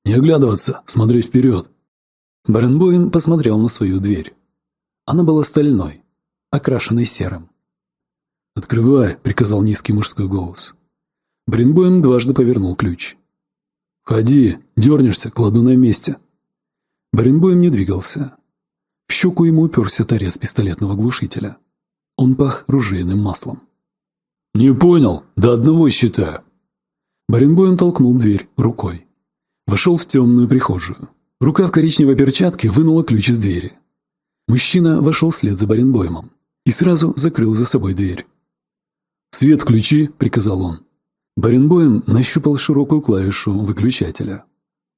«Не оглядываться, смотреть вперед!» Баренбоем посмотрел на свою дверь. Она была стальной, окрашенной серым. «Открывай», — приказал низкий мужской голос. Бринбоем дважды повернул ключ. «Ходи, дернешься, кладу на месте». Бринбоем не двигался. В щеку ему уперся торец пистолетного глушителя. Он пах ружейным маслом. «Не понял, до одного считаю». Баренбоем толкнул дверь рукой. Вошел в темную прихожую. Рука в коричневой перчатке вынула ключ из двери. Мужчина вошел вслед за Баренбоймом и сразу закрыл за собой дверь. «Свет включи», — приказал он. Баренбоем нащупал широкую клавишу выключателя.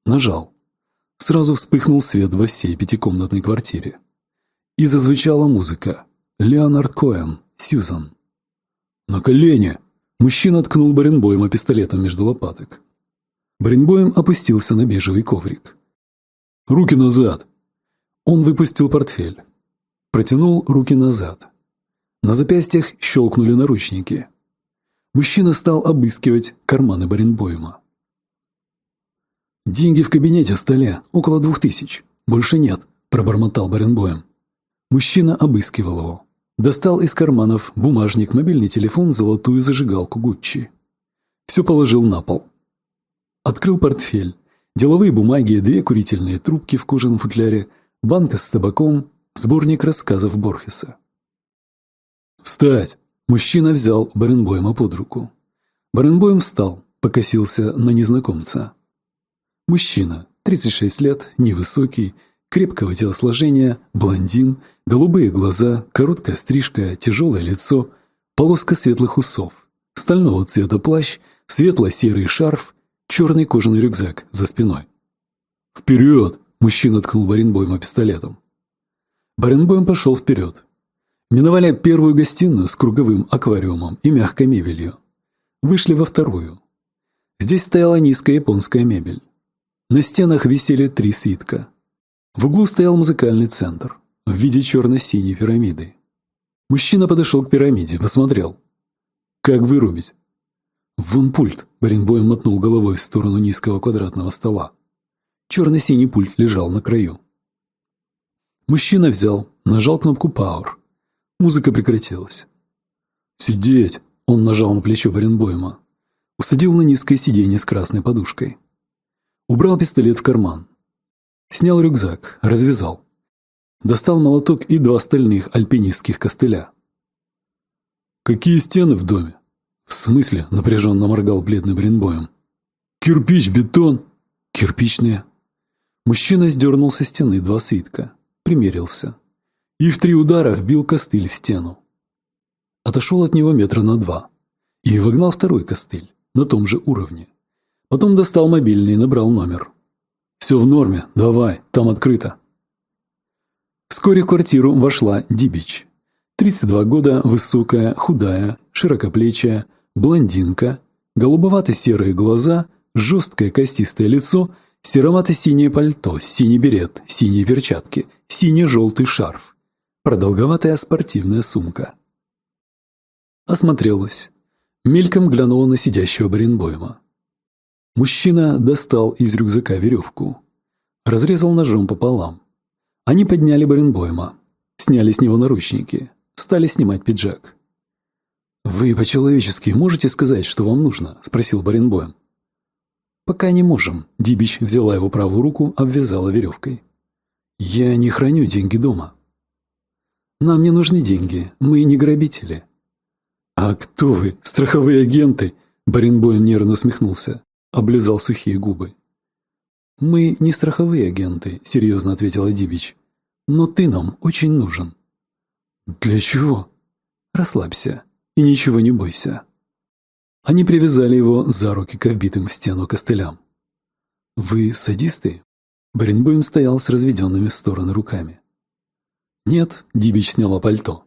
Нажал. Сразу вспыхнул свет во всей пятикомнатной квартире. И зазвучала музыка. Леонард Коэн, Сьюзан. «На колени!» Мужчина ткнул Баренбоема пистолетом между лопаток. Баренбоем опустился на бежевый коврик. «Руки назад!» Он выпустил портфель. Протянул руки назад. На запястьях щелкнули наручники. Мужчина стал обыскивать карманы Баренбойма. «Деньги в кабинете в столе, около двух тысяч. Больше нет», – пробормотал Баренбоем. Мужчина обыскивал его. Достал из карманов бумажник, мобильный телефон, золотую зажигалку Гуччи. Все положил на пол. Открыл портфель. Деловые бумаги, две курительные трубки в кожаном футляре, банка с табаком, сборник рассказов Борхеса. «Встать!» Мужчина взял Баренбойма под руку. Баренбойм встал, покосился на незнакомца. Мужчина, 36 лет, невысокий, крепкого телосложения, блондин, голубые глаза, короткая стрижка, тяжелое лицо, полоска светлых усов, стального цвета плащ, светло-серый шарф, черный кожаный рюкзак за спиной. «Вперед!» – мужчина ткнул Баренбойма пистолетом. Баренбойм пошел вперед. Миновали первую гостиную с круговым аквариумом и мягкой мебелью. Вышли во вторую. Здесь стояла низкая японская мебель. На стенах висели три свитка. В углу стоял музыкальный центр в виде черно-синей пирамиды. Мужчина подошел к пирамиде, посмотрел. «Как вырубить?» «Вон пульт», – Баренбоем мотнул головой в сторону низкого квадратного стола. Черно-синий пульт лежал на краю. Мужчина взял, нажал кнопку «Power». Музыка прекратилась. «Сидеть!» – он нажал на плечо Баренбойма. Усадил на низкое сиденье с красной подушкой. Убрал пистолет в карман. Снял рюкзак, развязал. Достал молоток и два стальных альпинистских костыля. «Какие стены в доме?» «В смысле?» – напряженно моргал бледный Баренбоем. «Кирпич, бетон!» «Кирпичные!» Мужчина сдернул со стены два свитка. Примерился и в три удара вбил костыль в стену. Отошел от него метра на два и вогнал второй костыль на том же уровне. Потом достал мобильный и набрал номер. «Все в норме, давай, там открыто». Вскоре в квартиру вошла Дибич. 32 года, высокая, худая, широкоплечая, блондинка, голубовато-серые глаза, жесткое костистое лицо, серовато-синее пальто, синий берет, синие перчатки, синий-желтый шарф продолговатая спортивная сумка. Осмотрелась. Мельком глянула на сидящего Баренбойма. Мужчина достал из рюкзака веревку. Разрезал ножом пополам. Они подняли Баренбойма. Сняли с него наручники. Стали снимать пиджак. «Вы по-человечески можете сказать, что вам нужно?» – спросил Баренбоем. «Пока не можем», – Дибич взяла его правую руку, обвязала веревкой. «Я не храню деньги дома», нам не нужны деньги, мы не грабители». «А кто вы? Страховые агенты?» Баренбоем нервно усмехнулся, облизал сухие губы. «Мы не страховые агенты», — серьезно ответила Дибич. «Но ты нам очень нужен». «Для чего?» «Расслабься и ничего не бойся». Они привязали его за руки к вбитым в стену костылям. «Вы садисты?» Баренбоем стоял с разведенными в стороны руками. Нет, Дибич сняла пальто.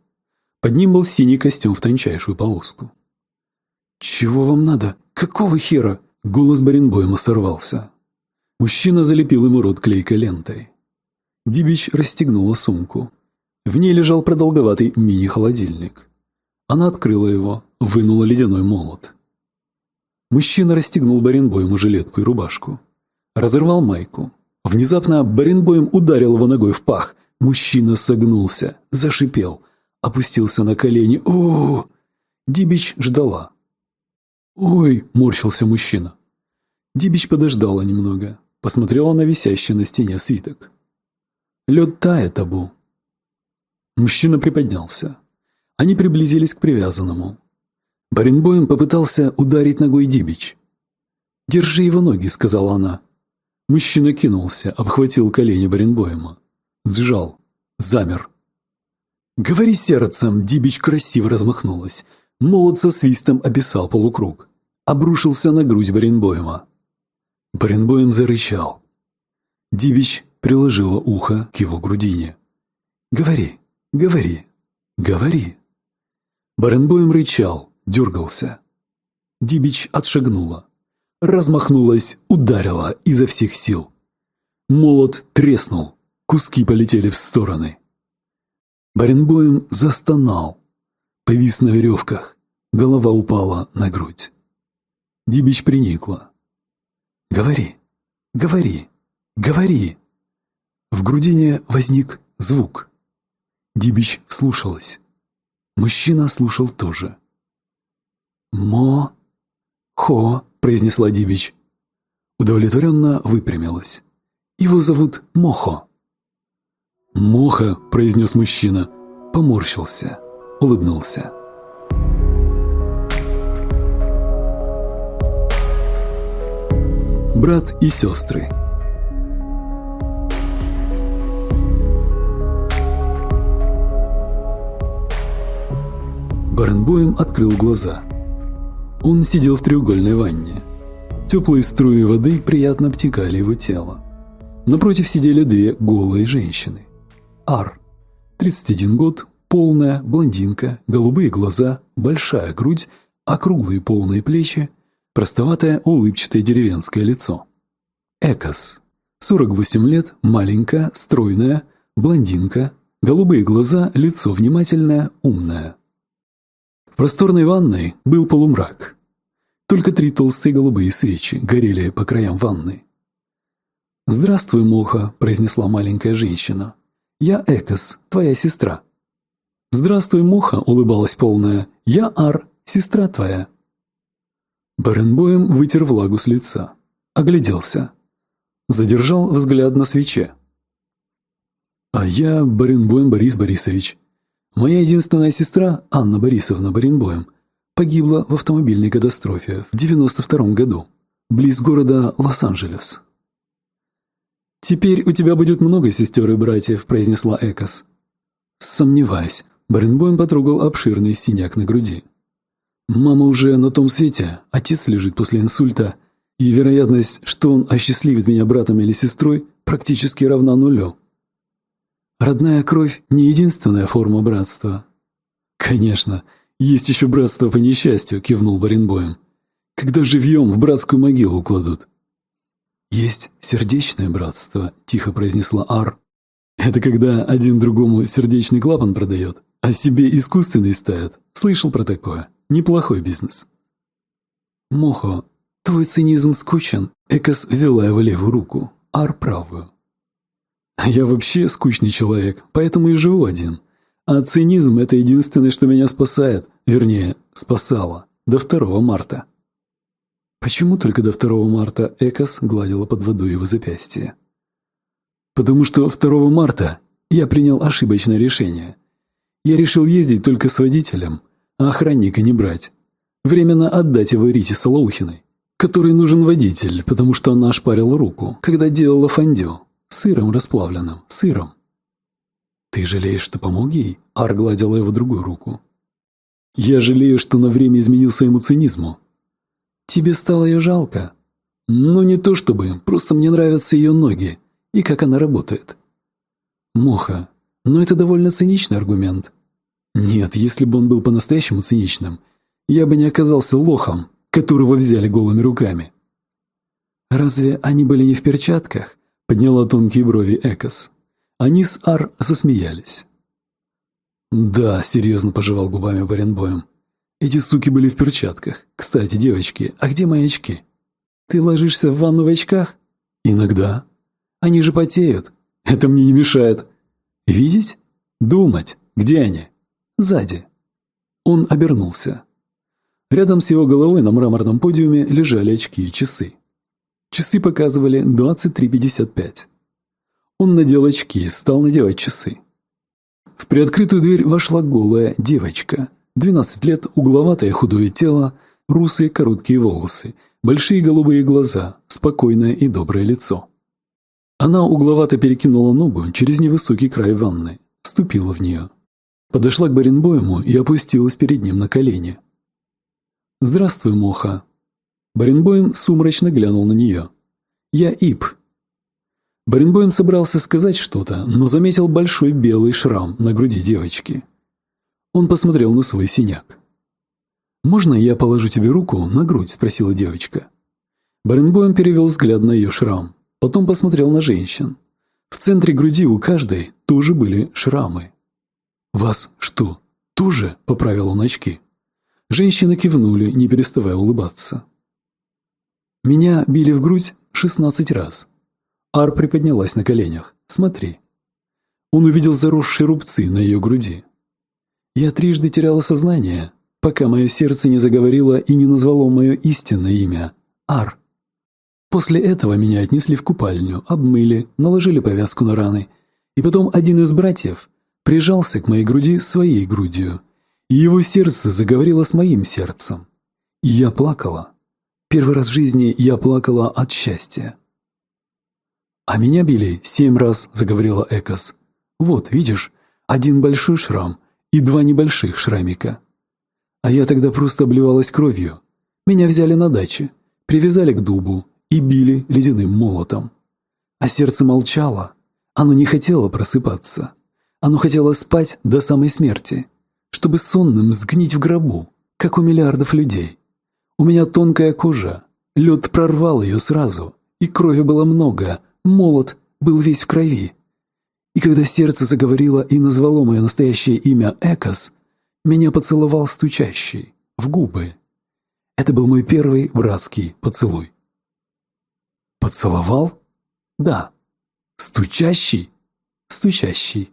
Под ним был синий костюм в тончайшую полоску. «Чего вам надо? Какого хера?» Голос Баренбойма сорвался. Мужчина залепил ему рот клейкой лентой. Дибич расстегнула сумку. В ней лежал продолговатый мини-холодильник. Она открыла его, вынула ледяной молот. Мужчина расстегнул Баренбойму жилетку и рубашку. Разорвал майку. Внезапно Баренбойм ударил его ногой в пах. Мужчина согнулся, зашипел, опустился на колени. о Дибич ждала. «Ой!» – морщился мужчина. Дибич подождала немного, посмотрела на висящий на стене свиток. Лед тает, Абу. Мужчина приподнялся. Они приблизились к привязанному. Баренбоем попытался ударить ногой Дибич. «Держи его ноги», — сказала она. Мужчина кинулся, обхватил колени Баренбоема. Сжал. Замер. «Говори сердцем!» — Дибич красиво размахнулась. Молот со свистом описал полукруг. Обрушился на грудь Баренбоема. Баренбоем зарычал. Дибич приложила ухо к его грудине. «Говори, говори, говори!» Баренбоем рычал, дергался. Дибич отшагнула. Размахнулась, ударила изо всех сил. Молот треснул, куски полетели в стороны. Баренбоем застонал, повис на веревках, голова упала на грудь. Дибич приникла. «Говори, говори, говори!» В грудине возник звук. Дибич вслушалась. Мужчина слушал тоже. «Мо... хо», — произнесла Дибич. Удовлетворенно выпрямилась. «Его зовут Мохо». «Моха», — произнес мужчина, поморщился, улыбнулся. Брат и сестры Баренбоем открыл глаза. Он сидел в треугольной ванне. Теплые струи воды приятно обтекали его тело. Напротив сидели две голые женщины. Ар, 31 год, полная, блондинка, голубые глаза, большая грудь, округлые полные плечи, простоватое улыбчатое деревенское лицо. Экос, 48 лет, маленькая, стройная, блондинка, голубые глаза, лицо внимательное, умное. В просторной ванной был полумрак. Только три толстые голубые свечи горели по краям ванны. «Здравствуй, Моха», – произнесла маленькая женщина. «Я Экос, твоя сестра». «Здравствуй, Моха», – улыбалась полная. «Я Ар, сестра твоя». Баренбоем вытер влагу с лица. Огляделся. Задержал взгляд на свече. «А я Баренбоем Борис Борисович. Моя единственная сестра, Анна Борисовна Баренбоем, погибла в автомобильной катастрофе в 92 году, близ города Лос-Анджелес. «Теперь у тебя будет много сестер и братьев», – произнесла Экос. «Сомневаюсь». Баренбоем потрогал обширный синяк на груди. «Мама уже на том свете, отец лежит после инсульта, и вероятность, что он осчастливит меня братом или сестрой, практически равна нулю. Родная кровь – не единственная форма братства. Конечно, есть еще братство по несчастью, кивнул Баренбоем. Когда живьем в братскую могилу кладут. Есть сердечное братство, тихо произнесла Ар. Это когда один другому сердечный клапан продает, а себе искусственный ставят. Слышал про такое. Неплохой бизнес. Мохо, твой цинизм скучен. Экос взяла его левую руку, Ар правую. Я вообще скучный человек, поэтому и живу один. А цинизм – это единственное, что меня спасает, вернее, спасало, до 2 марта. Почему только до 2 марта Экос гладила под водой его запястье? Потому что 2 марта я принял ошибочное решение. Я решил ездить только с водителем, а охранника не брать. Временно отдать его Рите Солоухиной, которой нужен водитель, потому что она ошпарила руку, когда делала фондю. Сыром расплавленным, сыром. Ты жалеешь, что помог ей? Ар гладила его другую руку. Я жалею, что на время изменил своему цинизму. Тебе стало ее жалко? Ну, не то чтобы, просто мне нравятся ее ноги и как она работает. Моха, но это довольно циничный аргумент. Нет, если бы он был по-настоящему циничным, Я бы не оказался лохом, которого взяли голыми руками. «Разве они были не в перчатках?» – подняла тонкие брови Экос. Они с Ар засмеялись. «Да», – серьезно пожевал губами Баренбоем. «Эти суки были в перчатках. Кстати, девочки, а где мои очки?» «Ты ложишься в ванну в очках?» «Иногда. Они же потеют. Это мне не мешает. Видеть? Думать. Где они?» «Сзади». Он обернулся. Рядом с его головой на мраморном подиуме лежали очки и часы. Часы показывали 23.55. Он надел очки, стал надевать часы. В приоткрытую дверь вошла голая девочка. 12 лет, угловатое худое тело, русые короткие волосы, большие голубые глаза, спокойное и доброе лицо. Она угловато перекинула ногу через невысокий край ванны, ступила в нее. Подошла к Баренбоему и опустилась перед ним на колени. «Здравствуй, Моха». Баренбоем сумрачно глянул на нее. «Я Ип». Баренбоем собрался сказать что-то, но заметил большой белый шрам на груди девочки. Он посмотрел на свой синяк. «Можно я положу тебе руку на грудь?» – спросила девочка. Баренбоем перевел взгляд на ее шрам, потом посмотрел на женщин. В центре груди у каждой тоже были шрамы. «Вас что, тоже?» – поправил он очки. Женщины кивнули, не переставая улыбаться. «Меня били в грудь шестнадцать раз». Ар приподнялась на коленях. «Смотри». Он увидел заросшие рубцы на ее груди. Я трижды теряла сознание, пока мое сердце не заговорило и не назвало мое истинное имя – Ар. После этого меня отнесли в купальню, обмыли, наложили повязку на раны, и потом один из братьев прижался к моей груди своей грудью, и его сердце заговорило с моим сердцем. И я плакала. Первый раз в жизни я плакала от счастья. «А меня били семь раз», – заговорила Экос. «Вот, видишь, один большой шрам и два небольших шрамика. А я тогда просто обливалась кровью. Меня взяли на даче, привязали к дубу и били ледяным молотом. А сердце молчало, оно не хотело просыпаться. Оно хотело спать до самой смерти, чтобы сонным сгнить в гробу, как у миллиардов людей. У меня тонкая кожа, лед прорвал ее сразу, и крови было много, молот был весь в крови. И когда сердце заговорило и назвало мое настоящее имя Экос, меня поцеловал стучащий, в губы. Это был мой первый братский поцелуй. Поцеловал? Да. Стучащий? Стучащий.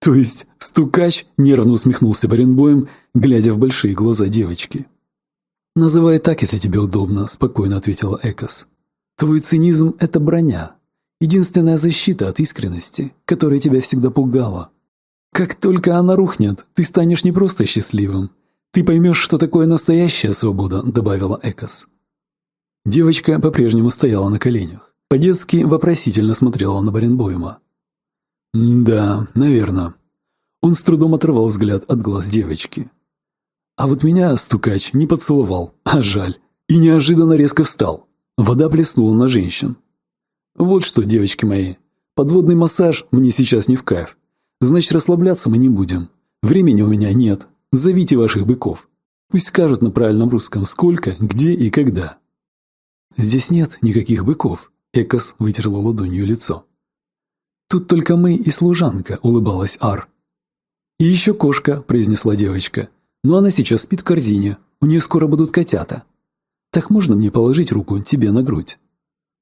То есть стукач нервно усмехнулся Баренбоем, глядя в большие глаза девочки. «Называй так, если тебе удобно», – спокойно ответила Экос. «Твой цинизм – это броня, Единственная защита от искренности, которая тебя всегда пугала. Как только она рухнет, ты станешь не просто счастливым. Ты поймешь, что такое настоящая свобода», — добавила Экос. Девочка по-прежнему стояла на коленях. По-детски вопросительно смотрела на Баренбойма. «Да, наверное». Он с трудом оторвал взгляд от глаз девочки. А вот меня стукач не поцеловал, а жаль. И неожиданно резко встал. Вода плеснула на женщин. Вот что, девочки мои, подводный массаж мне сейчас не в кайф. Значит, расслабляться мы не будем. Времени у меня нет. Зовите ваших быков. Пусть скажут на правильном русском сколько, где и когда. Здесь нет никаких быков. Экос вытерла ладонью лицо. Тут только мы и служанка, улыбалась Ар. И еще кошка, произнесла девочка. Но она сейчас спит в корзине. У нее скоро будут котята. Так можно мне положить руку тебе на грудь?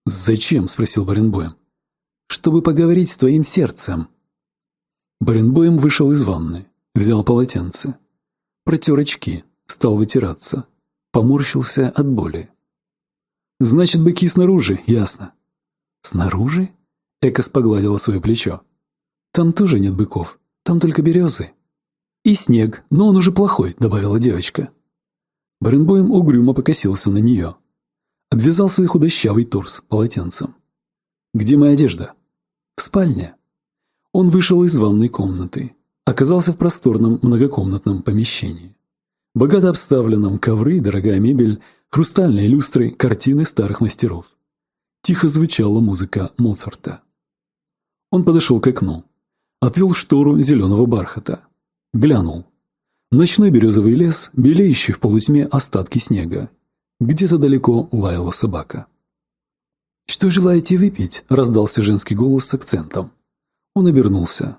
«Зачем?» – спросил Баренбоем. «Чтобы поговорить с твоим сердцем». Баренбоем вышел из ванны, взял полотенце, протер очки, стал вытираться, поморщился от боли. «Значит, быки снаружи, ясно». «Снаружи?» – Экос погладила свое плечо. «Там тоже нет быков, там только березы». «И снег, но он уже плохой», – добавила девочка. Баренбоем угрюмо покосился на нее обвязал свой худощавый торс полотенцем. «Где моя одежда?» «В спальне». Он вышел из ванной комнаты, оказался в просторном многокомнатном помещении. Богато обставленном ковры, дорогая мебель, хрустальные люстры, картины старых мастеров. Тихо звучала музыка Моцарта. Он подошел к окну, отвел штору зеленого бархата, глянул. Ночной березовый лес, белеющий в полутьме остатки снега. Где-то далеко лаяла собака. «Что желаете выпить?» – раздался женский голос с акцентом. Он обернулся.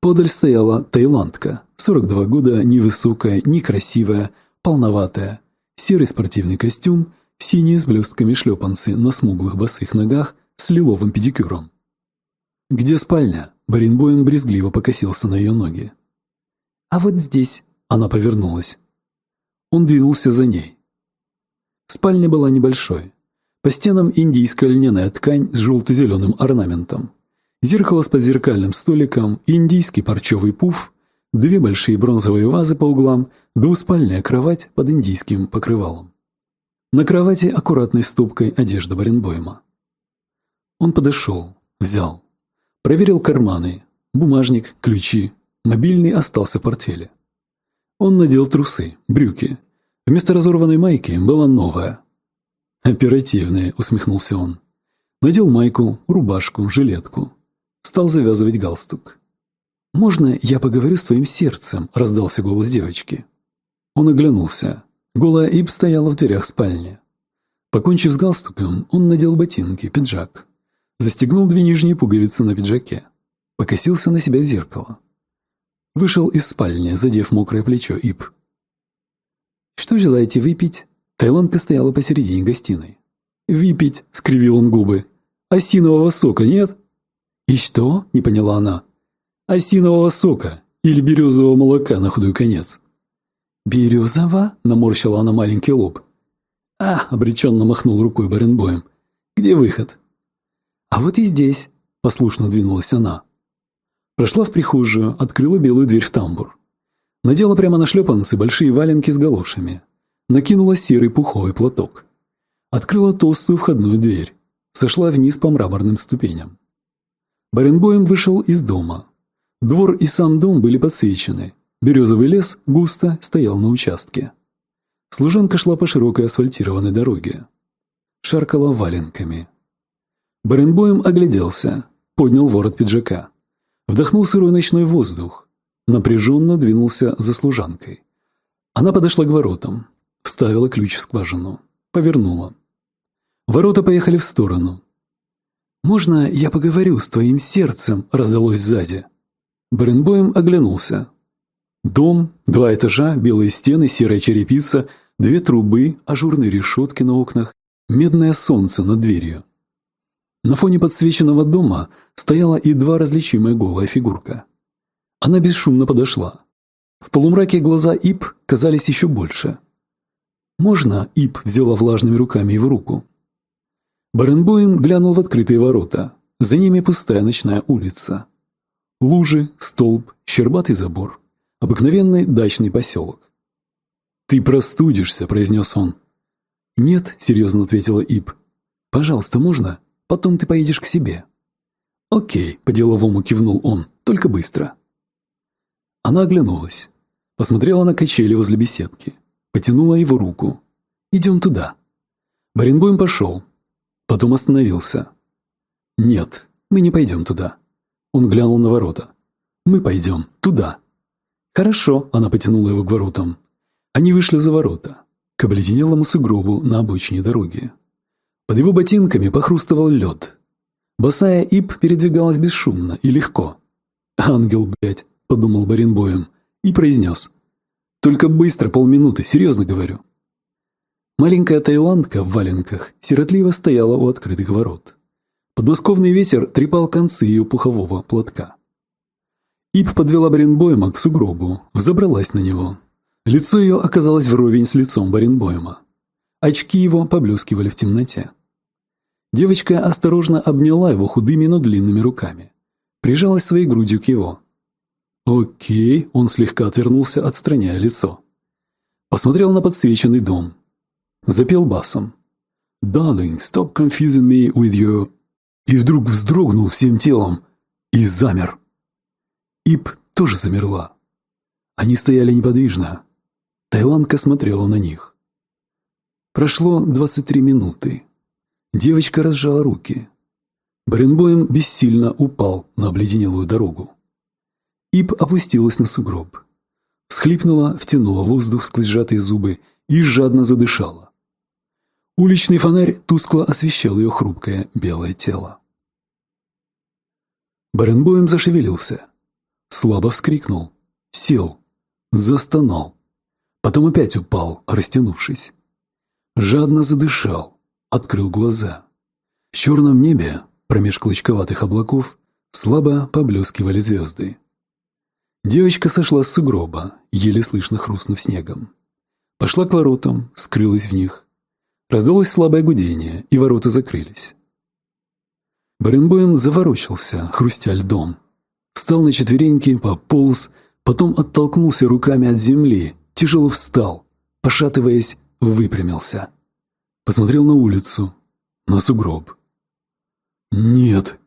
Подаль стояла таиландка, 42 года, невысокая, некрасивая, полноватая, серый спортивный костюм, синие с блестками шлепанцы на смуглых босых ногах с лиловым педикюром. «Где спальня?» – Баринбоем брезгливо покосился на ее ноги. «А вот здесь», – она повернулась. Он двинулся за ней. Спальня была небольшой. По стенам индийская льняная ткань с желто-зеленым орнаментом. Зеркало с подзеркальным столиком, индийский парчевый пуф, две большие бронзовые вазы по углам, двуспальная кровать под индийским покрывалом. На кровати аккуратной стопкой одежда Баренбойма. Он подошел, взял, проверил карманы, бумажник, ключи, мобильный остался в портфеле. Он надел трусы, брюки. Вместо разорванной майки была новая. «Оперативная», — усмехнулся он. Надел майку, рубашку, жилетку. Стал завязывать галстук. «Можно я поговорю с твоим сердцем?» – раздался голос девочки. Он оглянулся. Голая Иб стояла в дверях спальни. Покончив с галстуком, он надел ботинки, пиджак. Застегнул две нижние пуговицы на пиджаке. Покосился на себя зеркало. Вышел из спальни, задев мокрое плечо Иб. «Что желаете выпить?» Таиландка стояла посередине гостиной. «Выпить!» – скривил он губы. «Осинового сока нет?» «И что?» – не поняла она. «Осинового сока или березового молока на худой конец». «Березово?» – наморщила она маленький лоб. «А!» – обреченно махнул рукой Баренбоем. «Где выход?» «А вот и здесь», – послушно двинулась она. Прошла в прихожую, открыла белую дверь в тамбур. Надела прямо на шлепанцы большие валенки с галошами. Накинула серый пуховый платок. Открыла толстую входную дверь. Сошла вниз по мраморным ступеням. Баренбоем вышел из дома. Двор и сам дом были подсвечены. Березовый лес густо стоял на участке. Служанка шла по широкой асфальтированной дороге. Шаркала валенками. Баренбоем огляделся, поднял ворот пиджака. Вдохнул сырой ночной воздух. Напряженно двинулся за служанкой. Она подошла к воротам, вставила ключ в скважину, повернула. Ворота поехали в сторону. «Можно я поговорю с твоим сердцем?» – раздалось сзади. Бренбоем оглянулся. Дом, два этажа, белые стены, серая черепица, две трубы, ажурные решетки на окнах, медное солнце над дверью. На фоне подсвеченного дома стояла едва различимая голая фигурка. Она бесшумно подошла. В полумраке глаза Ип казались еще больше. «Можно?» – Ип взяла влажными руками его руку. Баренбоем глянул в открытые ворота. За ними пустая ночная улица. Лужи, столб, щербатый забор. Обыкновенный дачный поселок. «Ты простудишься», – произнес он. «Нет», – серьезно ответила Ип. «Пожалуйста, можно? Потом ты поедешь к себе». «Окей», – по-деловому кивнул он, – «только быстро». Она оглянулась, посмотрела на качели возле беседки, потянула его руку. «Идем туда». Баренбоем пошел. Потом остановился. «Нет, мы не пойдем туда». Он глянул на ворота. «Мы пойдем туда». «Хорошо», — она потянула его к воротам. Они вышли за ворота, к обледенелому сугробу на обочине дороги. Под его ботинками похрустывал лед. Босая Ип передвигалась бесшумно и легко. «Ангел, блядь», — подумал Баренбоем и произнес. «Только быстро, полминуты, серьезно говорю». Маленькая таиландка в валенках сиротливо стояла у открытых ворот. Подмосковный ветер трепал концы ее пухового платка. Ип подвела Баренбойма к сугробу, взобралась на него. Лицо ее оказалось вровень с лицом Баренбойма. Очки его поблескивали в темноте. Девочка осторожно обняла его худыми, но длинными руками. Прижалась своей грудью к его. «Окей», — он слегка отвернулся, отстраняя лицо. Посмотрел на подсвеченный дом. Запел басом. «Darling, stop confusing me with your...» И вдруг вздрогнул всем телом и замер. Ип тоже замерла. Они стояли неподвижно. Таиландка смотрела на них. Прошло 23 минуты. Девочка разжала руки. Баренбоем бессильно упал на обледенелую дорогу. Ип опустилась на сугроб. Всхлипнула, втянула воздух сквозь сжатые зубы и жадно задышала. Уличный фонарь тускло освещал ее хрупкое белое тело. Баренбоем зашевелился. Слабо вскрикнул. Сел. Застонал. Потом опять упал, растянувшись. Жадно задышал. Открыл глаза. В черном небе, промеж клочковатых облаков, слабо поблескивали звезды. Девочка сошла с сугроба, еле слышно хрустнув снегом. Пошла к воротам, скрылась в них. Раздалось слабое гудение, и ворота закрылись. Баренбоем заворочился, хрустя льдом. Встал на четвереньки, пополз, потом оттолкнулся руками от земли, тяжело встал, пошатываясь, выпрямился. Посмотрел на улицу, на сугроб. «Нет!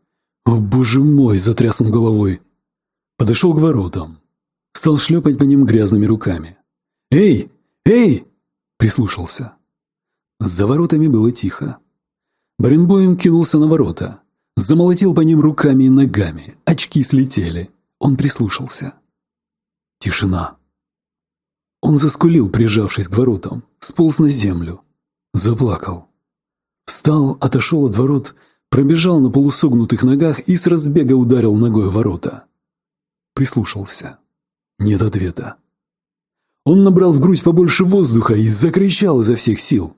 О, боже мой!» – затряс он головой. Подошел к воротам. Стал шлепать по ним грязными руками. «Эй! Эй!» – прислушался. За воротами было тихо. Баренбоем кинулся на ворота. Замолотил по ним руками и ногами. Очки слетели. Он прислушался. Тишина. Он заскулил, прижавшись к воротам. Сполз на землю. Заплакал. Встал, отошел от ворот, пробежал на полусогнутых ногах и с разбега ударил ногой ворота. Прислушался. Нет ответа. Он набрал в грудь побольше воздуха и закричал изо всех сил.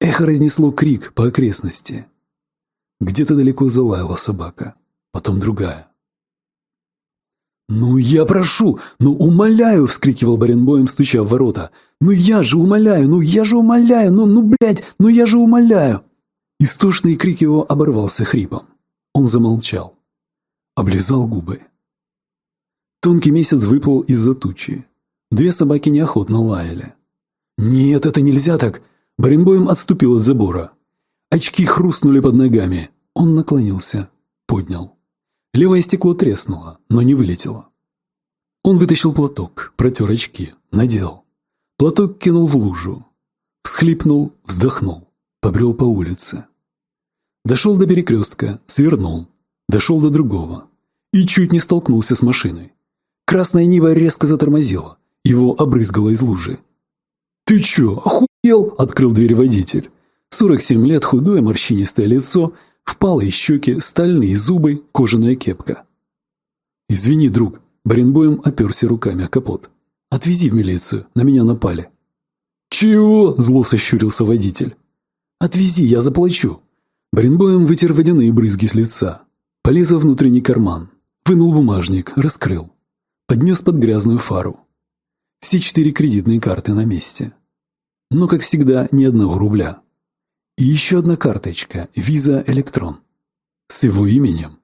Эхо разнесло крик по окрестности. Где-то далеко залаяла собака, потом другая. «Ну, я прошу! Ну, умоляю!» – вскрикивал Баренбоем, стуча в ворота. «Ну, я же умоляю! Ну, я же умоляю! Ну, ну, блядь! Ну, я же умоляю!» Истошный крик его оборвался хрипом. Он замолчал. Облизал губы. Тонкий месяц выплыл из-за тучи. Две собаки неохотно лаяли. «Нет, это нельзя так!» Баренбоем отступил от забора. Очки хрустнули под ногами. Он наклонился, поднял. Левое стекло треснуло, но не вылетело. Он вытащил платок, протер очки, надел. Платок кинул в лужу. Всхлипнул, вздохнул, побрел по улице. Дошел до перекрестка, свернул. Дошел до другого. И чуть не столкнулся с машиной. Красная Нива резко затормозила. Его обрызгало из лужи. «Ты чё, охуел?» – открыл дверь водитель. 47 лет, худое морщинистое лицо, впалые щеки, стальные зубы, кожаная кепка. «Извини, друг», – Баренбоем оперся руками о капот. «Отвези в милицию, на меня напали». «Чего?» – зло сощурился водитель. «Отвези, я заплачу». Баренбоем вытер водяные брызги с лица. Полез во внутренний карман. Вынул бумажник, раскрыл. Поднес под грязную фару. Все четыре кредитные карты на месте. Но, как всегда, ни одного рубля. И еще одна карточка – виза Электрон. С его именем.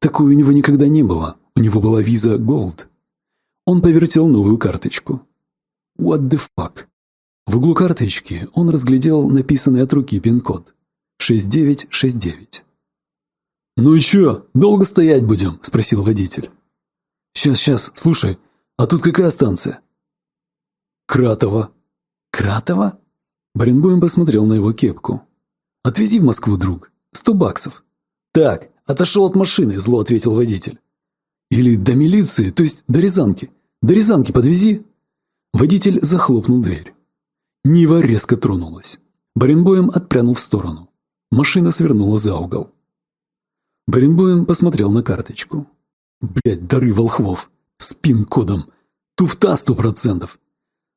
Такой у него никогда не было. У него была виза Gold. Он повертел новую карточку. What the fuck? В углу карточки он разглядел написанный от руки пин-код. 6969. «Ну и чё, долго стоять будем?» – спросил водитель. «Сейчас, сейчас, слушай, а тут какая станция?» «Кратова». «Кратова?» Баренбоем посмотрел на его кепку. «Отвези в Москву, друг. Сто баксов». «Так, отошел от машины», – зло ответил водитель. «Или до милиции, то есть до Рязанки. До Рязанки подвези». Водитель захлопнул дверь. Нива резко тронулась. Баренбоем отпрянул в сторону. Машина свернула за угол. Баренбоем посмотрел на карточку. Блять, дары волхвов. С пин-кодом. Туфта сто процентов.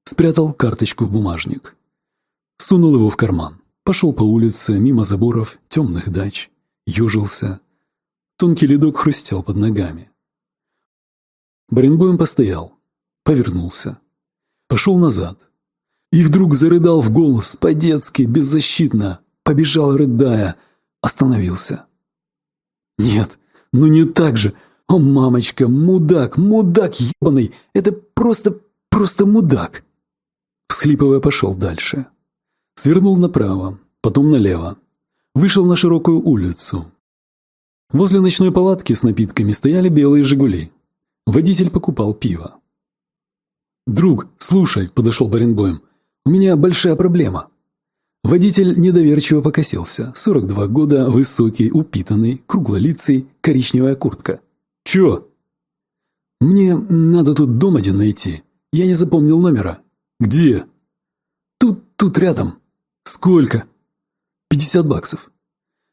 Спрятал карточку в бумажник. Сунул его в карман. Пошел по улице, мимо заборов, темных дач. Ёжился. Тонкий ледок хрустел под ногами. Баренбоем постоял. Повернулся. Пошел назад. И вдруг зарыдал в голос, по-детски, беззащитно. Побежал, рыдая. Остановился. Нет, ну не так же. О, мамочка, мудак, мудак ебаный. Это просто, просто мудак. Всхлипывая, пошел дальше. Свернул направо, потом налево. Вышел на широкую улицу. Возле ночной палатки с напитками стояли белые «Жигули». Водитель покупал пиво. «Друг, слушай», – подошел Баренбоем, – «у меня большая проблема». Водитель недоверчиво покосился. 42 года, высокий, упитанный, круглолицый, коричневая куртка. «Чё?» «Мне надо тут дом один найти. Я не запомнил номера. Где? Тут, тут рядом. Сколько? Пятьдесят баксов.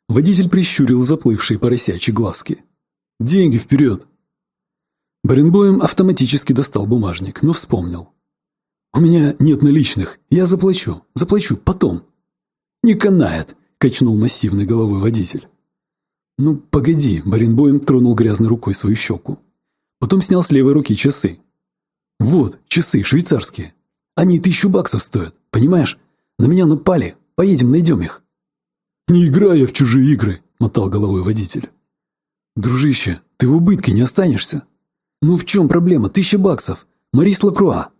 Водитель прищурил заплывшие поросячьи глазки. Деньги вперед. Баренбоем автоматически достал бумажник, но вспомнил. «У меня нет наличных. Я заплачу. Заплачу. Потом». «Не канает», – качнул массивной головой водитель. «Ну, погоди», – Баренбоем тронул грязной рукой свою щеку. Потом снял с левой руки часы. «Вот, часы, швейцарские. Они тысячу баксов стоят, понимаешь? На меня напали. Поедем, найдем их». «Не играя в чужие игры», – мотал головой водитель. «Дружище, ты в убытке не останешься?» «Ну в чем проблема? Тысяча баксов. Марис Лакруа».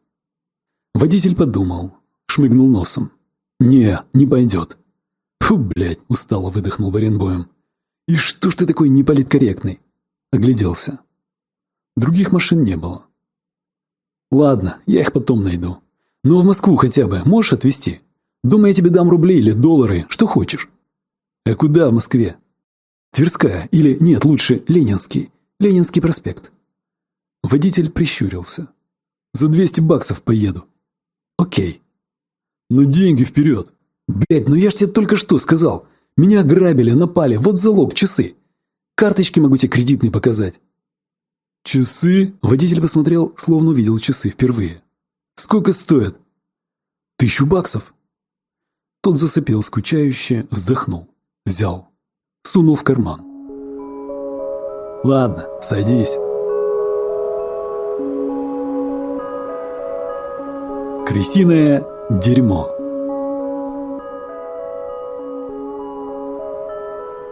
Водитель подумал, шмыгнул носом. «Не, не пойдет». «Фу, блядь!» – устало выдохнул Баренбоем. «И что ж ты такой неполиткорректный?» Огляделся. Других машин не было. «Ладно, я их потом найду. Но в Москву хотя бы можешь отвезти? Думаю, я тебе дам рубли или доллары, что хочешь». «А куда в Москве?» «Тверская или, нет, лучше Ленинский. Ленинский проспект». Водитель прищурился. «За 200 баксов поеду». «Окей». «Но деньги вперед!» «Блядь, ну я ж тебе только что сказал. Меня ограбили, напали, вот залог, часы. Карточки могу тебе кредитные показать». «Часы?» Водитель посмотрел, словно увидел часы впервые. «Сколько стоят?» «Тысячу баксов». Тот засыпел скучающе, вздохнул. Взял. Сунул в карман. «Ладно, садись». Крысиное дерьмо.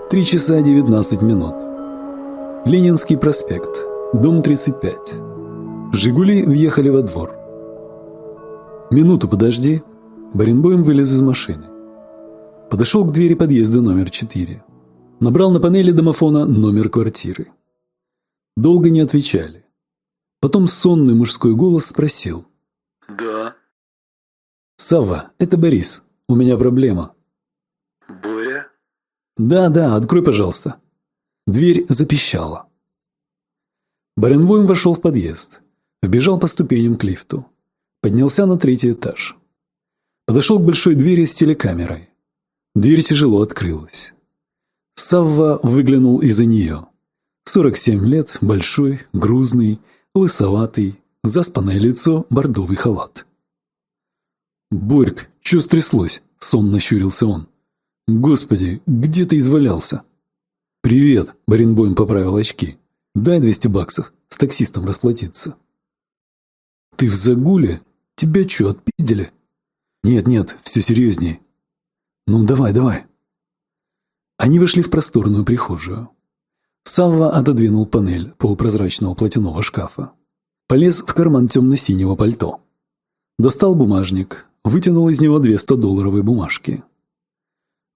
Три часа девятнадцать минут. Ленинский проспект, дом 35. «Жигули» въехали во двор. «Минуту подожди». Баренбоем вылез из машины. Подошел к двери подъезда номер 4. Набрал на панели домофона номер квартиры. Долго не отвечали. Потом сонный мужской голос спросил. «Да». «Савва, это Борис. У меня проблема». «Боря?» «Да, да, открой, пожалуйста». Дверь запищала. Баренбоем вошел в подъезд. Вбежал по ступеням к лифту. Поднялся на третий этаж. Подошел к большой двери с телекамерой. Дверь тяжело открылась. Савва выглянул из-за нее. 47 лет, большой, грузный, лысоватый, заспанное лицо, бордовый халат. «Борьк, что стряслось?» – сонно щурился он. «Господи, где ты извалялся?» «Привет», – Баренбойм поправил очки. «Дай 200 баксов, с таксистом расплатиться». «Ты в загуле? Тебя что, отпиздили?» «Нет-нет, все серьезнее». «Ну, давай, давай». Они вошли в просторную прихожую. Савва отодвинул панель полупрозрачного платяного шкафа. Полез в карман темно-синего пальто. Достал бумажник, вытянул из него две 100-долларовые бумажки.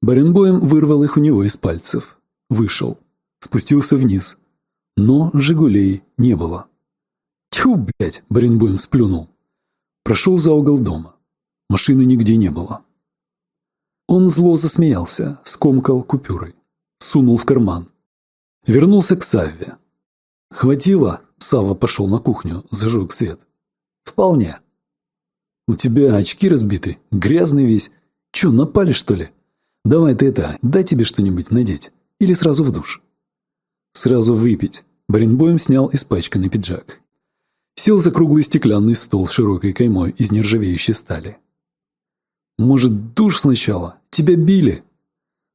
Баренбоем вырвал их у него из пальцев. Вышел. Спустился вниз. Но «Жигулей» не было. «Тьфу, блядь!» – Баренбоем сплюнул. Прошел за угол дома. Машины нигде не было. Он зло засмеялся, скомкал купюрой. Сунул в карман. Вернулся к Савве. «Хватило?» – Савва пошел на кухню, зажег свет. «Вполне». «У тебя очки разбиты, грязный весь. Че, напали, что ли? Давай ты это, дай тебе что-нибудь надеть. Или сразу в душ». «Сразу выпить». Баренбоем снял испачканный пиджак. Сел за круглый стеклянный стол с широкой каймой из нержавеющей стали. «Может, душ сначала? Тебя били?»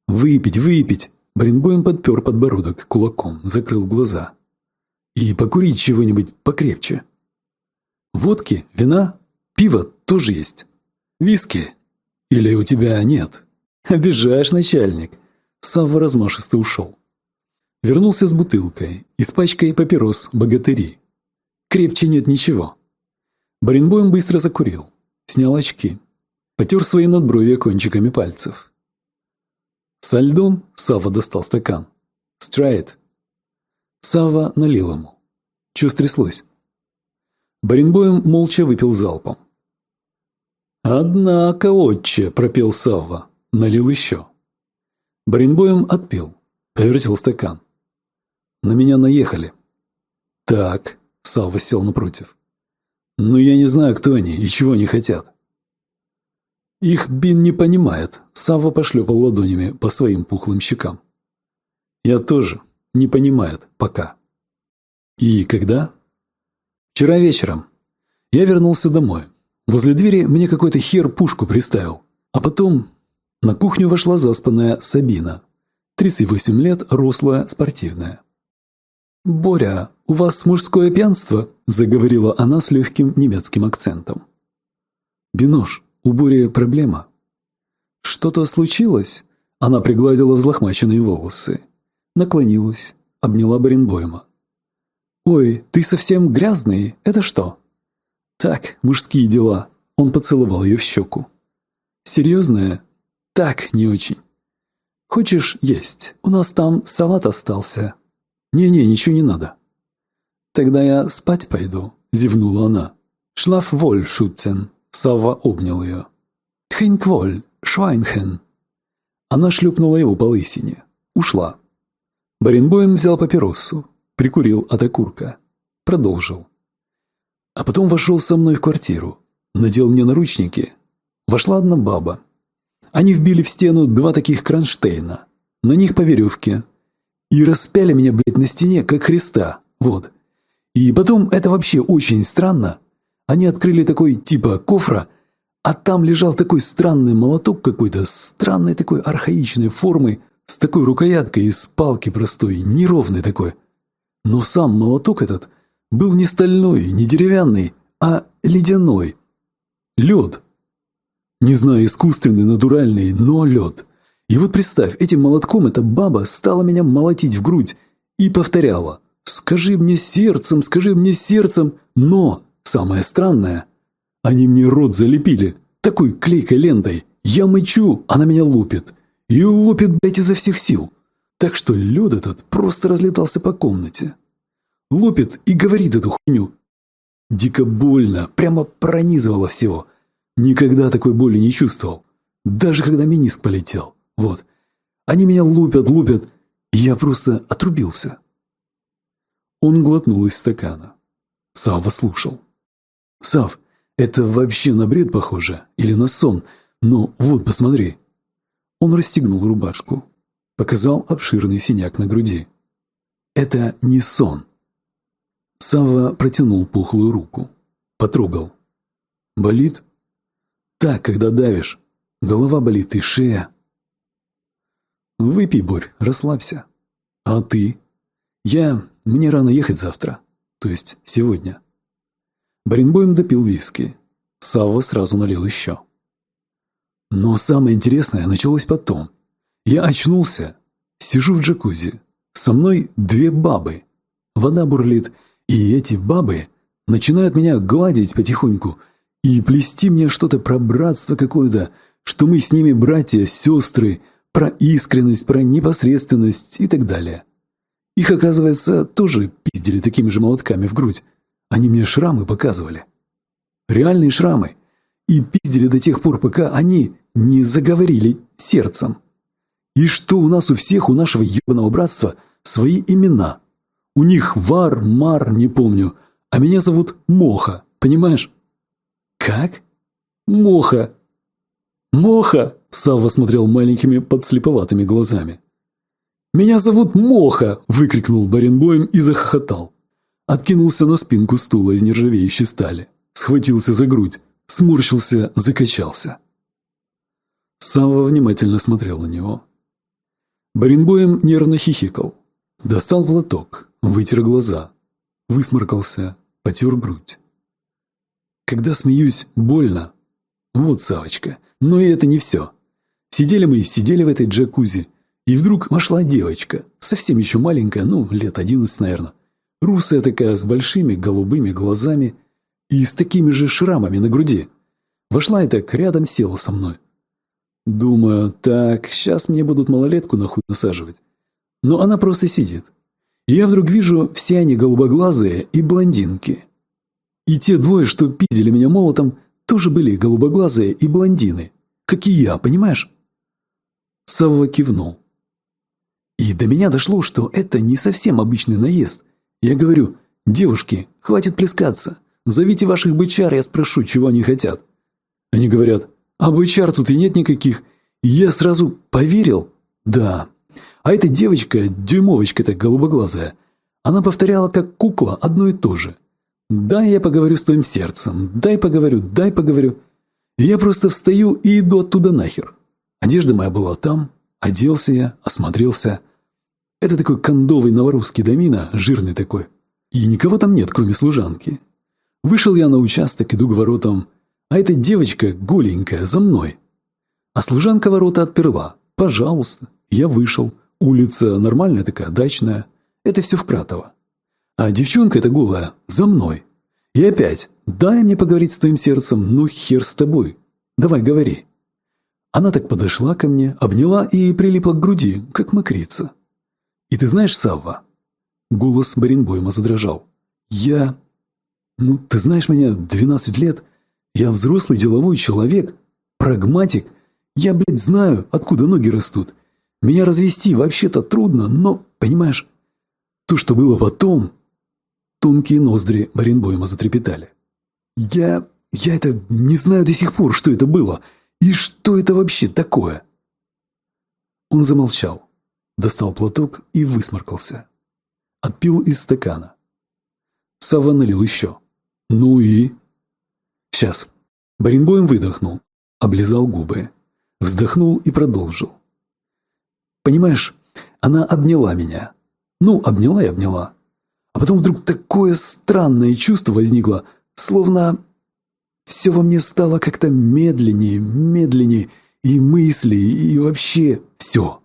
«Выпить, выпить!» Баренбоем подпер подбородок кулаком, закрыл глаза. «И покурить чего-нибудь покрепче». «Водки? Вина? Пиво тоже есть. Виски? Или у тебя нет?» «Обижаешь, начальник!» Савва размашисто ушел. Вернулся с бутылкой и с папирос «Богатыри». Крепче нет ничего. Баренбоем быстро закурил. Снял очки. Потер свои надбровья кончиками пальцев. Со льдом Сава достал стакан. «Страйт». Сава налил ему. Чё стряслось? Баренбоем молча выпил залпом. «Однако, отче!» – пропел Савва. Налил еще. Баренбоем отпил. Повертел стакан. На меня наехали. «Так», – Савва сел напротив. Но я не знаю, кто они и чего они хотят. Их Бин не понимает. Савва пошлепал ладонями по своим пухлым щекам. Я тоже. Не понимает. Пока. И когда? Вчера вечером. Я вернулся домой. Возле двери мне какой-то хер пушку приставил. А потом на кухню вошла заспанная Сабина. 38 лет, рослая, спортивная. «Боря, у вас мужское пьянство?» – заговорила она с легким немецким акцентом. «Бинош, у Бори проблема». «Что-то случилось?» Она пригладила взлохмаченные волосы. Наклонилась, обняла Баренбойма. «Ой, ты совсем грязный. Это что?» «Так, мужские дела». Он поцеловал ее в щеку. «Серьезное?» «Так, не очень». «Хочешь есть? У нас там салат остался». «Не-не, ничего не надо». «Тогда я спать пойду», – зевнула она. «Шлаф воль, Шутцен». Савва обнял ее. «Тхинкволь, Швайнхен». Она шлепнула его по лысине. Ушла. Баренбоем взял папиросу, прикурил от окурка. Продолжил. А потом вошел со мной в квартиру. Надел мне наручники. Вошла одна баба. Они вбили в стену два таких кронштейна. На них по веревке. И распяли меня, блядь, на стене, как Христа. Вот. И потом, это вообще очень странно. Они открыли такой типа кофра, а там лежал такой странный молоток какой-то, странной такой архаичной формы, с такой рукояткой из палки простой, неровный такой. Но сам молоток этот был не стальной, не деревянный, а ледяной. Лед. Не знаю, искусственный, натуральный, но лед. И вот представь, этим молотком эта баба стала меня молотить в грудь и повторяла «Скажи мне сердцем, скажи мне сердцем, но...» Самое странное, они мне рот залепили такой клейкой лентой. Я мычу, она меня лупит. И лупит, блядь, изо всех сил. Так что лед этот просто разлетался по комнате. Лупит и говорит эту хуйню. Дико больно, прямо пронизывало всего. Никогда такой боли не чувствовал. Даже когда миниск полетел. Вот. Они меня лупят, лупят, я просто отрубился. Он глотнул из стакана. Савва слушал. «Сав, это вообще на бред похоже? Или на сон? Но вот, посмотри». Он расстегнул рубашку. Показал обширный синяк на груди. «Это не сон». Сава протянул пухлую руку. Потрогал. «Болит?» «Так, когда давишь. Голова болит и шея». «Выпей, Борь, расслабься». «А ты?» «Я... Мне рано ехать завтра. То есть сегодня». Баренбойм допил виски. Савва сразу налил еще. Но самое интересное началось потом. Я очнулся, сижу в джакузи. Со мной две бабы. Вода бурлит, и эти бабы начинают меня гладить потихоньку и плести мне что-то про братство какое-то, что мы с ними братья, сестры, про искренность, про непосредственность и так далее. Их, оказывается, тоже пиздили такими же молотками в грудь. Они мне шрамы показывали. Реальные шрамы. И пиздили до тех пор, пока они не заговорили сердцем. И что у нас у всех, у нашего ебаного братства, свои имена. У них Вар, Мар, не помню. А меня зовут Моха, понимаешь? Как? Моха. Моха, Савва смотрел маленькими подслеповатыми глазами. «Меня зовут Моха!» – выкрикнул Баренбоем и захохотал. Откинулся на спинку стула из нержавеющей стали. Схватился за грудь. Сморщился, закачался. Савва внимательно смотрел на него. Баренбоем нервно хихикал. Достал платок, вытер глаза. Высморкался, потер грудь. Когда смеюсь, больно. Вот, Савочка, но и это не все. Сидели мы, сидели в этой джакузи, и вдруг вошла девочка, совсем еще маленькая, ну, лет одиннадцать, наверное. Русая такая, с большими голубыми глазами и с такими же шрамами на груди. Вошла и так рядом села со мной. Думаю, так, сейчас мне будут малолетку нахуй насаживать. Но она просто сидит. Я вдруг вижу, все они голубоглазые и блондинки. И те двое, что пиздили меня молотом, тоже были голубоглазые и блондины. Как и я, понимаешь? Савва кивнул. И до меня дошло, что это не совсем обычный наезд – я говорю, девушки, хватит плескаться. Зовите ваших бычар, я спрошу, чего они хотят. Они говорят, а бычар тут и нет никаких. И я сразу поверил. Да. А эта девочка, дюймовочка-то голубоглазая, она повторяла как кукла одно и то же. «Дай я поговорю с твоим сердцем, дай поговорю, дай поговорю». Я просто встаю и иду оттуда нахер. Одежда моя была там, оделся я, осмотрелся. Это такой кондовый новорусский домина, жирный такой. И никого там нет, кроме служанки. Вышел я на участок, иду к воротам, а эта девочка голенькая за мной. А служанка ворота отперла. Пожалуйста. Я вышел. Улица нормальная такая, дачная. Это все в Кратово. А девчонка эта голая за мной. И опять, дай мне поговорить с твоим сердцем, ну хер с тобой. Давай, говори. Она так подошла ко мне, обняла и прилипла к груди, как мокрица. И ты знаешь, Савва, Голос Баренбойма задрожал. «Я... Ну, ты знаешь меня 12 лет. Я взрослый деловой человек, прагматик. Я, блядь, знаю, откуда ноги растут. Меня развести вообще-то трудно, но, понимаешь, то, что было потом...» Тонкие ноздри Баренбойма затрепетали. «Я... я это не знаю до сих пор, что это было. И что это вообще такое?» Он замолчал, достал платок и высморкался. Отпил из стакана. Савва налил еще. Ну и... Сейчас. Баринбоем выдохнул, облизал губы, вздохнул и продолжил. Понимаешь, она обняла меня. Ну, обняла и обняла. А потом вдруг такое странное чувство возникло, словно все во мне стало как-то медленнее, медленнее, и мысли, и вообще все.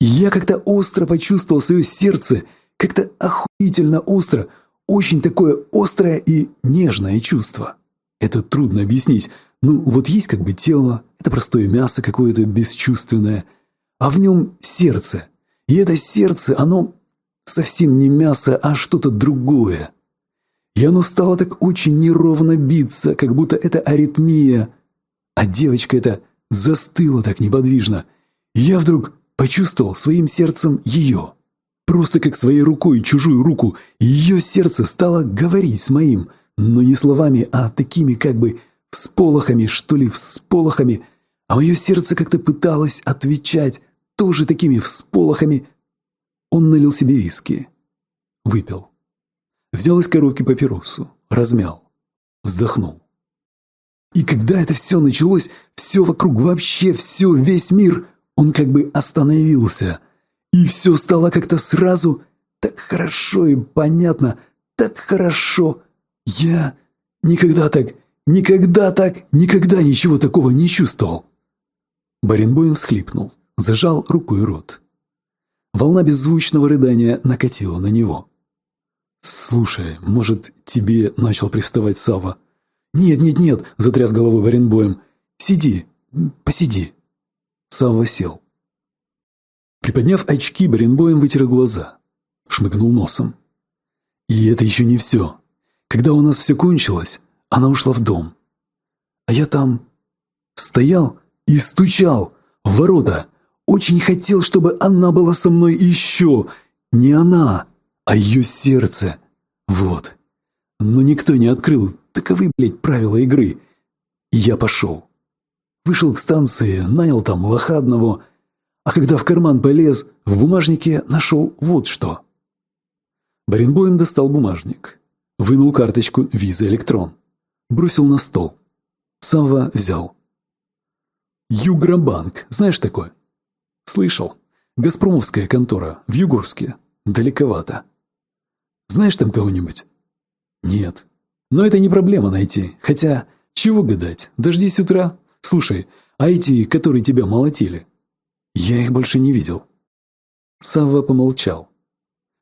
Я как-то остро почувствовал свое сердце – как-то охуительно остро, очень такое острое и нежное чувство. Это трудно объяснить. Ну, вот есть как бы тело, это простое мясо какое-то бесчувственное, а в нем сердце. И это сердце, оно совсем не мясо, а что-то другое. И оно стало так очень неровно биться, как будто это аритмия. А девочка эта застыла так неподвижно. И я вдруг почувствовал своим сердцем ее. Просто как своей рукой чужую руку, ее сердце стало говорить с моим, но не словами, а такими как бы всполохами, что ли, всполохами. А мое сердце как-то пыталось отвечать тоже такими всполохами. Он налил себе виски. Выпил. Взял из коробки папиросу, размял, вздохнул. И когда это все началось, все вокруг, вообще все, весь мир, он как бы остановился – и все стало как-то сразу так хорошо и понятно, так хорошо. Я никогда так, никогда так, никогда ничего такого не чувствовал. Баренбоем всхлипнул, зажал рукой рот. Волна беззвучного рыдания накатила на него. «Слушай, может, тебе начал приставать Сава? «Нет, нет, нет!» – затряс головой Баренбоем. «Сиди, посиди». Савва сел. Приподняв очки, Баренбоем вытер глаза. Шмыгнул носом. И это еще не все. Когда у нас все кончилось, она ушла в дом. А я там стоял и стучал в ворота. Очень хотел, чтобы она была со мной еще. Не она, а ее сердце. Вот. Но никто не открыл. Таковы, блядь, правила игры. Я пошел. Вышел к станции, нанял там лоха одного – а когда в карман полез, в бумажнике нашел вот что. Баренбоем достал бумажник, вынул карточку «Виза Электрон», бросил на стол. Савва взял. «Югробанк, знаешь такое?» «Слышал. Газпромовская контора, в Югорске. Далековато. Знаешь там кого-нибудь?» «Нет. Но это не проблема найти. Хотя, чего гадать, дождись утра. Слушай, а эти, которые тебя молотили, я их больше не видел. Савва помолчал,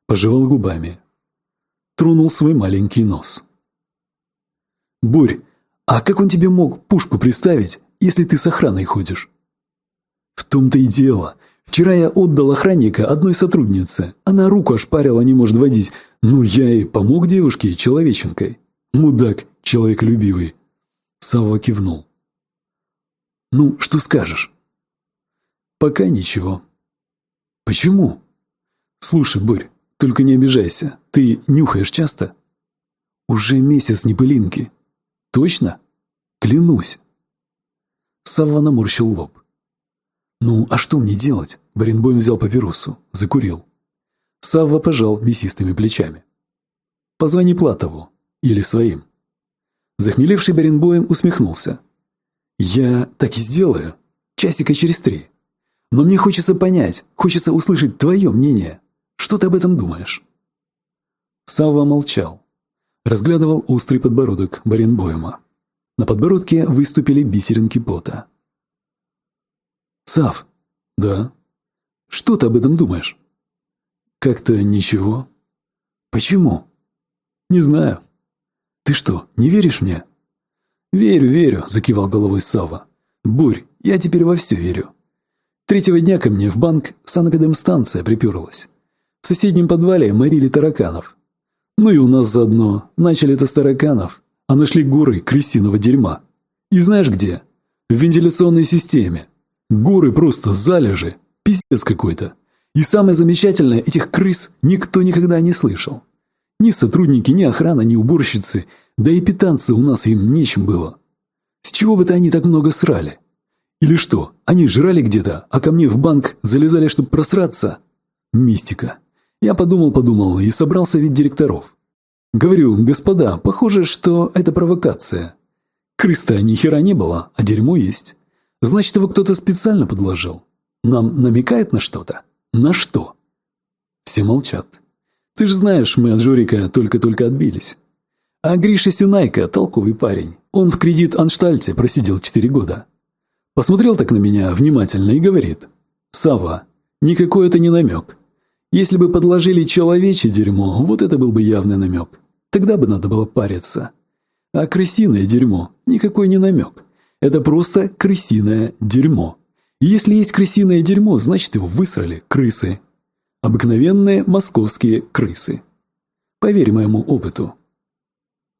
пожевал губами, тронул свой маленький нос. «Бурь, а как он тебе мог пушку приставить, если ты с охраной ходишь?» «В том-то и дело. Вчера я отдал охранника одной сотруднице. Она руку ошпарила, не может водить. Ну, я и помог девушке человеченкой. Мудак, человеколюбивый». Савва кивнул. «Ну, что скажешь?» Пока ничего. Почему? Слушай, Бурь, только не обижайся. Ты нюхаешь часто? Уже месяц не пылинки. Точно? Клянусь. Савва наморщил лоб. «Ну, а что мне делать?» Баренбойм взял папиросу, закурил. Савва пожал мясистыми плечами. «Позвони Платову. Или своим». Захмелевший Баренбоем усмехнулся. «Я так и сделаю. Часика через три. Но мне хочется понять, хочется услышать твое мнение. Что ты об этом думаешь?» Савва молчал. Разглядывал острый подбородок Баренбоема. На подбородке выступили бисеринки пота. «Сав!» «Да?» «Что ты об этом думаешь?» «Как-то ничего». «Почему?» «Не знаю». «Ты что, не веришь мне?» «Верю, верю», – закивал головой Сава. «Бурь, я теперь во все верю. Третьего дня ко мне в банк санэпидемстанция приперлась. В соседнем подвале морили тараканов. Ну и у нас заодно. Начали это с тараканов, а нашли горы крысиного дерьма. И знаешь где? В вентиляционной системе. Горы просто залежи. Пиздец какой-то. И самое замечательное, этих крыс никто никогда не слышал. Ни сотрудники, ни охрана, ни уборщицы, да и питаться у нас им нечем было. С чего бы-то они так много срали? Или что, они жрали где-то, а ко мне в банк залезали, чтобы просраться? Мистика. Я подумал-подумал и собрал совет директоров. Говорю, господа, похоже, что это провокация. Крыс-то ни хера не было, а дерьмо есть. Значит, его кто-то специально подложил. Нам намекает на что-то? На что? Все молчат. Ты ж знаешь, мы от Жорика только-только отбились. А Гриша Синайка – толковый парень. Он в кредит Анштальте просидел четыре года. Посмотрел так на меня внимательно и говорит. «Сава, никакой это не намек. Если бы подложили человечье дерьмо, вот это был бы явный намек. Тогда бы надо было париться. А крысиное дерьмо – никакой не намек. Это просто крысиное дерьмо. И если есть крысиное дерьмо, значит его высрали крысы. Обыкновенные московские крысы. Поверь моему опыту.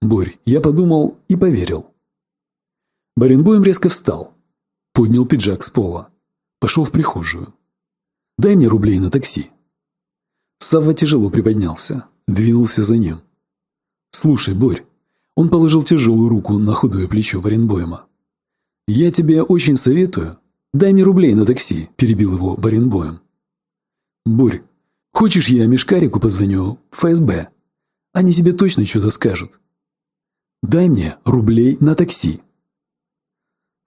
Борь, я подумал и поверил. Баренбоем резко встал. Поднял пиджак с пола. Пошел в прихожую. «Дай мне рублей на такси». Савва тяжело приподнялся. Двинулся за ним. «Слушай, Борь». Он положил тяжелую руку на худое плечо Баренбоема. «Я тебе очень советую. Дай мне рублей на такси», – перебил его Баренбоем. «Бурь, хочешь я Мишкарику позвоню ФСБ? Они тебе точно что-то скажут. Дай мне рублей на такси».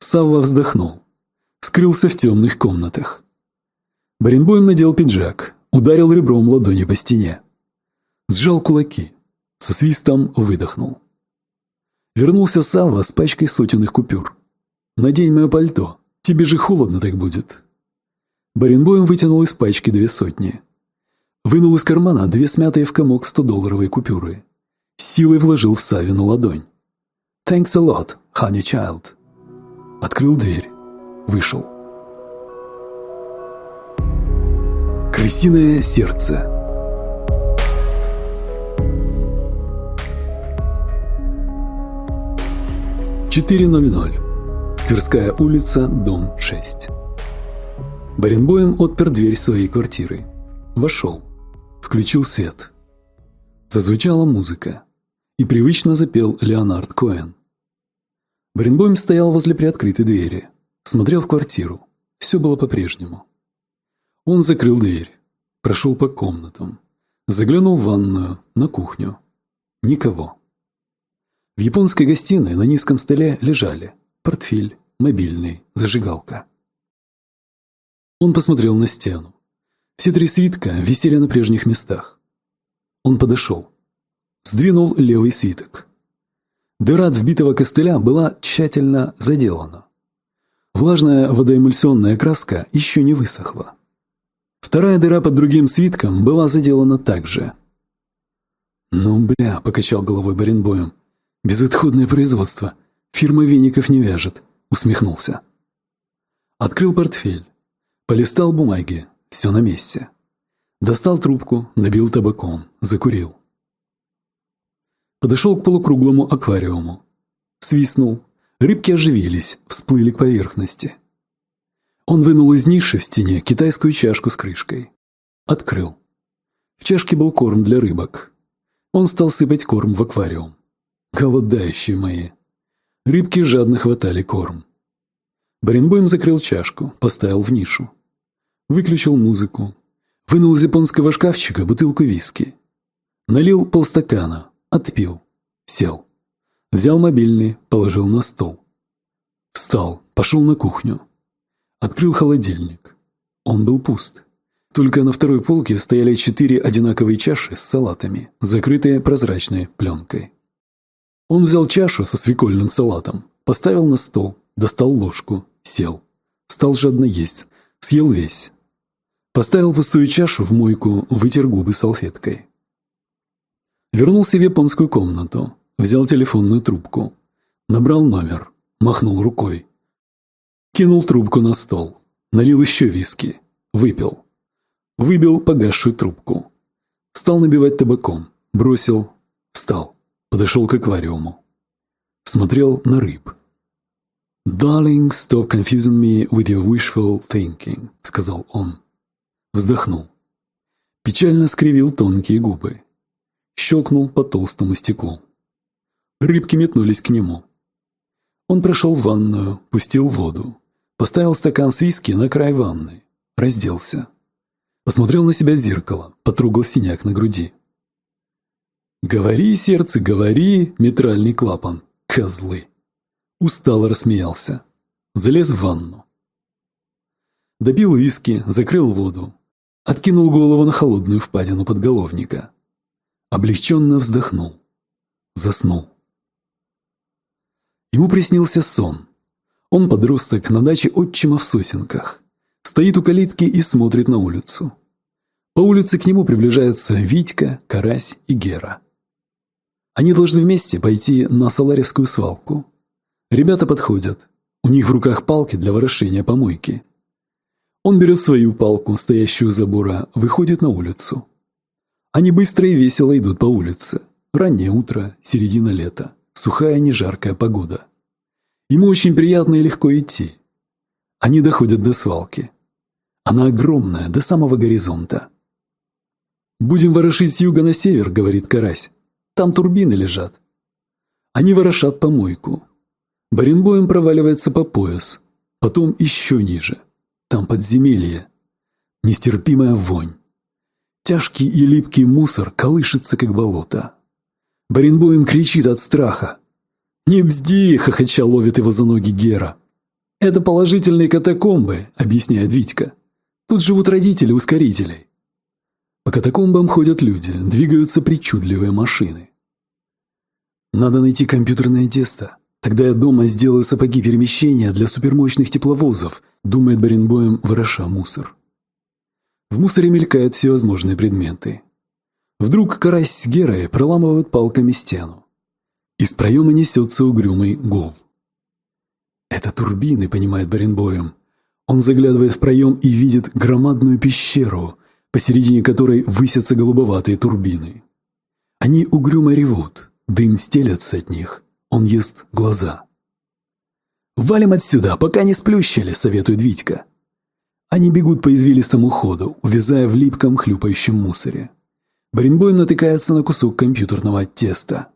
Савва вздохнул. Скрылся в темных комнатах. Баренбоем надел пиджак, ударил ребром ладони по стене. Сжал кулаки, со свистом выдохнул. Вернулся Савва с пачкой сотенных купюр. Надень мое пальто. Тебе же холодно так будет». Баренбоем вытянул из пачки две сотни. Вынул из кармана две смятые в комок 100-долларовые купюры. Силой вложил в Савину ладонь. «Thanks a lot, honey child». Открыл дверь. Вышел. Крысиное сердце. Четыре ноль ноль. Тверская улица, дом 6. Баренбоем отпер дверь своей квартиры. Вошел. Включил свет. Зазвучала музыка. И привычно запел Леонард Коэн. Баренбоем стоял возле приоткрытой двери. Смотрел в квартиру. Все было по-прежнему. Он закрыл дверь. Прошел по комнатам. Заглянул в ванную, на кухню. Никого. В японской гостиной на низком столе лежали портфель, мобильный, зажигалка. Он посмотрел на стену. Все три свитка висели на прежних местах. Он подошел. Сдвинул левый свиток. Дыра от вбитого костыля была тщательно заделана. Влажная водоэмульсионная краска еще не высохла. Вторая дыра под другим свитком была заделана также. «Ну, бля», — покачал головой Баренбоем, — «безотходное производство. Фирма веников не вяжет усмехнулся. Открыл портфель, полистал бумаги, все на месте. Достал трубку, набил табаком, закурил. Подошел к полукруглому аквариуму. Свистнул. Рыбки оживились, всплыли к поверхности. Он вынул из ниши в стене китайскую чашку с крышкой. Открыл. В чашке был корм для рыбок. Он стал сыпать корм в аквариум. голодающие мои. Рыбки жадно хватали корм. Баренбойм закрыл чашку, поставил в нишу. Выключил музыку. Вынул из японского шкафчика бутылку виски. Налил полстакана, отпил, сел. Взял мобильный, положил на стол. Встал, пошел на кухню. Открыл холодильник. Он был пуст. Только на второй полке стояли четыре одинаковые чаши с салатами, закрытые прозрачной пленкой. Он взял чашу со свекольным салатом, поставил на стол, достал ложку, сел. Стал жадно есть, съел весь. Поставил пустую чашу в мойку, вытер губы салфеткой. Вернулся в японскую комнату, взял телефонную трубку. Набрал номер, махнул рукой. Кинул трубку на стол, налил еще виски, выпил. Выбил погасшую трубку. Стал набивать табаком. Бросил. Встал. Подошел к аквариуму. Смотрел на рыб. «Darling, stop confusing me with your wishful thinking», — сказал он. Вздохнул. Печально скривил тонкие губы. Щелкнул по толстому стеклу. Рыбки метнулись к нему. Он прошел в ванную, пустил воду. Поставил стакан с виски на край ванны. Разделся. Посмотрел на себя в зеркало, потрогал синяк на груди. «Говори, сердце, говори, метральный клапан, козлы!» Устало рассмеялся. Залез в ванну. Допил виски, закрыл воду. Откинул голову на холодную впадину подголовника. Облегченно вздохнул. Заснул. Ему приснился сон. Он подросток на даче отчима в сосенках. Стоит у калитки и смотрит на улицу. По улице к нему приближаются Витька, Карась и Гера. Они должны вместе пойти на Саларевскую свалку. Ребята подходят. У них в руках палки для ворошения помойки. Он берет свою палку, стоящую у забора, выходит на улицу. Они быстро и весело идут по улице. Раннее утро, середина лета, сухая нежаркая погода. Ему очень приятно и легко идти. Они доходят до свалки. Она огромная, до самого горизонта. «Будем ворошить с юга на север», — говорит Карась. «Там турбины лежат». Они ворошат помойку. Баренбоем проваливается по пояс, потом еще ниже. Там подземелье. Нестерпимая вонь. Тяжкий и липкий мусор колышется, как болото. Баренбоем кричит от страха. «Не бзди!» — хохоча ловит его за ноги Гера. «Это положительные катакомбы», — объясняет Витька. «Тут живут родители ускорителей». По катакомбам ходят люди, двигаются причудливые машины. Надо найти компьютерное тесто. Тогда я дома сделаю сапоги перемещения для супермощных тепловозов, думает Баренбоем, вороша мусор. В мусоре мелькают всевозможные предметы. Вдруг карась с Герой проламывают палками стену. Из проема несется угрюмый гул. Это турбины, понимает Баренбоем. Он заглядывает в проем и видит громадную пещеру, посередине которой высятся голубоватые турбины. Они угрюмо ревут, дым стелется от них, он ест глаза. «Валим отсюда, пока не сплющили», — советует Витька. Они бегут по извилистому ходу, увязая в липком хлюпающем мусоре. Баренбойм натыкается на кусок компьютерного теста.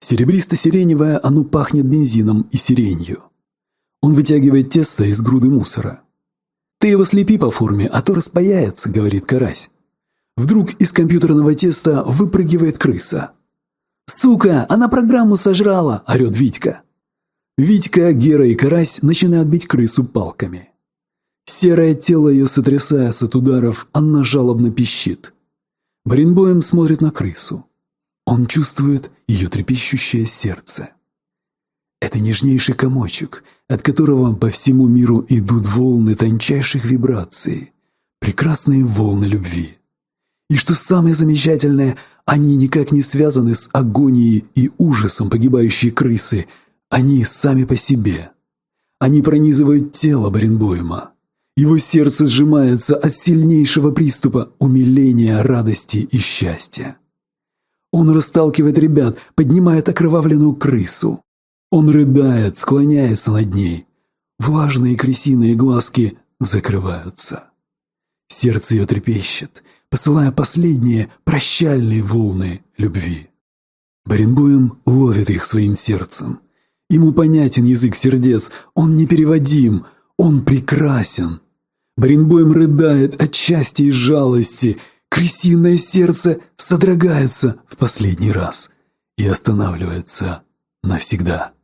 Серебристо-сиреневое оно пахнет бензином и сиренью. Он вытягивает тесто из груды мусора. «Ты его слепи по форме, а то распаяется», — говорит карась. Вдруг из компьютерного теста выпрыгивает крыса. «Сука, она программу сожрала!» – орет Витька. Витька, Гера и Карась начинают бить крысу палками. Серое тело ее сотрясается от ударов, она жалобно пищит. Баренбоем смотрит на крысу. Он чувствует ее трепещущее сердце. Это нежнейший комочек, от которого по всему миру идут волны тончайших вибраций, прекрасные волны любви. И что самое замечательное, они никак не связаны с агонией и ужасом погибающей крысы, они сами по себе. Они пронизывают тело Баренбойма. Его сердце сжимается от сильнейшего приступа умиления, радости и счастья. Он расталкивает ребят, поднимает окровавленную крысу. Он рыдает, склоняется над ней. Влажные крысиные глазки закрываются. Сердце ее трепещет, посылая последние прощальные волны любви. Баренбоем ловит их своим сердцем. Ему понятен язык сердец, он непереводим, он прекрасен. Баренбоем рыдает от счастья и жалости, крысиное сердце содрогается в последний раз и останавливается навсегда.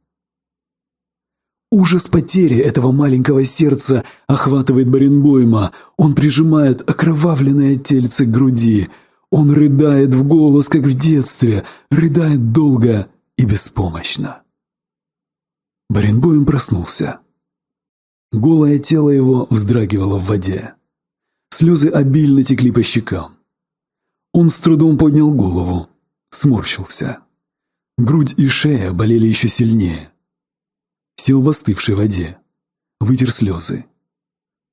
Ужас потери этого маленького сердца охватывает Баренбойма. Он прижимает окровавленное тельце к груди. Он рыдает в голос, как в детстве, рыдает долго и беспомощно. Баренбойм проснулся. Голое тело его вздрагивало в воде. Слезы обильно текли по щекам. Он с трудом поднял голову, сморщился. Грудь и шея болели еще сильнее сел в остывшей воде, вытер слезы,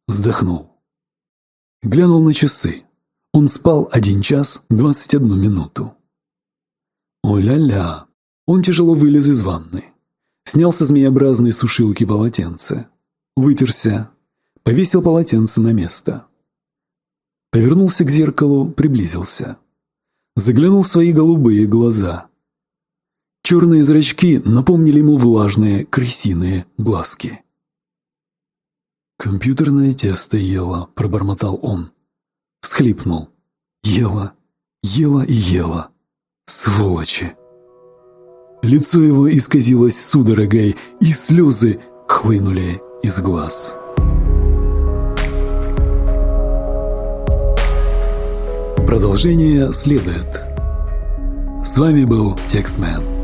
вздохнул. Глянул на часы. Он спал один час двадцать одну минуту. О-ля-ля! Он тяжело вылез из ванны. Снял со змееобразной сушилки полотенце. Вытерся. Повесил полотенце на место. Повернулся к зеркалу, приблизился. Заглянул в свои голубые глаза. Черные зрачки напомнили ему влажные крысиные глазки. «Компьютерное тесто ела», – пробормотал он. Всхлипнул. Ела, ела и ела. Сволочи. Лицо его исказилось судорогой, и слезы хлынули из глаз. Продолжение следует. С вами был Текстмен.